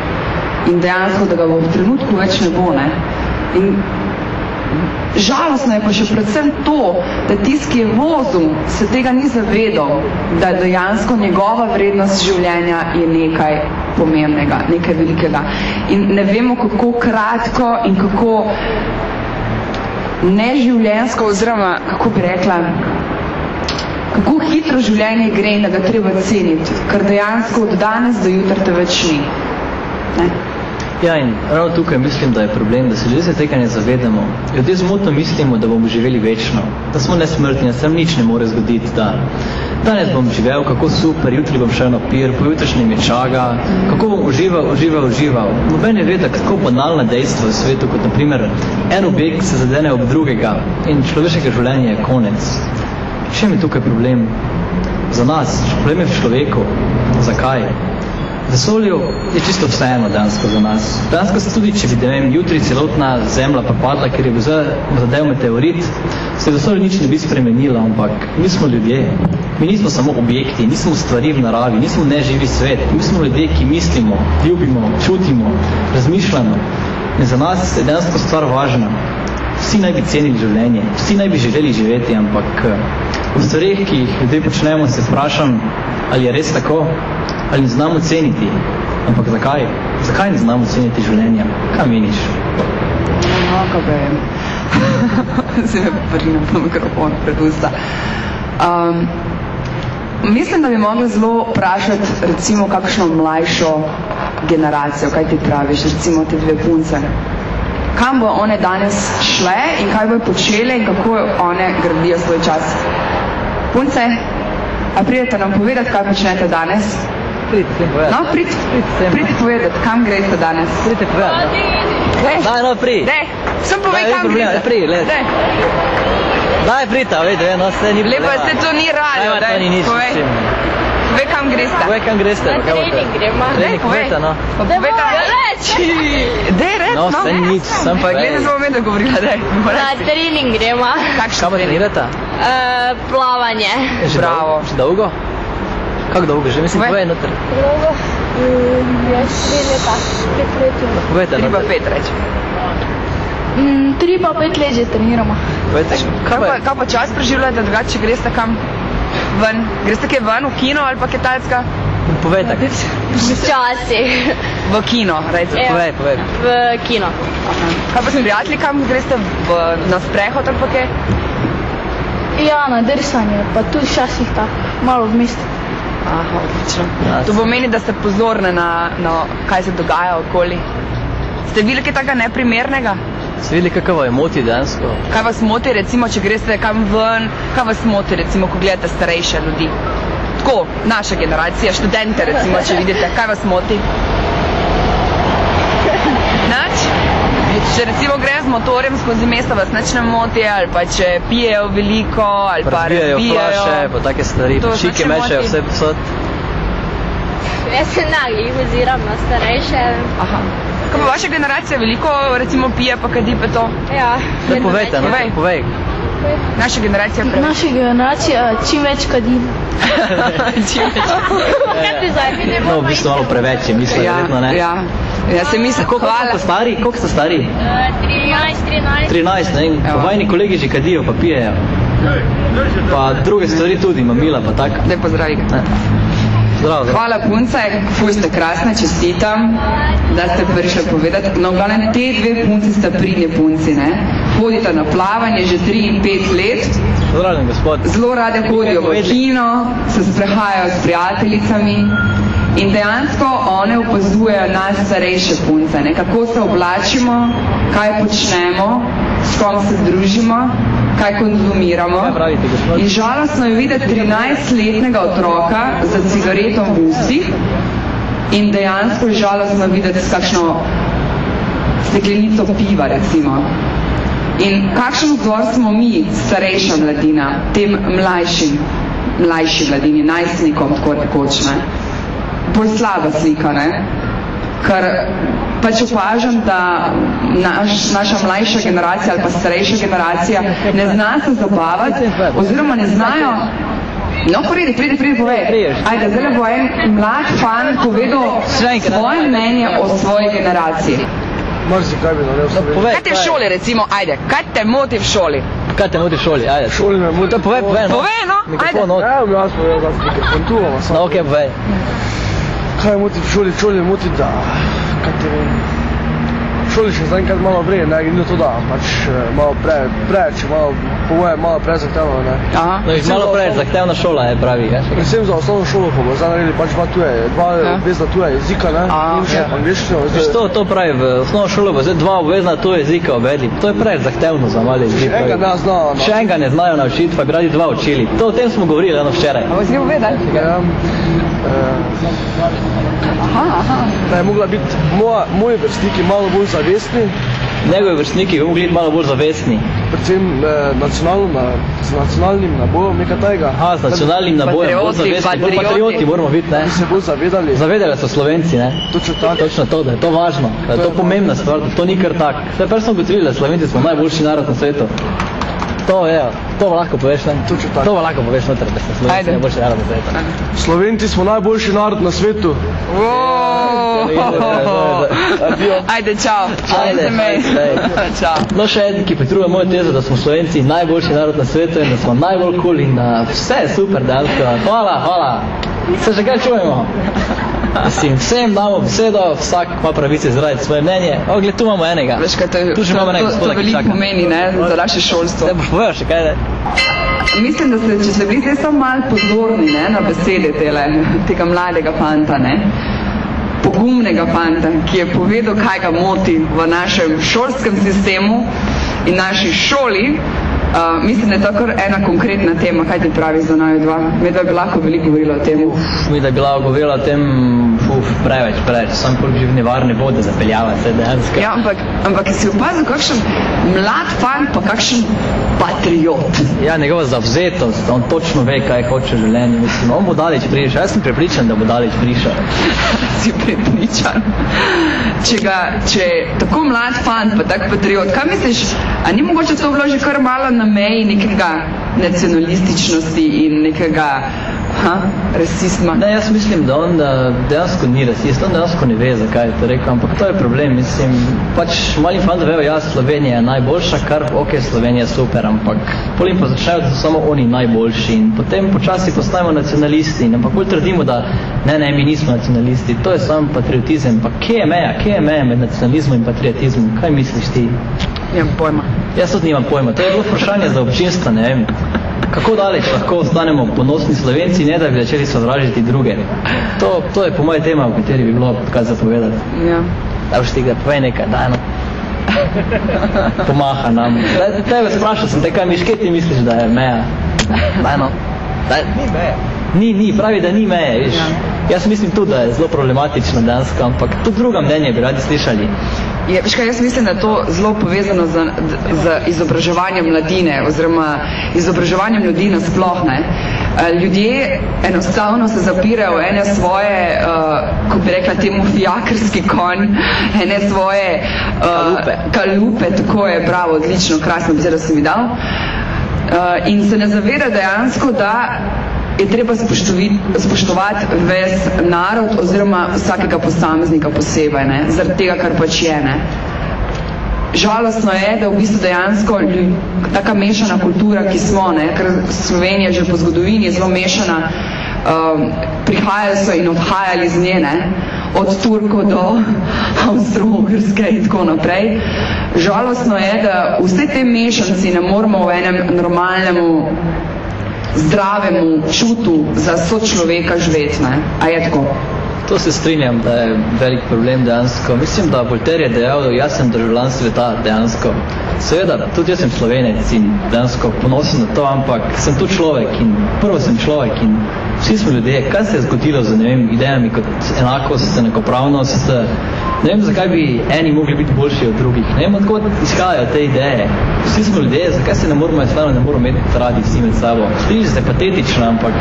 In dejansko, da ga v trenutku več ne bo. Ne? In žalostno je pa še predvsem to, da tisk, ki je vozil, se tega ni zavedal, da dejansko njegova vrednost življenja je nekaj pomembnega, nekaj velikega. In ne vemo, kako kratko in kako neživljensko oziroma, kako bi rekla, kako hitro življenje gre in da ga treba ceniti, ker dejansko od danes do jutra te več ni. Ne? Ja, in ravno tukaj mislim, da je problem, da se ljudje tega ne zavedamo. Ljudje zmotno mislimo, da bomo živeli večno, da smo nesmrtni, da se nam nič ne more zgoditi, da danes bom živel, kako super, jutri bom šel na pir, pojutrišnji mi čaga, kako bom užival, užival, užival. Noben je vedek tako banalna dejstva v svetu, kot naprimer en objekt se zadene ob drugega in človeškega življenja je konec. Še mi tukaj problem? Za nas, problem je v človeku. Zakaj? Vesolju je čisto vseeno dansko za nas. Dansko se tudi, če bi, da vem, jutri celotna zemlja propadla, ker je bil zadev meteorit, se vesolju nič ne bi spremenilo, ampak mi smo ljudje. Mi nismo samo objekti, nismo stvari v naravi, nismo neživi svet. Mi smo ljudje, ki mislimo, ljubimo, čutimo, razmišljamo. In za nas je dansko stvar važna. Vsi naj bi cenili življenje, vsi naj bi želeli živeti, ampak v stvarih, ki jih ljudje počnemo, se vprašam, ali je res tako, ali znamo ceniti. Ampak zakaj? Zakaj ne znamo ceniti življenja? Kaj meniš? No, kaj vem. Se me prinem po mikrofon pred usta. Um, mislim, da bi mogli zelo vprašati recimo kakšno mlajšo generacijo, kaj ti praviš, recimo te dve punce. Kam bo one danes šle in kaj bo počele in kako one gradijo svoj čas? Punce, a pridete nam povedati, kaj počnete danes? Prid, prid povedati. No, prid, prid, prid povedati, kam greste danes? Pridite povedati. Dej. Daj, no, pri. Dej, sem povej, Daj, kam problem, greste. pri, gled. Dej. Daj, prita, vedi, no, se ni Lepo, problema. se to ni radio, Daj, daj, to ni nič, povej. Povej, kam greste. Povej, kam greste. Na trening gremo. Trening, povej. povejte, no. Pa povej, kam reči. Reč, No, saj nič, sem pa Glede, gled. smo med govorila, dej. Na trening gremo. Kakšen Kam trenirate? Uh, plavanje. Že Bravo. dolgo? Že dolgo? Kako dolgo? Že mislim, Povej. povej noter. Dolgo. Mm, je tri leta. Pet let. Povejte Tri pa pet reč. Mm, tri pa pet let že treniramo. Povejte, Kaj kaj pa, kaj pa čas preživljate, drugače greste kam ven? Greste kje ven, v kino ali pa kaj tajska? Povejte, Včasih. V kino, recimo. Ja. povej, povej. V kino. Kaj pa s prijatelji, kam greste v, na sprehod ali pa kaj? Ja, na drsanje, pa tudi včasih tako, malo v mestu. Aha, odlično. Ja, To pomeni, da ste pozorni na, na kaj se dogaja okoli. Ste videli kaj takega neprimernega? Ste videli, kako je moti dansko? Kaj vas moti, recimo, če greste kam ven, kaj vas moti, recimo, ko gledate starejše ljudi? Tako, naša generacija, študente, recimo, če vidite, kaj vas moti? Nač? Če recimo gre z motorjem skozi mesto, vas nič ne moti, ali pa če pijejo veliko, ali pa Razbijajo razbijajo. flaše, pa take stvari, šike ne mečejo vse posod. Jaz se naglih oziram na starejše. Aha. Kaj pa vaša generacija veliko, recimo, pije pa kadi pa to? Ja. Daj povejte, no, Povej. povej. Naša generacija preveč. Naša generacija čim več kadi. Čim več. Vidimo? No, v bistvu malo preveč je, mislim, Ja, verjetno ne. ja. Ja, se mislim, Koliko hvala. ste stari? Koliko ste stari? 13, 13. 13, ne? In vajni kolegi že kadijo, pa pijejo. Pa druge stvari tudi, mamila, pa tako. Daj pozdravi ga. Ne. Zdravo, zdravo. Hvala punce, fuj ste krasne, čestitam, da ste prišli povedati. No, glavne, te dve punci sta pridne punci, ne? Hodita na plavanje že 3 in 5 let. Zdravljen, gospod. Zelo rade hodijo v kino, se sprehajajo s prijateljicami in dejansko one opazujejo nas starejše punce, ne? kako se oblačimo, kaj počnemo, s kom se družimo, kaj konzumiramo. In žalostno je videti 13-letnega otroka za cigaretom v ustih in dejansko je žalostno videti s kakšno steklenico piva, recimo. In kakšen vzor smo mi, starejša mladina, tem mlajšim, mlajši mladini, najstnikom, tako rekoč, ne? Bolj slaba slika, ne? Ker pač opažam, da naš, naša mlajša generacija ali pa starejša generacija ne zna se zabavati oziroma ne znajo No, pridi, pridi, pridi, povej. Ajde, zdaj bo en mlad fan povedal svoje mnenje o svoji generaciji. Marzi kaj bi naredil v Sloveniji. Kaj te v šoli, recimo, ajde, kaj te moti v šoli? Kaj te moti v šoli? Ajde. Šoli me moti. Povej, povej, no. Povej, no, Mikrofon, ajde. no. Ja, bom jaz povedal, da sem mikrofon tu, imamo samo. No, ok, povej. Kaj moti v šoli? Šoli moti, da... Kaj te vem? V šoli še zaenkrat malo breje, ne, ni to da, pač eh, malo pre, preveč, malo, po mojem, malo prezahtevno, ne. Aha. No, jih malo preveč zahtevna šola je, pravi. Ja. Predvsem za osnovno šolo, ko bo zdaj naredili pač dva tuje, dva Ja. obvezna tuja jezika, ne, nemščino, Ja. angliščino, Veš, to, to pravi, v osnovno šolo bo zdaj dva obvezna tuja jezika uvedli. To je preveč zahtevno za mali ljudi. Še enega ne znajo, no. Še enega ne znajo naučiti, pa bi radi dva učili. To, o tem smo govorili eno včeraj. A boš ga povedal? Ja, Aha, aha. da je mogla biti moja, moji vrstniki malo bolj zavestni, Njegovi vrstniki bi mogli biti malo bolj zavestni. predvsem eh, nacionalno, na, z nacionalnim nabojem, nekaj tajega. Aha, z nacionalnim nabojem, bolj Patrioti, zavestni, bolj patrioti. patrioti moramo biti, ne? Bi se bolj zavedali. Zavedali so Slovenci, ne? Točno tako. Točno to, da je to važno, da je to pomembna stvar, da to ni kar tak. Zdaj pa smo ugotovili, da Slovenci smo najboljši narod na svetu. To je, to lahko poveš, ne? To lahko poveš noter, da smo Slovenci najboljši narod na svetu. Slovenci smo najboljši narod na svetu. Ajde, čau. Ajde. Čau. No, še en, ki petruje mojo tezo, da smo Slovenci najboljši narod na svetu in da smo najbolj kul cool in da vse je super dejansko. Hvala, hvala. Se že kaj čujemo? Mislim, vsem damo besedo, vsak ima pravice izraziti svoje mnenje. O, gled, tu imamo enega. Veš, kaj to, Tu že to, imamo enega to, to gospoda, ki veliko čaka. pomeni, ne, za naše šolstvo. Boš povedal še kaj, ne? Mislim, da ste, če ste bili zdaj samo malo pozorni ne, na besede tele, tega mladega fanta, ne, pogumnega fanta, ki je povedal, kaj ga moti v našem šolskem sistemu in naši šoli, uh, mislim, da je to kar ena konkretna tema, kaj ti pravi za naju dva. Medva bi lahko veliko govorila o tem. Mi, da je bila govorila o tem, uf, preveč, preveč, sam koliko že v nevarne vode zapeljava se dejansko. Ja, ampak, ampak si opazil, kakšen mlad fant, pa kakšen patriot. Ja, njegova zavzetost, on točno ve, kaj hoče v življenju. Mislim, on bo daleč prišel. Jaz sem prepričan, da bo daleč prišel. si prepričan. Če, ga, če tako mlad fant, pa tak patriot, kaj misliš, a ni mogoče to bilo že kar malo na meji nekega nacionalističnosti in nekega ha, rasizma? Ne, jaz mislim, da on da dejansko ni rasist, on dejansko ne ve, zakaj je to rekel, ampak to je problem. Mislim, pač mali fanti vejo, ja, Slovenija je najboljša, kar ok, Slovenija je super, ampak potem pa začnejo, da so samo oni najboljši in potem počasi postajamo nacionalisti in ampak bolj trdimo, da ne, ne, mi nismo nacionalisti, to je samo patriotizem. Pa kje je meja, kje je meja med nacionalizmom in patriotizmom? Kaj misliš ti? Nimam pojma. Jaz tudi nimam pojma. To je bilo vprašanje za občinstvo, ne vem. Kako daleč lahko ostanemo ponosni Slovenci, ne da bi začeli sovražiti druge? To, to je po moje tema, o kateri bi bilo kaj zapovedati. Ja. Da boš ti ga povej nekaj, daj no. Pomaha nam. Daj, tebe sprašal sem te, kaj miš, kje ti misliš, da je meja? Daj no. Daj. Ni meje. Ni, ni, pravi, da ni meje, viš. Jaz mislim tudi, da je zelo problematično dejansko, ampak tudi druga mnenja bi radi slišali. Je, veš kaj, jaz mislim, da je to zelo povezano z, z izobraževanjem mladine oziroma izobraževanjem ljudi nasploh. Ne? Eh, Ljudje enostavno se zapirajo v ene svoje, uh, ko bi rekla temu fijakrski konj, ene svoje uh, kalupe. kalupe, tako je, bravo, odlično, krasno besedo si mi dal. Uh, in se ne zaveda dejansko, da je treba spoštovati, ves narod oziroma vsakega posameznika posebej, ne, zaradi tega, kar pač je. Ne. Žalostno je, da v bistvu dejansko taka mešana kultura, ki smo, ne, ker Slovenija že po zgodovini je zelo mešana, um, prihajali so in odhajali z njene, od Turko do Avstro-Ogrske in tako naprej. Žalostno je, da vse te mešanci ne moramo v enem normalnemu zdravemu čutu za sočloveka živeti, ne? A je tako? To se strinjam, da je velik problem dejansko. Mislim, da Voltaire je dejal, da jaz sem državljan sveta dejansko. Seveda, tudi jaz sem slovenec in dejansko ponosen na to, ampak sem tu človek in prvo sem človek in vsi smo ljudje. Kaj se je zgodilo z, ne vem, idejami kot enakost, enakopravnost? Ne vem, zakaj bi eni mogli biti boljši od drugih. Ne vem, odkot izhajajo te ideje. Vsi smo ljudje, zakaj se ne moramo, ne moramo imeti radi vsi med sabo. Sliši se patetično, ampak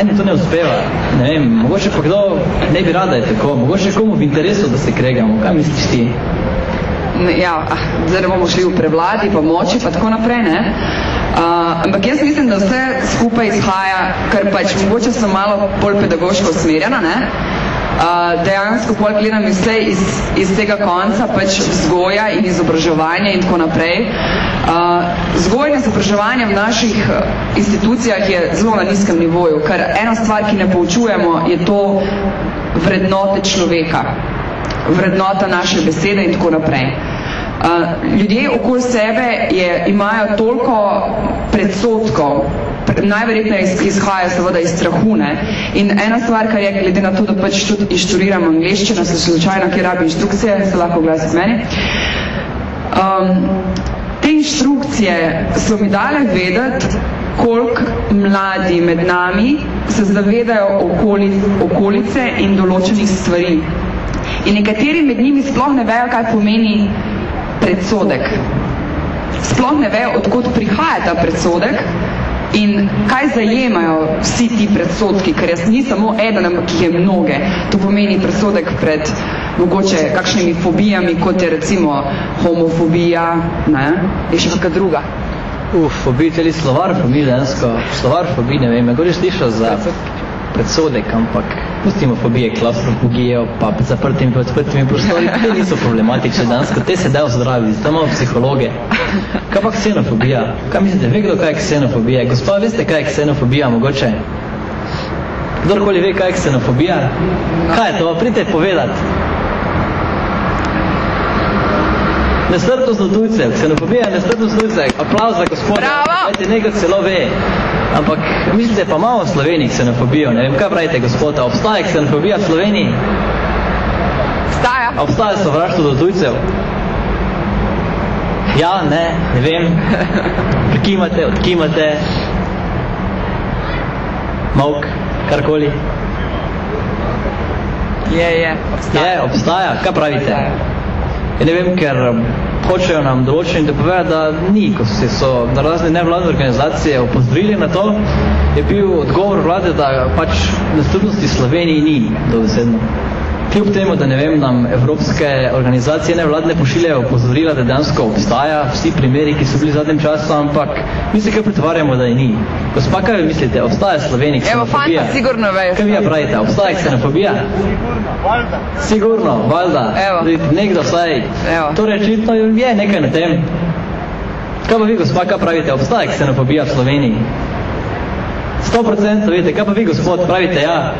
eni to ne uspeva. Ne vem, mogoče pa kdo ne bi rada je tako, mogoče komu v interesu, da se kregamo. Kaj misliš ti? Ja, ah, zdaj ne bomo šli v prevladi, pa moči, pa tako naprej, ne? Uh, ampak jaz mislim, da vse skupaj izhaja, ker pač mogoče sem malo bolj pedagoško usmerjena, ne? Uh, dejansko pol gledam vse iz, iz tega konca, pač vzgoja in izobraževanje in tako naprej. Uh, vzgoja in izobraževanje v naših institucijah je zelo na nizkem nivoju, ker ena stvar, ki ne poučujemo, je to vrednote človeka, vrednota naše besede in tako naprej. Ljudje okoli sebe je, imajo toliko predsotkov, najverjetneje izhaja seveda iz strahu. Ne? In ena stvar, kar je, glede na to, da pač tudi inšturiram angliščino, se slučajno, ki rabi inštrukcije, se lahko glasi z meni. Um, te inštrukcije so mi dale vedeti, koliko mladi med nami se zavedajo okoli, okolice in določenih stvari. In nekateri med njimi sploh ne vejo, kaj pomeni predsodek. Sploh ne vejo, odkot prihaja ta predsodek, In kaj zajemajo vsi ti predsodki, ker jaz ni samo eden, ampak jih je mnoge. To pomeni predsodek pred mogoče kakšnimi fobijami, kot je recimo homofobija, ne? Je še kakšna druga? Uf, fobij, ali slovar fobij, densko. Slovar fobij, ne vem, je slišal za predsodek, ampak pustimo fobije, klaustrofobijo, pa zaprtimi pa odprtimi prostori, te niso problematične dansko, te se dajo zdraviti, tam imamo psihologe. Kaj pa ksenofobija? Kaj mislite, ve kdo kaj je ksenofobija? Gospa, veste kaj je ksenofobija, mogoče? Kdorkoli ve, kaj je ksenofobija? Kaj je to? Pridite povedati. Nestrpnost do tujcev, ksenofobija, nestrpnost do tujcev, aplauz za gospoda. Bravo! Ajte, nekaj celo ve. Ampak mislite pa malo v Sloveniji ksenofobijo, ne vem, kaj pravite gospoda, obstaja ksenofobija v Sloveniji? Obstaja. Obstaja sovraštvo do tujcev? Ja, ne, ne vem. Prikimate, odkimate. Mok, karkoli. Je, je, obstaja. Je, obstaja. Kaj pravite? Ja, ne vem, ker hočejo nam določeni dopovedati, da ni, ko se so razne nevladne organizacije opozorili na to, je bil odgovor vlade, da pač nastrpnosti Sloveniji ni dovesedno. Kljub temu, da ne vem, nam evropske organizacije nevladne pošiljajo opozorila, da dejansko obstaja vsi primeri, ki so bili v zadnjem času, ampak mi se kaj pretvarjamo, da je ni. Gospa, kaj vi mislite, obstaja Sloveniji Evo, ksenofobija? fanta, sigurno vejo. Kaj vi ja pravite, obstaja ksenofobija? Sigurno, valjda. Evo. Nekdo vsaj. Evo. Torej, očitno je nekaj na tem. Kaj pa vi, gospa, kaj pravite, obstaja ksenofobija v Sloveniji? 100% vidite, kaj pa vi, gospod, pravite, ja.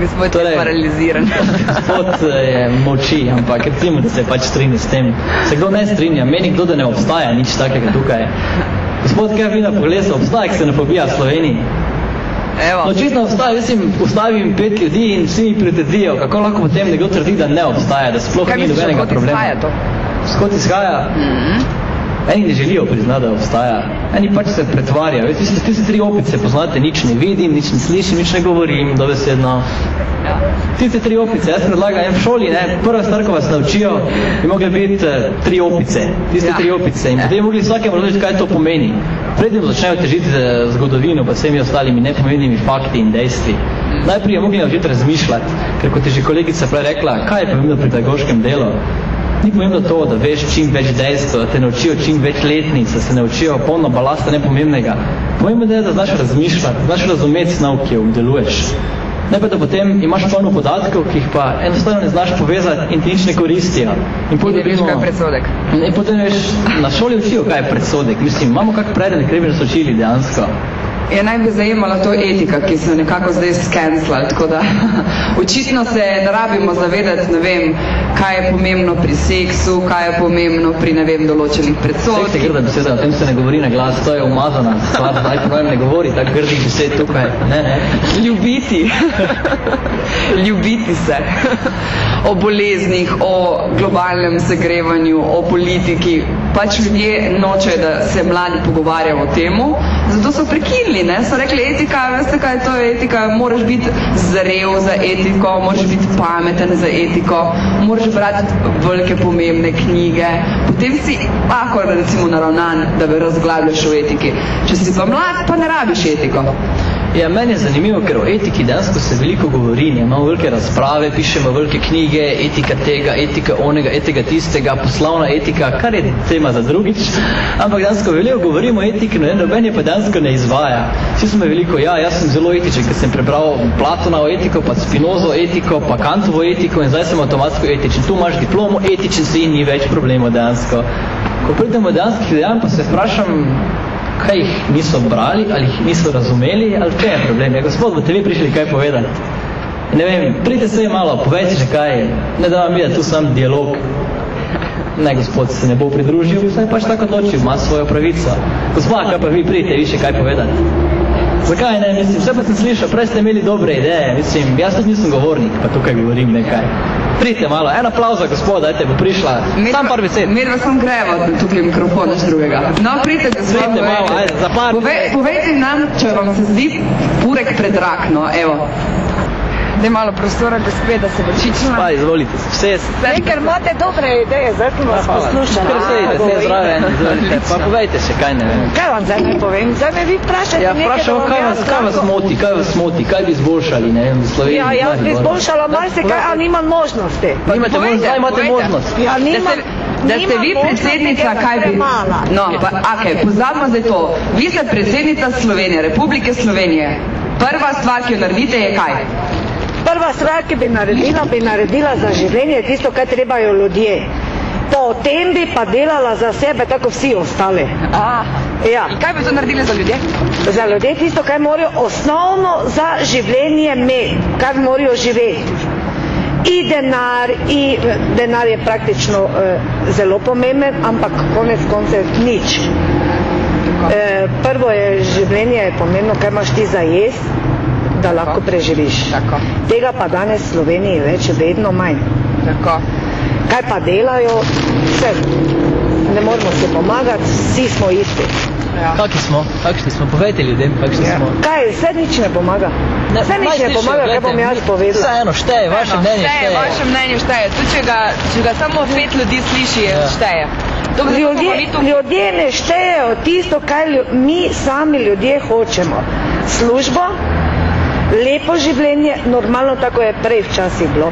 Gospod Torej- je paraliziran. Gospod eh, je moči, ampak recimo, da se pač strinja s tem. Se kdo ne strinja? Meni kdo, da ne obstaja nič takega tukaj. Gospod, kaj vi na pogledu, obstaja ksenofobija v Sloveniji? Evo. No, očitno obstaja, jaz jim ustavim pet ljudi in vsi mi pritrdijo, kako lahko potem nekdo trdi, da ne obstaja, da sploh Kaj ni misliš, nobenega odkot problema. izhaja to? Skot izhaja? Eni ne želijo priznati, da obstaja. Eni pač se pretvarjajo. Veš, Ti, ti se tri opice poznate, nič ne vidim, nič ne slišim, nič ne govorim, dobesedno. Ja. Tiste tri opice, jaz predlagam, en v šoli, ne, prva stvar, ko vas naučijo, bi mogli biti uh, tri opice, tiste Ja. tri opice in potem bi mogli vsakemu razložiti, kaj to pomeni. Predtem začnejo težiti zgodovino, pa vsemi ostalimi nepomenimi fakti in dejstvi. Najprej je mogli naučiti razmišljati, ker kot je že kolegica prej rekla, kaj je pomembno pri pedagoškem delu? Ni pomembno to, da veš čim več dejstev, da te naučijo čim več letnic, da se naučijo polno balasta nepomembnega. Pomembno je, da znaš razmišljati, znaš razumeti snov, ki jo obdeluješ. Ne pa, da potem imaš polno podatkov, ki jih pa enostavno ne znaš povezati in ti nič ne koristijo. In In ne veš, kaj je predsodek. In potem veš, na šoli učijo, kaj je predsodek. Mislim, imamo kak predmet, ki bi nas učili dejansko. Je naj bi zajemala to etika, ki jo nekako zdaj skenslali, tako da očitno se ne rabimo zavedati, ne vem, kaj je pomembno pri seksu, kaj je pomembno pri, ne vem, določenih Seks je grda beseda, o tem se ne govori na glas, to je umazana stvar, zdaj pravim ne govori tako grdih besed tukaj. Ne, ne. Ljubiti. Ljubiti se. o boleznih, o globalnem segrevanju, o politiki. Pač ljudje nočejo, da se mladi pogovarjajo o temu, zato so prekinili, ne? So rekli, etika, veste kaj to je etika, moraš biti zrel za etiko, moraš biti pameten za etiko, moraš brati velike pomembne knjige, potem si lahko recimo naravnan, da bi razglabljaš o etiki. Če si pa mlad, pa ne rabiš etiko. Ja, meni je zanimivo, ker o etiki dejansko se veliko govori, imamo velike razprave, pišemo velike knjige, etika tega, etika onega, etika tistega, poslovna etika, kar je tema za drugič, ampak dejansko veliko govorimo o etiki, no noben je pa dejansko ne izvaja. Vsi smo veliko, ja, jaz sem zelo etičen, ker sem prebral Platona o etiko, pa Spinozo etiko, pa Kantovo etiko in zdaj sem avtomatsko etičen. Tu imaš diplomo, etičen si in ni več problemov dejansko. Ko pridemo dejanskih dejanj, pa se vprašam, kaj jih niso brali, ali jih niso razumeli, ali kaj je problem. Ja, gospod, boste vi prišli kaj povedati? Ne vem, pridite se malo, povejte še kaj. Ne da vam da tu sam dialog. Ne, gospod se ne bo pridružil, saj je pač tako odločil, ima svojo pravico. Gospod, kaj pa vi pridite, vi še kaj povedati? Zakaj ne, mislim, vse pa sem slišal, prej ste imeli dobre ideje, mislim, jaz tudi nisem govornik, pa tukaj govorim nekaj. Pridite malo, en aplauz za gospod, dajte, bo prišla, sam par besed. Medva sem greva tukaj mikrofon, nič drugega. No, pridite, gospod, Pridite malo, ajde, za par Pove, povejte nam, če vam se zdi purek predrak, no, evo. Da malo prostora, gospe, da se bo čičila. Pa, izvolite, vse je Ne, ker imate dobre ideje, zdaj smo vas poslušali. Kar sedite, vse je zraven, izvolite, pa povejte še kaj, ne vem. Kaj vam zdaj naj povem? Zdaj me vi vprašate Ja, nekaj, vprašamo, vam kaj vas, kaj vas moti, kaj vas moti, kaj bi izboljšali, ne vem, v Sloveniji. Ja, jaz bi izboljšala marsikaj, a nimam možnosti. Nimate možnosti, zdaj imate možnost. Ja, nimam, ste, da ste vi predsednica, kaj bi... No, pa, okay, pozabimo zdaj to. Vi ste predsednica Slovenije, Republike Slovenije. Prva stvar, ki jo naredite, je kaj? Prva stvar, ki bi naredila, bi naredila za življenje tisto, kar trebajo ljudje. Potem bi pa delala za sebe, tako vsi ostali. A, Ja. in kaj bi to naredili za ljudje? Za ljudje tisto, kar morajo osnovno za življenje imeti, kar morajo živeti. I denar, i denar je praktično eh, zelo pomemben, ampak konec koncev nič. Eh, prvo je življenje je pomembno, kaj imaš ti za jesti, da lahko preživiš. Tako. Tega pa danes v Sloveniji več vedno manj. Tako. Kaj pa delajo? Vse. Ne moramo se pomagati, vsi smo isti. Ja. Kakšni smo? Kakšni smo? Povejte ljudem, kakšni smo. Kaj, vse nič ne pomaga. Vse nič ne pomaga, kaj bom jaz povedala. Vseeno, šteje, vaše Eno, mnenje šteje, šteje. vaše mnenje šteje. Tudi če ga, če ga samo pet ljudi sliši, Ja. šteje. Dobro, bomo Ljudje, tu- ljudje ne štejejo tisto, kar lju- mi sami ljudje hočemo. Službo, lepo življenje, normalno tako je prej včasih bilo.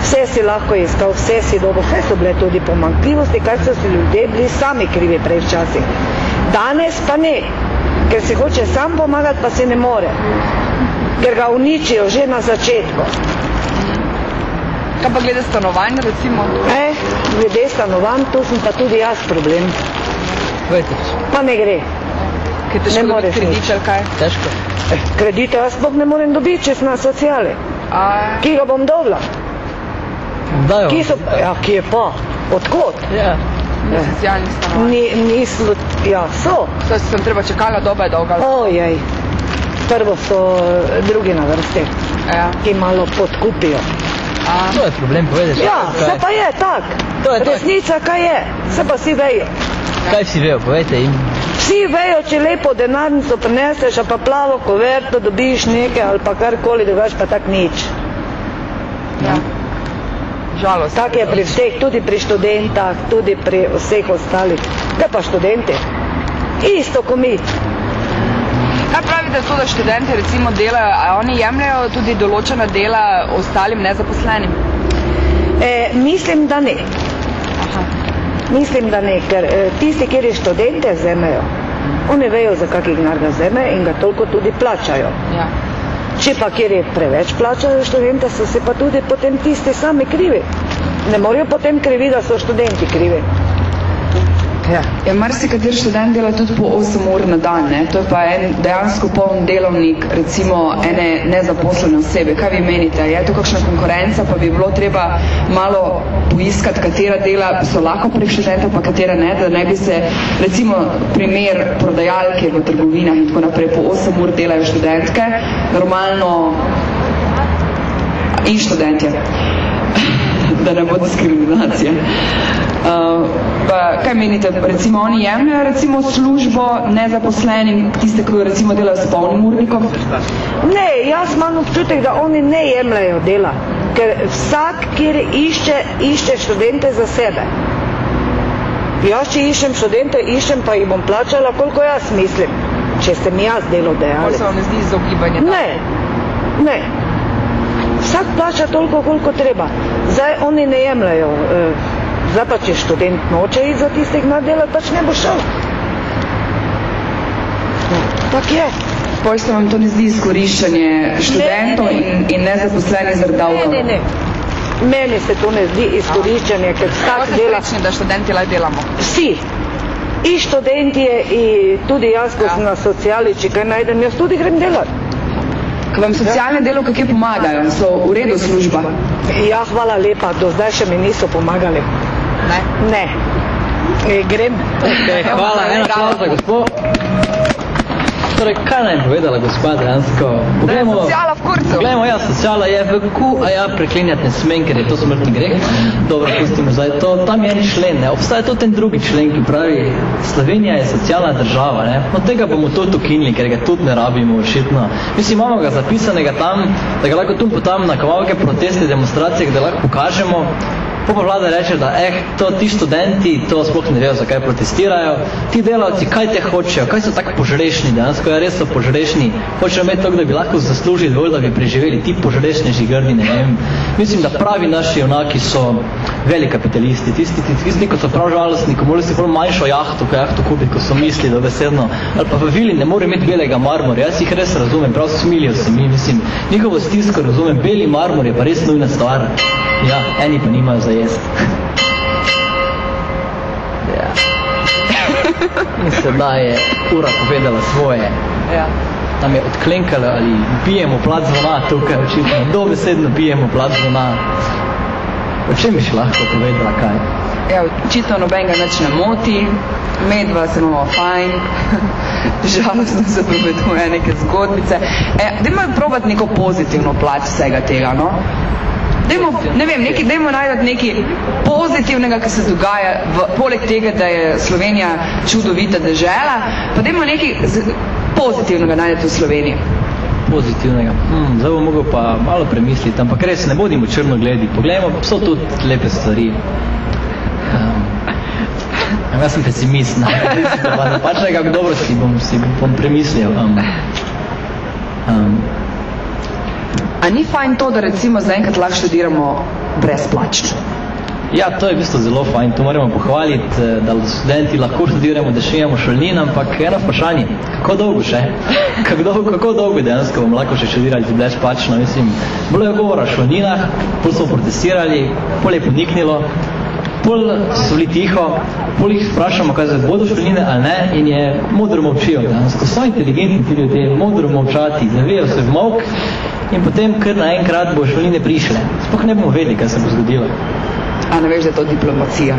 Vse si lahko iskal, vse si dobo, vse so bile tudi pomankljivosti, kar so si ljudje bili sami krivi prej včasih. Danes pa ne, ker si hoče sam pomagati, pa se ne more. Ker ga uničijo že na začetku. Kaj pa glede stanovanj, recimo? E, glede stanovanj, tu sem pa tudi jaz problem. Povejte, Pa ne gre. Ker Ne težko moreš dobiti kredit ali kaj? težko. Kredite jaz sploh ne morem dobiti, če sem na sociali. A, Ki ga bom dobila? Dajo. Ki, so, ja, ki je pa? Odkot? Ja. na socialnih stanovanj. Ni, ni slu, ja, so. To sem treba čakala, doba je dolga. Ojej. Prvo so eh, drugi na vrsti, Ja. ki malo podkupijo. A, To je problem, povedete. Ja, se pa je tak. To je tak. Resnica kaj je, se pa vsi vejo. Kaj vsi vejo, povejte jim. Vsi vejo, če lepo denarnico prineseš, a pa plavo koverto, dobiš nekaj ali pa karkoli, drugače pa tak nič. ja. Žalost. Tak je pri vseh, tudi pri študentah, tudi pri vseh ostalih. Kaj pa študenti? Isto kot mi. Kaj pravite to, da študenti recimo delajo, a oni jemljajo tudi določena dela ostalim nezaposlenim? E, mislim, da ne. Mislim, da ne, ker e, tisti, kjer je študente vzemejo, oni vejo, za kakih denar ga vzemejo in ga toliko tudi plačajo. Ja. Če pa kjer je preveč plačajo študente, so se pa tudi potem tisti sami krivi. Ne morajo potem krivi, da so študenti krivi. Ja. ja Marsikateri študent dela tudi po 8 ur na dan, ne? to je pa en dejansko poln delovnik recimo ene nezaposlene osebe. Kaj vi menite? Je to kakšna konkurenca, pa bi bilo treba malo poiskati, katera dela so lahko prek študenta, pa katera ne, da ne bi se recimo primer prodajalke v trgovinah in tako naprej po 8 ur delajo študentke, normalno in študentje, da ne bo diskriminacija. Uh, pa kaj menite, recimo oni jemljajo recimo službo nezaposlenim, tiste, ki recimo delajo s polnim urnikom? Ne, jaz imam občutek, da oni ne jemljajo dela, ker vsak, kjer išče, išče študente za sebe. Jaz, če iščem študente, iščem pa jih bom plačala, koliko jaz mislim, če ste mi jaz delodajalec. Kako se vam ne zdi izogibanje? Ne, ne. Vsak plača toliko, koliko treba. Zdaj oni ne jemljajo. Eh, zdaj pa, če študent noče iti za tistih na delo, pač ne bo šel. Tak je. Poj se vam to ne zdi izkoriščanje študentov Ne, ne, ne. in, in nezaposlenih zaradi davkov? Ne, ne, ne. Meni se to ne zdi izkoriščanje, ker vsak dela... da študenti le delamo? Vsi. I študentje, i tudi jaz, ko sem na socijali, če kaj najdem, jaz tudi grem delati. Ko vam socialne delovke kje pomagajo? So v redu služba? Ja, hvala lepa, do zdaj še mi niso pomagali. Ne? Ne. E, grem. Okay, hvala, ena hvala za gospod. Torej, kaj naj povedala gospa dejansko? Poglejmo, sociala v kurcu. Poglejmo, ja, sociala je v ku, a ja, preklinjati ne smem, ker je to smrtni greh. Dobro, pustimo zdaj to. Tam je en člen, ne. Obstaja tudi ten drugi člen, ki pravi, Slovenija je socialna država, ne. No, tega bomo tudi ukinili, ker ga tudi ne rabimo, očitno. Mislim, imamo ga zapisanega tam, da ga lahko tu potam na kavalke proteste, demonstracije, da lahko pokažemo. Pa pa vlada reče, da eh, to ti študenti, to sploh ne vejo, zakaj protestirajo. Ti delavci, kaj te hočejo, kaj so tako požrešni, dejansko ja, res so požrešni. Hočejo imeti to, da bi lahko zaslužili dovolj, da bi preživeli ti požrešni žigrni, ne vem. Mislim, da pravi naši junaki so veli kapitalisti, tisti, tisti, tisti, ko so prav žalostni, ko morajo si prav manjšo jahto, ko jahto kupiti, ko so misli dobesedno. Ali pa vili ne more imeti belega marmorja, jaz jih res razumem, prav smilijo se mi, mislim, njihovo stisko razumem, beli marmor je pa res nujna stvar. Ja, eni pa nimajo za jesti. Ja. In sedaj je ura povedala svoje. Ja. Nam je odklenkala ali bijemo plat zvona tukaj, očitno. Dobesedno bijemo plat zvona. O čem bi še lahko povedala kaj? Ja, očitno nobenega nič ne moti, medva se imamo fajn, žalostno se poveduje neke zgodbice. E, dajmo probati neko pozitivno plat vsega tega, no? Dajmo, ne vem, neki, dajmo najdati nekaj pozitivnega, ki se dogaja, v, poleg tega, da je Slovenija čudovita dežela, pa dajmo nekaj z, pozitivnega najdeti v Sloveniji. Pozitivnega. Hmm, zdaj bom mogel pa malo premisliti, ampak res ne bodimo črnogledi. Poglejmo, so tudi lepe stvari. Um, jaz sem pesimist, ne. pač nekako dobro si bom, si bom premislil. Um, um, A ni fajn to, da recimo zaenkrat lahko študiramo brezplačno? Ja, to je v bistvu zelo fajn, to moramo pohvaliti, eh, da študenti lahko študiramo, da imamo šolnin, ampak eno vprašanje, kako dolgo še? Kako dolgo, kako dolgo dejansko bomo lahko še študirali brezplačno? Mislim, bilo je govora o šolninah, pol smo protestirali, pol je poniknilo, pol so bili tiho, pol jih vprašamo, kaj zdaj bodo šolnine ali ne, in je modro molčijo. Dejansko so inteligentni ti ljudje, modro molčati, zavijajo se v mok in potem kar naenkrat bo šoline prišle. Sploh ne bomo vedeli, kaj se bo zgodilo. A ne veš, da je to diplomacija?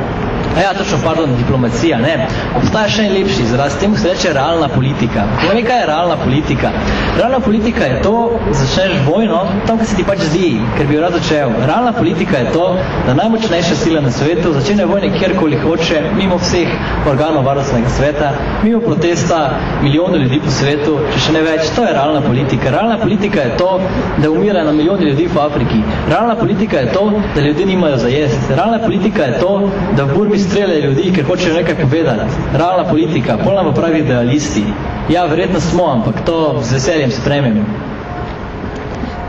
A ja, točno, pardon, diplomacija, ne. Obstaja še en lepši izraz, temu se reče realna politika. Povej, kaj je realna politika? Realna politika je to, začneš vojno, tam, kjer se ti pač zdi, ker bi jo rad začel. Realna politika je to, da najmočnejša sila na svetu začne vojne kjerkoli hoče, mimo vseh organov varnostnega sveta, mimo protesta milijonov ljudi po svetu, če še ne več. To je realna politika. Realna politika je to, da umira na milijoni ljudi v Afriki. Realna politika je to, da ljudje nimajo za jesti. Realna politika je to, da v Burmi streljajo ljudi, ker hočejo nekaj povedati. Realna politika, pol nam pravi idealisti. Ja, verjetno smo, ampak to z veseljem spremem.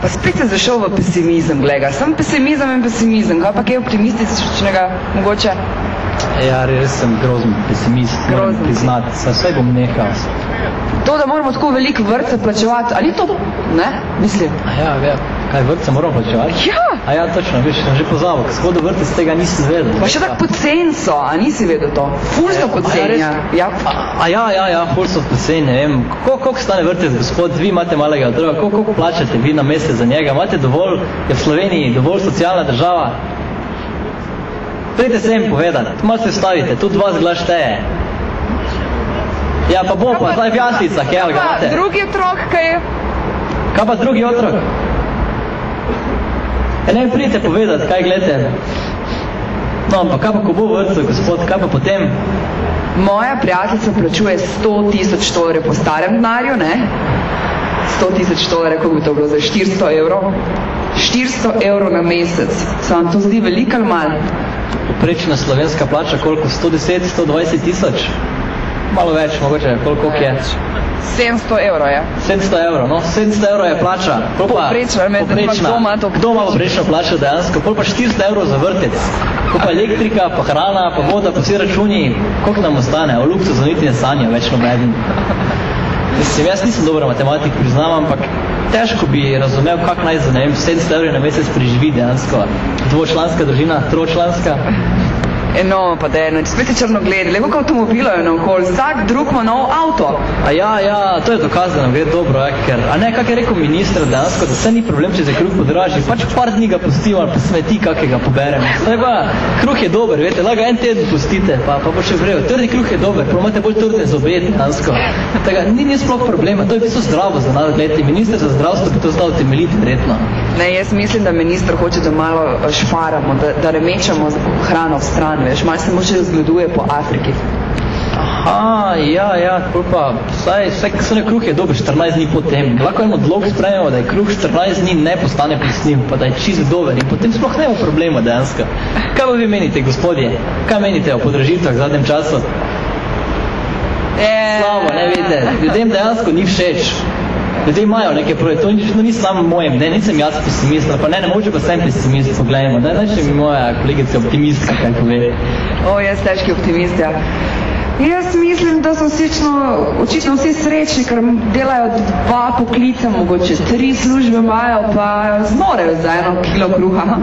Pa spet se zašel v pesimizem, glega. Sam pesimizem in pesimizem. Kaj pa kaj optimističnega, mogoče? Ja, res sem grozen pesimist, moram Grozen si. priznati. Sa vse bom nehal. To, da moramo tako veliko vrtce plačevati, ali to, ne, mislim. Ja, ja. Kaj, vrtce moramo plačevati? Ja. A ja, točno, veš, sem že pozabil, ko skodo vrtec tega nisem vedel. Pa še tako pocen so, a nisi vedel to? Ful so poceni. A ja? Ja. A ja, ja, ja, ful so poceni, ne vem. Koliko, koliko stane vrtec, gospod, vi imate malega otroka, koliko, koliko plačate vi na mesec za njega? Imate dovolj, je v Sloveniji dovolj socialna država? Pridite sem povedati, malo se stavite, tudi vas glas šteje. Ja, pa bo pa, zdaj v jaslicah, je, ali ga imate? drugi otrok, kaj je? Kaj pa drugi otrok? Ja, ne pridite povedati, kaj gledate. No, ampak kaj pa, ko bo v vrtcu, gospod, kaj pa potem? Moja prijateljica plačuje 100 tisoč dolarjev po starem denarju, ne? 100 tisoč dolarjev, koliko bi to bilo za 400 evrov? 400 evrov na mesec. Se vam to zdi veliko ali malo? Poprečna slovenska plača koliko? 110, 120 tisoč? Malo več, mogoče, koliko je? 700 evrov je. 700 evrov, no, 700 evrov je plača. Pol pa, Povprečna, me zanima, kdo ima to Kdo ima poprečno plačo dejansko? Pol pa 400 evrov za vrtec. Ko pa elektrika, pa hrana, pa voda, pa vsi računi, koliko nam ostane? O luksuzu niti ne sanjam več nobeden. Mislim, jaz nisem dober matematik, priznam, ampak težko bi razumel, kak naj za, ne vem, 700 evrov na mesec preživi dejansko. Dvočlanska družina, tročlanska. Eno, pa da je, spet je črnogled, le koliko avtomobilov je naokoli, vsak drug ima nov avto. A ja, ja, to je dokaz, da nam gre dobro, ja, ker, a ne, kak je rekel ministr dejansko, da vse ni problem, če se kruh podraži, pač par dni ga pustimo ali pa smeti kakega poberemo. Zdaj pa, kruh je dober, veste, lahko en teden pustite, pa, pa bo še vrejo. Trdi kruh je dober, pa imate bolj trdne zobe dejansko. Tega ni, ni sploh problema, to je v bistvu zdravo za nas, gledajte, minister za zdravstvo bi to znal temeljiti, verjetno. Ne, jaz mislim, da minister hoče, da malo eh, šparamo, da, da remečamo hrano v stran, veš, malo se moče razgleduje po Afriki. Aha, ja, ja, pol pa, saj, saj, saj kruh je dober 14 dni potem. Lahko en odlog sprejmemo, da je kruh 14 dni ne postane plesniv, pa da je čist dober in potem sploh ne bo problema dejansko. Kaj pa vi menite, gospodje? Kaj menite o podražitvah v zadnjem času? E, Slabo, ne vidite, ljudem dejansko ni všeč. Ljudje imajo neke projekte, to ni, to ni samo moje, ne, nisem jaz pesimist, pa ne, ne moče pa sem pesimist, poglejmo, da ne, če mi moja kolegica optimistka, kaj pove. O, jaz težki optimist, ja. Jaz mislim, da so očično, očitno vsi srečni, ker delajo dva poklica, mogoče tri službe imajo, pa zmorejo za eno kilo kruha.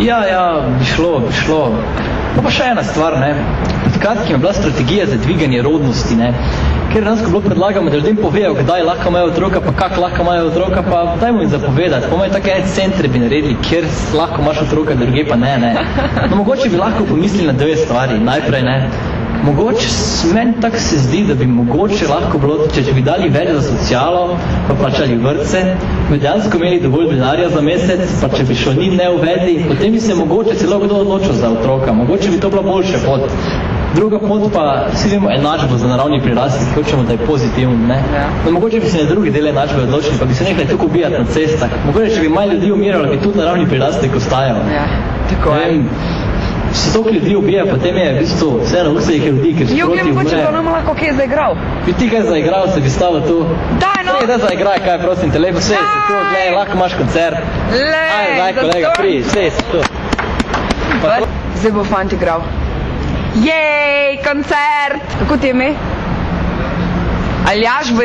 Ja, ja, bi šlo, bi šlo. Pa pa še ena stvar, ne. Pred kratkim je bila strategija za dviganje rodnosti, ne. Ker danes, ko bilo predlagamo, da ljudem povejo, kdaj lahko imajo otroka, pa kak lahko imajo otroka, pa dajmo jim zapovedati. Po mojem, take ene centre bi naredili, kjer lahko imaš otroka, druge pa ne, ne. No, mogoče bi lahko pomislili na dve stvari. Najprej, ne, Mogoče, meni tako se zdi, da bi mogoče lahko bilo, če, bi dali več za socialo, pa plačali vrtce, bi dejansko imeli dovolj denarja za mesec, pa če bi šolnin ne uvedli, potem bi se mogoče celo kdo odločil za otroka. Mogoče bi to bila boljša pot. Druga pot pa, vsi vemo, enačbo za naravni prirastek, hočemo, da je pozitivno, ne? No, mogoče bi se na drugi del enačbe odločili, pa bi se nekaj tukaj ubijati na cestah. Mogoče, če bi manj ljudi umiralo, bi tudi naravni prirastek ostajal. Ja, tako je. Vem, se toliko ljudi ubija, potem je v bistvu vseeno vse jih ljudi, ker Jug je sproti mogoče umre. to nam lahko kje zaigral. Bi ti kaj zaigral, se bi stalo tu. Daj, no! Prej, da zaigraj, kaj prosim te, lepo sej se tu, gledaj, lahko imaš koncert. Lej, Aj, daj, kolega, pri, sej se tu. Pa Zdaj bo fant igral. Jej, koncert! Kako ti je ime? Aljaš bo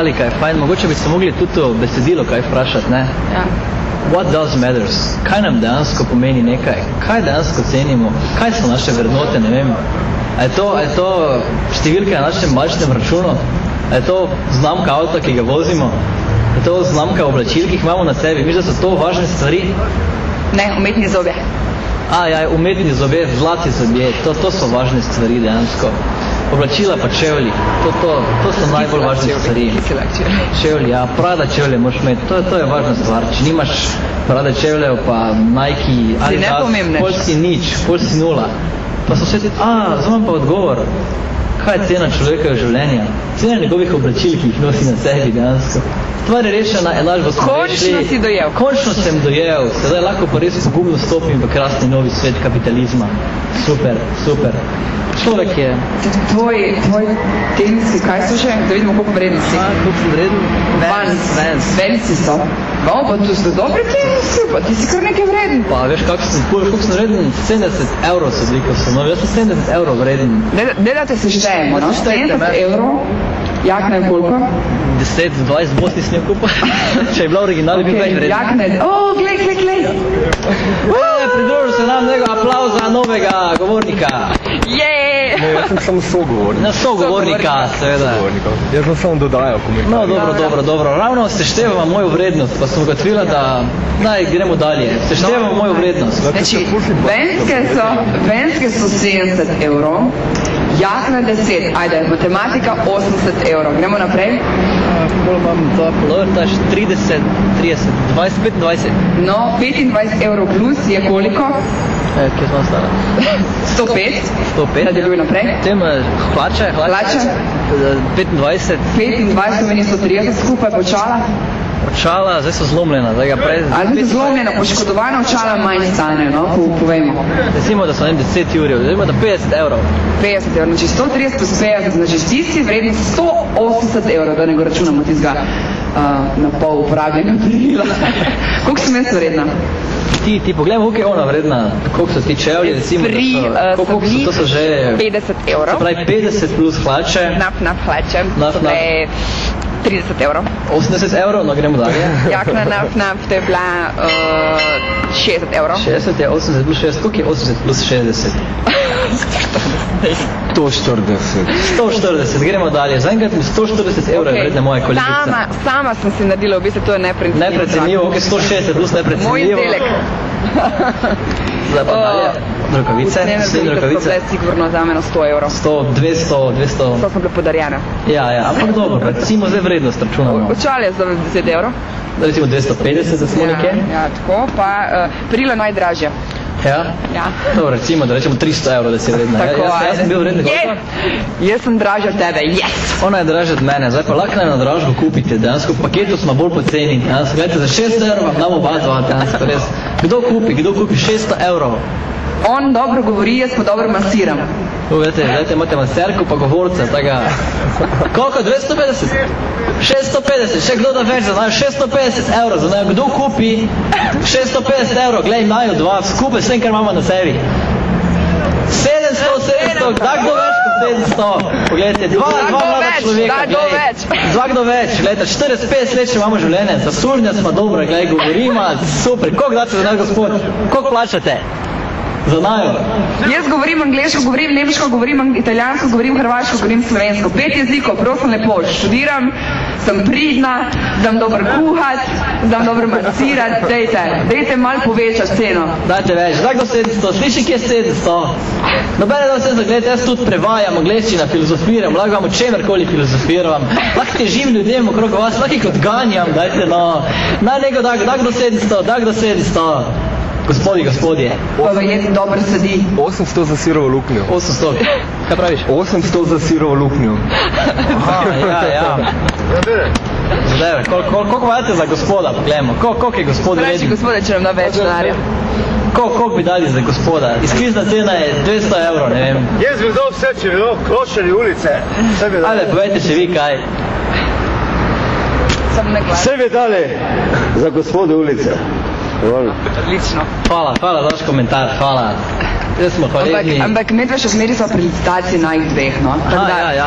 Metallica je fajn, mogoče bi se mogli tudi to besedilo kaj vprašati, ne? Ja. What does matters? Kaj nam dejansko pomeni nekaj? Kaj dejansko cenimo? Kaj so naše vrednote, ne vem? A je to, a je to številka na našem bančnem računu? A je to znamka avta, ki ga vozimo? A je to znamka oblačil, ki jih imamo na sebi? Misliš, da so to važne stvari? Ne, umetni zobje. A, ja, umetni zobje, zlati zobje, to, to so važne stvari dejansko. Oblačila pa čevlji, to, to, to so najbolj važne stvari. Čevlji, ja, prada čevlje moraš imeti, to, to je važna stvar. Če nimaš prade čevljev, pa Nike, ali nepomembnež. pol si nič, pol si nula. Pa so vse ti, a, imam pa odgovor. Kaj je cena človekove življenja? Cena njegovih oblačil, ki jih nosi na sebi dejansko. Stvar je rešena, enačbo smo Končno rešili. si dojel. Končno sem dojel, sedaj lahko pa res pogumno stopim v krasni novi svet kapitalizma. Super, super. Človek je. Tvoj, tvoj teniski, kaj so že? Da vidimo, koliko vrednosti. A, koliko si vreden? Vans. Vans. Venci so. No, pa tu so dobri tenisi, pa ti si kar nekaj vreden. Pa veš, kako sem, koliko sem vreden? 70 evrov so veliko so. No, jaz sem 70 evrov vreden. Ne, ne da te seštejemo, no? Seštejte me. 70 evrov. Jakna je koliko? 10, 20 bot nisem smel kupiti. Če je bila original, bi bil več vreden. Jakna je, o, glej, glej, glej. Pridružil se nam nego aplauz za novega govornika. Ne, jaz sem samo sogovornik. Na sogovornika, seveda. Jaz sem samo dodajal komentar. No, dobro, dobro, dobro. Ravno seštevamo mojo vrednost, pa sem ugotovila, da naj gremo dalje. Seštevamo mojo vrednost. Znači, venske so, venske so 70 evrov, jakna 10, ajde, matematika 80 evrov. Gremo naprej. Bolj imam za polover, to je 30, 30, 20, 25. No, 25 evrov plus je koliko? E, kje smo ostali? 105. 105. Nadaljuj naprej. Potem eh, hlače, hlače. Hlače. Eh, 25. 25 meni 130 skupaj počala. Očala, zdaj so zlomljena, zdaj ga prej... Ali so zlomljena, poškodovana očala manj stane, no, po, povejmo. Recimo, da so ne 10 jurjev, ima da 50 evrov. 50 evrov, znači 130 plus 50, znači ti si vreden 180 evrov, da ne go računamo tistega uh, na pol uporabljenega darila. Koliko sem jaz vredna? Ti, ti poglejmo, koliko je ona vredna, koliko so ti čevlji, recimo, Pri, so, uh, koliko so, to so že... 50 evrov. Se pravi 50 plus hlače. Nap, nap, hlače. Nap, to nap. je 30 evrov. 80 evrov, no gremo dalje. Jakna, nap, nap, to je bila uh, 60 evrov. 60 je 80 plus 60, koliko je 80 plus 60? 140. 140, gremo dalje. Zaenkrat mi 140 evrov je vredna moja kolegica. Sama, sama sem si naredila, v bistvu to je neprecenljivo. Neprecenljivo, ok, 160 plus Moj neprecenljivo. izdelek. Zdaj pa dalje. Rokavice, Ne, ne, rokavice. bile sigurno za mene 100 evrov. 100, 200, 200. To so bile podarjene. Ja, ja, ampak dobro, recimo zdaj vrednost računamo. Očale za 10 evrov. Recimo 250 za smo nekje. Ja, ja, tako, pa uh, perila najdražja. Ja? Ja. Dobro, recimo, da rečemo 300 evrov, da si vredna. Ja, Tako, jaz, jaz sem bil Je, koliko? jaz sem dražja od tebe, yes! Ona je dražja od mene, zdaj pa lahko na dražbo kupite, dejansko v paketu smo bolj poceni, dejansko, gledajte, za 600 evrov vam damo oba dva, dejansko, res. Kdo kupi, kdo kupi 600 evrov? On dobro govori, jaz pa dobro masiram. Gledajte, gledajte, imate maserko pa govorca, tega. Koliko, 250? 650, še kdo da več za naj, 650 evrov za naj, kdo kupi 650 evrov, glej, imajo dva, skupaj s tem, kar imamo na sebi. 700, 700, da kdo več kot 700. Poglejte, dva, dva mlada človeka. glej. Dva kdo več, gledajte, 40-50 let še imamo življenje, za surnja smo dobro, glej, govorimo, super, koliko date za nas gospod, koliko plačate? Za najo. Jaz govorim angliško, govorim nemško, govorim italijansko, govorim hrvaško, govorim slovensko. Pet jezikov, prosim lepo, študiram, sem pridna, znam dobro kuhati, znam dobro masirati, dejte, dejte malo povečati ceno. Dajte več, zdaj do 700, sliši, kje je 700? Nobene da vse zagledajte, jaz tudi prevajam angleščina, filozofiram, lahko vam o čemerkoli filozofiram, lahko težim ljudem okrog vas, lahko jih odganjam, dajte no. Naj nego da, da do 700, da do 700. Gospodi, gospodje. Pa verjetno dobro sedi. 800 za sirovo luknjo. 800. Kaj praviš? 800 za sirovo luknjo. Aha, ja, ja. Zdaj, koliko, koliko, koliko imate za gospoda, poglejmo, koliko, koliko je gospod Reči reden? gospode, če nam da več denarja. Koliko, koliko bi dali za gospoda? Izkvizna cena je 200 evrov, ne vem. Jaz bi dal vse, če bi dal kloščeni ulice. Ajde, povejte še vi kaj. Sem ne Vse bi dali za gospode ulice. Dovolj. Odlično. Hvala, hvala za vaš komentar, hvala. Jaz smo Ampak, hvaležni. ampak medve še zmeri so pri licitaciji na jih dveh, no. Tako Aha, da, ja, ja.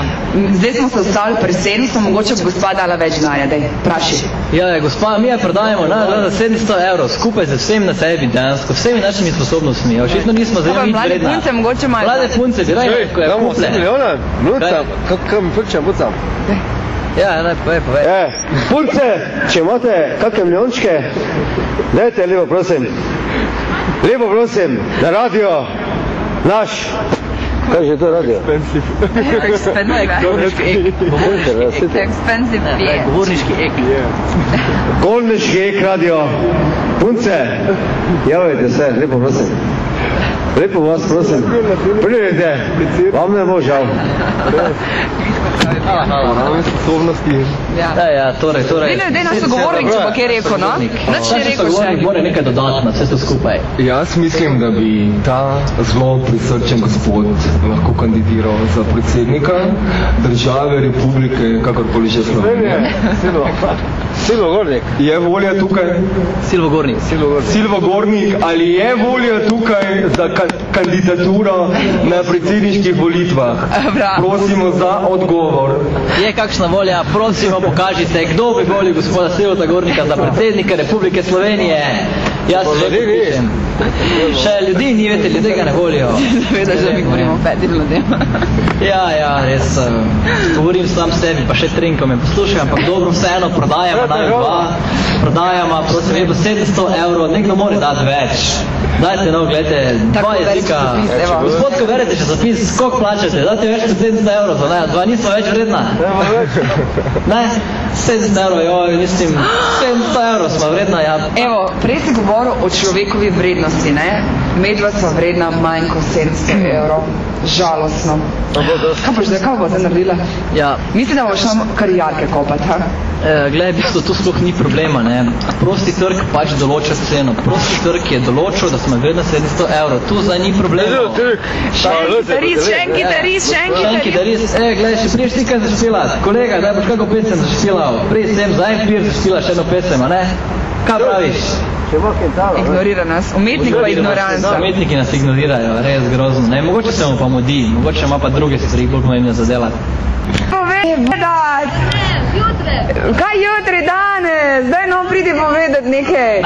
Zdaj smo se ustavili pri 700, mogoče bi gospa dala več denarja, daj, praši. Ja, ja, gospa, mi je prodajamo na, na 700 evrov, skupaj z vsem na sebi, dejansko, vsemi našimi sposobnostmi. Ja, Očitno nismo zelo Ampak nič mlade vredna. punce mogoče imajo- Mlade punce bi raje, ko je Damo kuple. 8 milijona, minuta, kako mi pričam, bucam. Ja, ne, povej, povej. E, punce, če imate kakšne milijončke, dajte lepo prosim. Lepo prosim, na radio, naš. Kaj je to radio? Expensive beer. Govorniški ek. Golniški ek radio. Punce, javajte se, lepo prosim. Lepo vas prosim. Pridite, vam ne bo žal. Pravne sposobnosti. Ja, ja, torej, torej. Daj, daj naš sogovornik, če bo kaj rekel, no. Nič ni rekel še. Mora nekaj dodati na vse to skupaj. Jaz mislim, da bi ta zelo prisrčen gospod lahko kandidiral za predsednika države, republike, kakorkoli že Slovenije. Silvogornik. Je volja tukaj? Silvogornik. Silvogornik, ali je volja tukaj za ka kandidaturo na predsedniških volitvah? Prosimo za odgovor. Je kakšna volja, prosimo, pokažite, kdo bi volil gospoda Silvota Gornika za predsednika Republike Slovenije. Jaz se že podpišem. Še ljudi ni, veste, ljudje ga ne volijo. Zavedaš, da mi govorimo o petih ljudem. Ja, ja, res. eh, Govorim sam sebi, pa še trim, ko me poslušajo, ampak dobro, vseeno prodajamo naj dva. Prodajamo, prosim, je bo 700 evrov, nekdo mora dati več. Dajte, no, gledajte, dva jezika. Gospod, ko verjete časopis, koliko plačate? Dajte več kot 700 evrov za naj, dva nismo več vredna. Ne, 700 evrov, joj, mislim, 700 evrov smo vredna, ja. Evo, prej si govoril o človekovi vrednosti, ne? Medva so vredna manj kot 700 evrov. Žalostno. Kaj boš zdaj, kaj bo zdaj naredila? Ja, Mislim, da boš šla karijarke kopati, ha? Eh, Glej, v bistvu tu sploh ni problema, ne. Prosti trg pač določa ceno. Prosti trg je določil, da smo vredni 700 evrov. Tu zdaj ni problema. Še en kitarist, še en kitarist, še en Še en kitarist. kitarist. E, glej, še priješ ti kaj zašpila. Kolega, daj boš kako pesem zašpilal. Prej sem za en pir zašpila še eno pesem, a ne? Kaj praviš? Ignorira nas. Umetnik pa ignoranca. Umetniki nas ignorirajo, res grozno. Ne, mogoče se mu pa mudi, mogoče ima pa druge stvari bolj pomembne za delati. Povedat! Kaj jutri, danes? Daj no pridi povedati nekaj.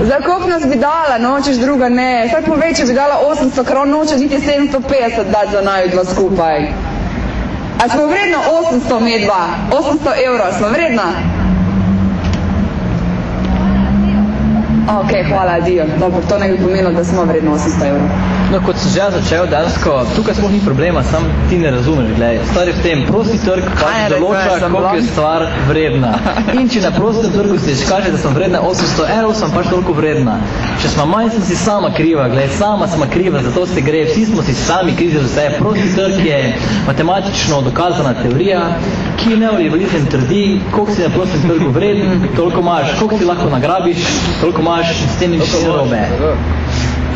Za koliko nas bi dala, nočeš druga ne. Vsak povej, če bi dala 800 kron, noče niti 750 dati za naju dva skupaj. A smo vredna 800 medva? 800 evrov, smo vredna? Ok, hvala, adijo. Dobro, to ne bi pomenilo, da smo vredni 800 evrov. No, kot sem že začel dejansko, tukaj sploh ni problema, sam ti ne razumeš, gledaj. Stvar je v tem, prosti trg pač je rekel, določa, koliko je stvar vredna. In če na prostem trgu se izkaže, da sem vredna 800 evrov, sem pač toliko vredna. Če smo manj, sem si sama kriva, gledaj, sama sem kriva, zato se gre, vsi smo si sami krivi za vse. Prosti trg je matematično dokazana teorija, ki neoliberalizem trdi, koliko si na prostem trgu vreden, toliko imaš, koliko si lahko nagrabiš, toliko imaš, s tem nič ni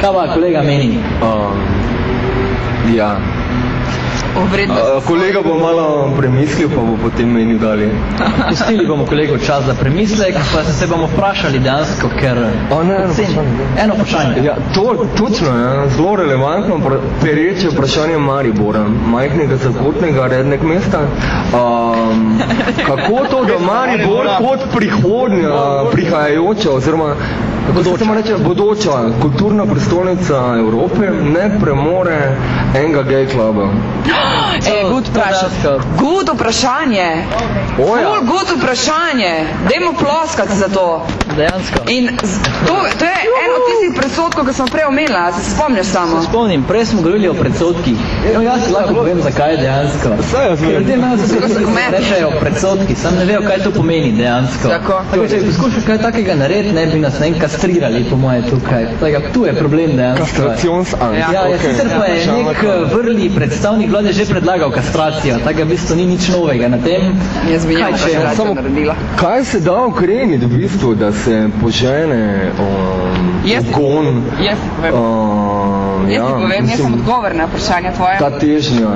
narobe. Kaj pa kolega meni? O vrednosti. A, kolega bo malo premislil, pa bo potem menil dalje. Pustili bomo kolegu čas za premislek, pa se bomo vprašali dejansko, ker... O, ne, Cen- Eno vprašanje. Ja, to točno, ja, zelo relevantno, pereče vprašanje Maribora, majhnega zakotnega rednega mesta. Um, kako to, da Maribor kot prihodnja, prihajajoča oziroma temu reče, bodoča kulturna prestolnica Evrope ne premore enega gay kluba? E, good vprašanje. Good vprašanje. Ful good vprašanje. Dajmo ploskati za to. Dejansko. In to, to je eno od tistih predsodkov, ki smo prej omenili, a se spomniš samo? Spomnim, prej smo govorili o predsodkih. No, jaz lahko povem, zakaj dejansko. Ker ljudje imajo za rečejo predsodki, sam ne vejo, kaj to pomeni dejansko. Tako. Tako, če bi poskušal kaj takega narediti, ne bi nas ne vem, kastrirali, po moje tukaj. Tako, tu je problem dejansko. Kastrationsangst, Ja, ja, okej. sicer pa je nek vrli predstavnik vlade že predlagal kastracijo, tako da v bistvu ni nič novega na tem. Jaz bi njemu Kaj kastracijo samo- naredila. Kaj se da ukreniti v bistvu, da se požene um, Jaz ugon, Jaz ti povem. um, Jaz ja, ti povem, jaz sem mislim, odgovor na vprašanje tvoje. ta težnja,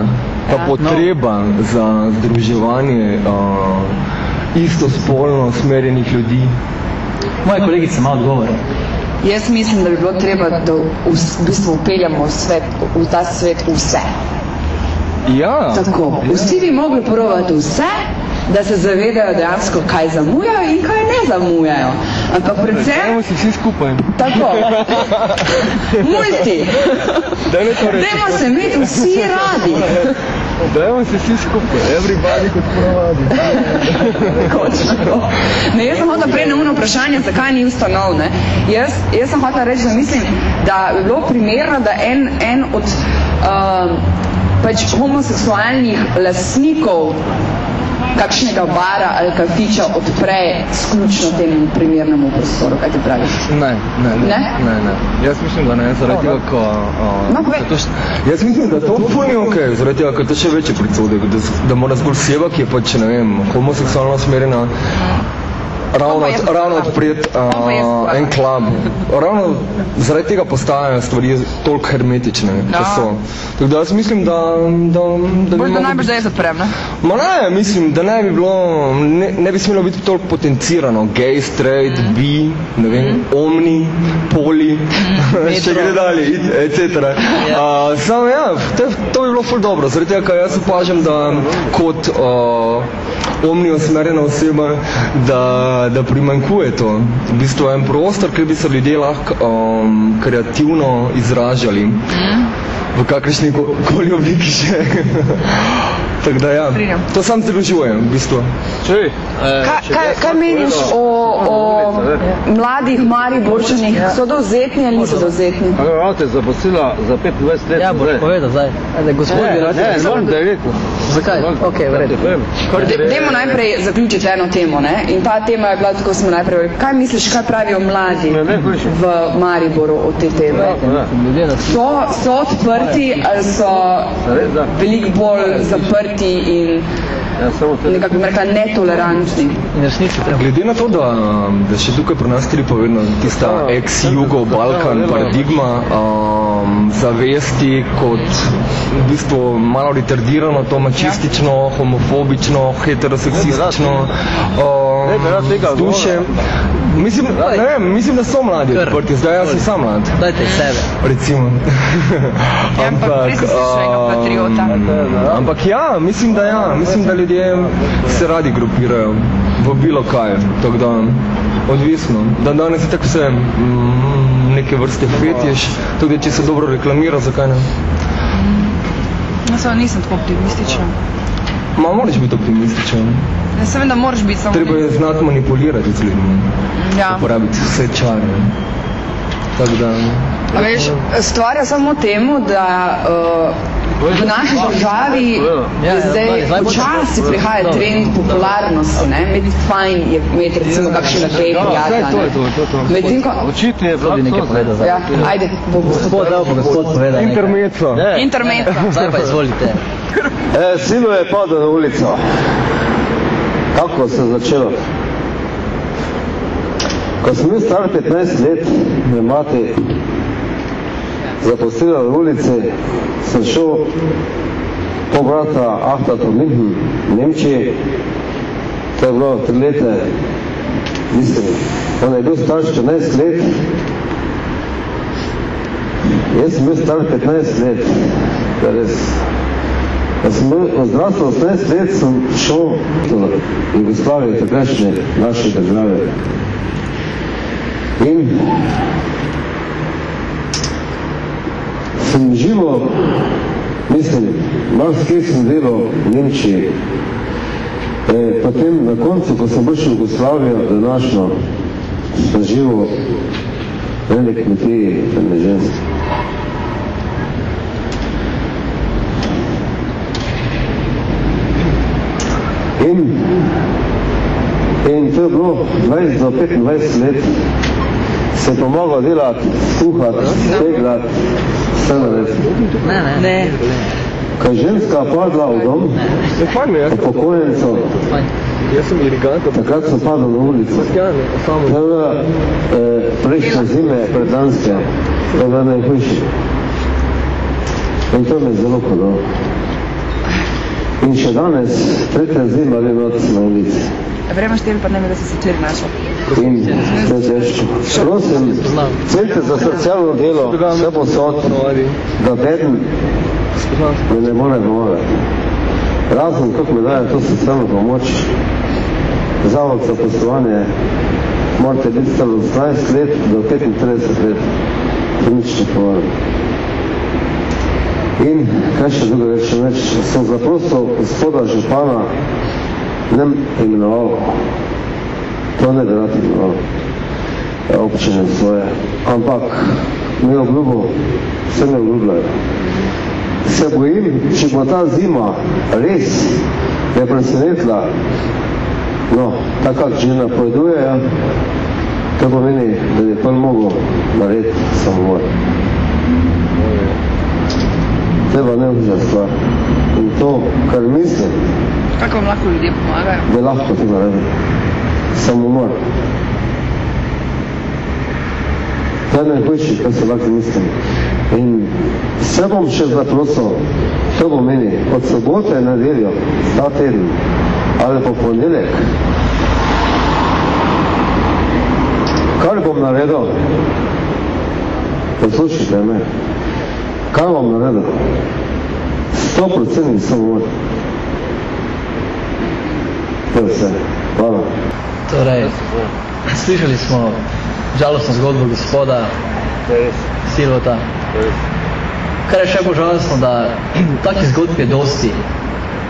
ta Ja. potreba za združevanje uh, istospolno smerjenih ljudi. Moja kolegica ima odgovor. Jaz mislim, da bi bilo treba, da v, v bistvu upeljamo svet, v ta svet vse. Ja. Tako. Vsi bi mogli provati vse, da se zavedajo dejansko, kaj zamujajo in kaj ne zamujajo. Ampak predvsem... Dajmo se vsi skupaj. Tako. Multi. Dajmo. Dajmo se imeti vsi radi. Dajmo se vsi skupaj. Everybody kot. Končno. Ne, jaz sem hotela prej na uno vprašanje, zakaj ni ustanov. Ne? Jaz, jaz sem hotela reči, da mislim, da bi bilo primerno, da en, en od um, pač homoseksualnih lasnikov kakšnega bara ali kafiča odpre sključno temu primernemu prostoru, kaj ti praviš? Ne, ne, ne. Ne? Ne, ne. Jaz mislim, da ne, zaradi tega, ko... Uh, No, povej. jaz mislim, da to ful ni okej, okay, zaradi tega, ker to še večji predsodek, da, da mora zgolj seba, ki je pač, ne vem, homoseksualno usmerjena, ravno, ravno odpret uh, en klub. Ravno zaradi tega postajajo stvari toliko hermetične, Ja. kot so. Tako da jaz mislim, da... da, da Bolj da najbrž, da jaz odprem, ne? Ma ne, mislim, da ne bi bilo, ne, ne bi smelo biti toliko potencirano, gay, straight, mm. bi, ne vem, mm. omni, poli, mm. še gre dalje, it- et cetera. Yeah. Uh, Samo ja, to, to bi bilo ful dobro, zaradi tega, ker jaz opažam, da kot uh, omni usmerjena oseba, da, da primanjkuje to. V bistvu en prostor, kjer bi se ljudje lahko um, kreativno izražali. Mm. V kakršni ko- koli obliki že. Tako da ja, to sam združujem v bistvu. Čuj, Kaj, kaj, kaj meniš o, o mladih Mariborčanih? So dovzetni ali niso dovzetni? Kako te zaposlila za 25 let? Ja, boš povedal zdaj. Ajde, gospod bi rad. Ne, ne, moram da je rekel. Zakaj? Ok, v redu. De- Dajmo najprej zaključiti eno temo, ne? In ta tema je bila, tako smo najprej, rekli, kaj misliš, kaj pravijo mladi v Mariboru o te teme? So, so odprti ali so veliko bolj zaprti in nekako bi rekla netolerantni? in resnici treba. Glede na to, da, da še tukaj pri nas tripa vedno tista ex-Jugo-Balkan paradigma um, zavesti kot v bistvu malo retardirano, to mačistično, homofobično, heteroseksistično um, vzdušje. Mislim, ne vem, mislim, da so mladi odprti, zdaj jaz sem sam mlad. Dajte sebe. Recimo. ampak, patriota. um, ampak ja, mislim, da ja, mislim, da ljudje se radi grupirajo v bilo kaj, tako da odvisno. Dan danes je tako vse mm, neke vrste fetiš, tako da če se dobro reklamira, zakaj ne? Jaz no, nisem tako optimistična. Ma moraš biti optimističen. Jaz vem, da moraš biti samo... Treba je znati manipulirati z ljudmi. Ja. Uporabiti vse čare. Tako da... A veš, stvar je samo temu, da uh, v naši državi Ja, je zdaj počasi prihaja trend popularnosti, ne? Imeti fajn je imeti recimo kakšen to je to. Medtem ko... Očitno je Tudi nekaj povedal. Ja, ajde, bo Gospod, da bo gospod povedal nekaj. Intermeco. Ne. Intermezzo. Zdaj pa izvolite. E, silo je padel na ulico. Kako se je začelo? Ko sem bil star 15 let, me mati zaposlila v ulici, sem šel po brata Ahtat v München, v Nemčiji. To je bilo tri leta, mislim, on je bil star 14 let, jaz sem bil star 15 let, je res. Ko sem bil odrastel 18 let, sem šel v Jugoslavijo, takratne naše države. In sem živo, mislim, marsikaj sem delal v Nemčiji. E, potem na koncu, ko sem prišel v Jugoslavijo, današnjo, sem živo v eni kmetiji, tam je ženska. In, in to je bilo 20 do 25 let, se je pomagal delati, skuhati, teglati, vse narediti. Ne, ne. Ne. Ko je ženska padla v dom, jaz, upokojencev, jaz sem irigant, takrat sem padel na ulico. ja, bila eh, prejšnje zime, preddanske, to je bila najhujši. In to me je zelo hodilo. In še danes, tretja zima, ali noč na ulici. Vreme štiri pa ne vem, da se se čiri našel. In vse težko. Prosim, center za socialno delo, vse posod, da beden me ne more pomagati. Razen, kako mi daje to socialno pomoč, zavod za poslovanje, morate biti star od 18 let do 35 let, to nič ne pomaga. In kaj še drugo reči, več, sem zaprosil gospoda župana, ne imenoval, to ne rad imenoval, občine svoje, ampak mi je obljubil, vse me obljubljajo. Se bojim, če bo ta zima res me presenetila, no, tako kako že napovedujejo, to pomeni, da bi prvi mogel narediti samomor. To je pa neužja stvar. In to, kar mislim, Kako vam lahko ljudje pomagajo? da lahko to naredim. Samomor. To je najhujši, kar se lahko mislim. In vse bom še zaprosil, to pomeni od sobote na nedeljo, ta teden, ali po ponedeljek. Kar bom naredil? Poslušajte me. Kaj bom naredil? 100% samomor. To je vse. Hvala. Torej, slišali smo žalostno zgodbo gospoda Silvota. Kar je še bolj žalostno, da takih zgodb je dosti.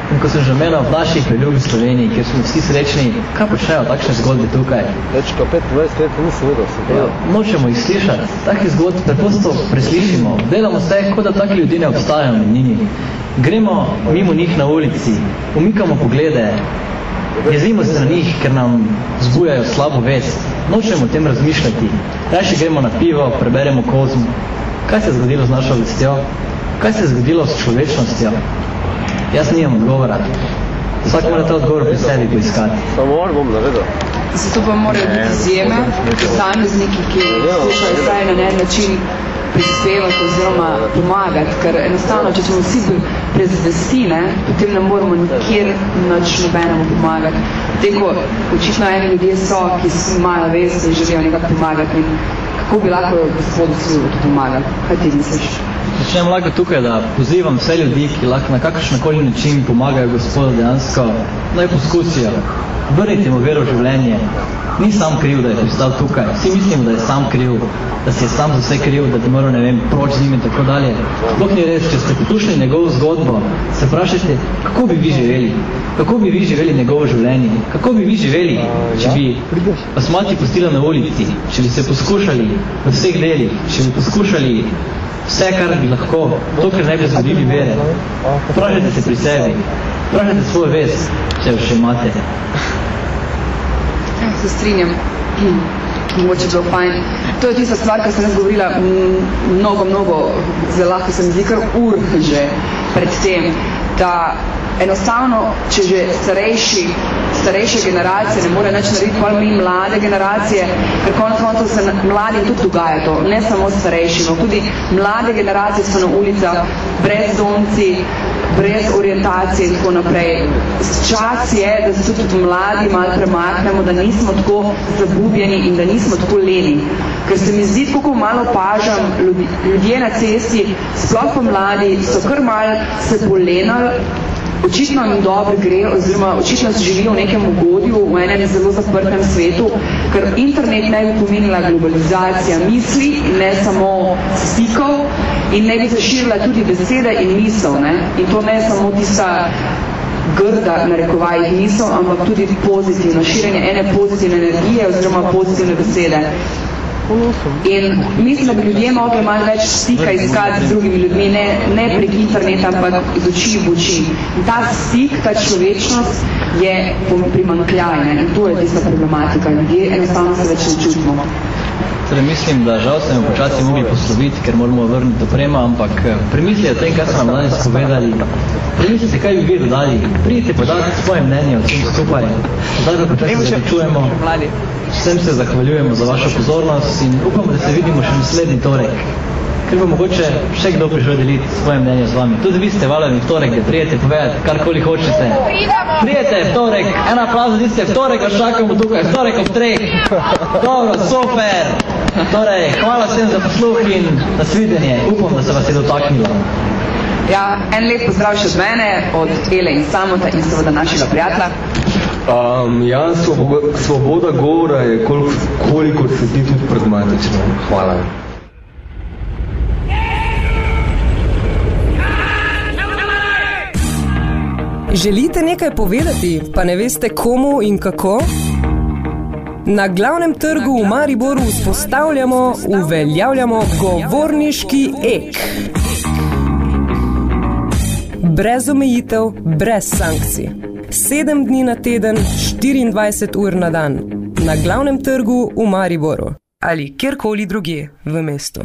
In ko sem že menil v naših preljubih Sloveniji, kjer smo vsi srečni, kaj počnejo takšne zgodbe tukaj? Več kot 25 let nisem videl. Ja, nočemo jih slišati. Takih zgodb preprosto preslišimo. Delamo vse, kot da taki ljudje ne obstajajo med njimi. Gremo mimo njih na ulici, umikamo poglede, jezimo se na njih, ker nam zbujajo slabo vest. Nočemo o tem razmišljati. Rajši gremo na pivo, preberemo kozm. Kaj se je zgodilo z našo vestjo? Kaj se je zgodilo s človečnostjo? Jaz nimam odgovora. Vsak mora ta odgovor pri sebi poiskati. Samomor bom naredil. Zato pa morajo biti izjeme, posamezniki, ki skušajo vsaj na en način prispevati oziroma pomagati, ker enostavno, če smo vsi prezvesti, ne, potem ne moramo nikjer nič nobenemu pomagati. Teko, očitno eni ljudje so, ki imajo vest in želijo nekako pomagati in kako bi lahko gospodu Silvotu pomagali? Kaj ti misliš? Začnem lahko tukaj, da pozivam vse ljudi, ki lahko na kakršnakoli način pomagajo gospodu dejansko, naj poskusijo. Vrnite mu vero v življenje. Ni sam kriv, da je pristal tukaj. Vsi mislimo, da je sam kriv, da si je sam za vse kriv, da ti mora, ne vem, proč z njim in tako dalje. Sploh ni res, če ste poslušali njegovo zgodbo, se vprašajte, kako bi vi živeli? Kako bi vi živeli njegovo življenje? Kako bi vi živeli, če bi vas mati pustila na ulici, če bi se poskušali v vseh delih, če bi poskušali vse, kar bi lahko, to, kar ne bi zgodili vere. Vprašajte se pri sebi, vprašajte svojo vest, če jo še imate. Ja, se strinjam. Mogoče bilo fajn. To je tista stvar, kar sem jaz govorila mnogo, mnogo, zelo lahko se mi zdi kar ur že pred tem, da enostavno, če že starejši, starejše generacije ne more nič narediti, pa mi mlade generacije, ker konec koncev se mladim tudi dogaja to, ne samo starejšim, tudi mlade generacije so na ulicah, brezdomci, brez orientacije in tako naprej. Čas je, da se tudi mladi malo premaknemo, da nismo tako zabubjeni in da nismo tako leni. Ker se mi zdi, kako malo pažam ljudje na cesti, sploh pa mladi, so kar malo se polenali, očitno jim dobro gre, oziroma očitno živijo v nekem ugodju, v enem zelo zaprtem svetu, ker internet ne bi pomenila globalizacija misli, ne samo stikov, in ne bi zaširila tudi besede in misel, ne? in to ne samo tista grda narekovajih misel, ampak tudi pozitivno, širjenje ene pozitivne energije oziroma pozitivne besede. In mislim, da bi ljudje mogli malo več stika iskati z drugimi ljudmi, ne, ne prek interneta, ampak iz oči v oči. In ta stik, ta človečnost je primankljaj ne? in to je tista problematika. Ljudje enostavno se več ne čutimo. Torej, mislim, da žal se bomo počasi mogli posloviti, ker moramo vrniti opremo, ampak eh, premislite o tem, kaj so nam danes povedali. Premislite, kaj bi vi dodali. Pridite podati svoje mnenje o tem skupaj. Zdaj pa počasi zaključujemo. Vsem se zahvaljujemo za vašo pozornost in upamo, da se vidimo še naslednji torek. Ker bo mogoče še kdo prišel deliti svoje mnenje z vami. Tudi vi ste valjani vtorek, da prijete povedati karkoli hočete. Prijete vtorek, en aplauz za tiste vtorek, ga čakamo tukaj, vtorek ob treh. Dobro, super. Torej, hvala vsem za posluh in nasvidenje. Upam, da se vas je dotaknilo. Ja, en lep pozdrav še od mene, od Ele in Samota in seveda našega prijatelja. Um, ja, svoboda, svoboda govora je koliko, koliko se zdi tudi pragmatično. Hvala. Želite nekaj povedati, pa ne veste komu in kako? Na glavnem trgu v Mariboru vzpostavljamo, uveljavljamo govorniški ek. Brez omejitev, brez sankcij. Sedem dni na teden, 24 ur na dan. Na glavnem trgu v Mariboru ali kjerkoli drugje v mestu.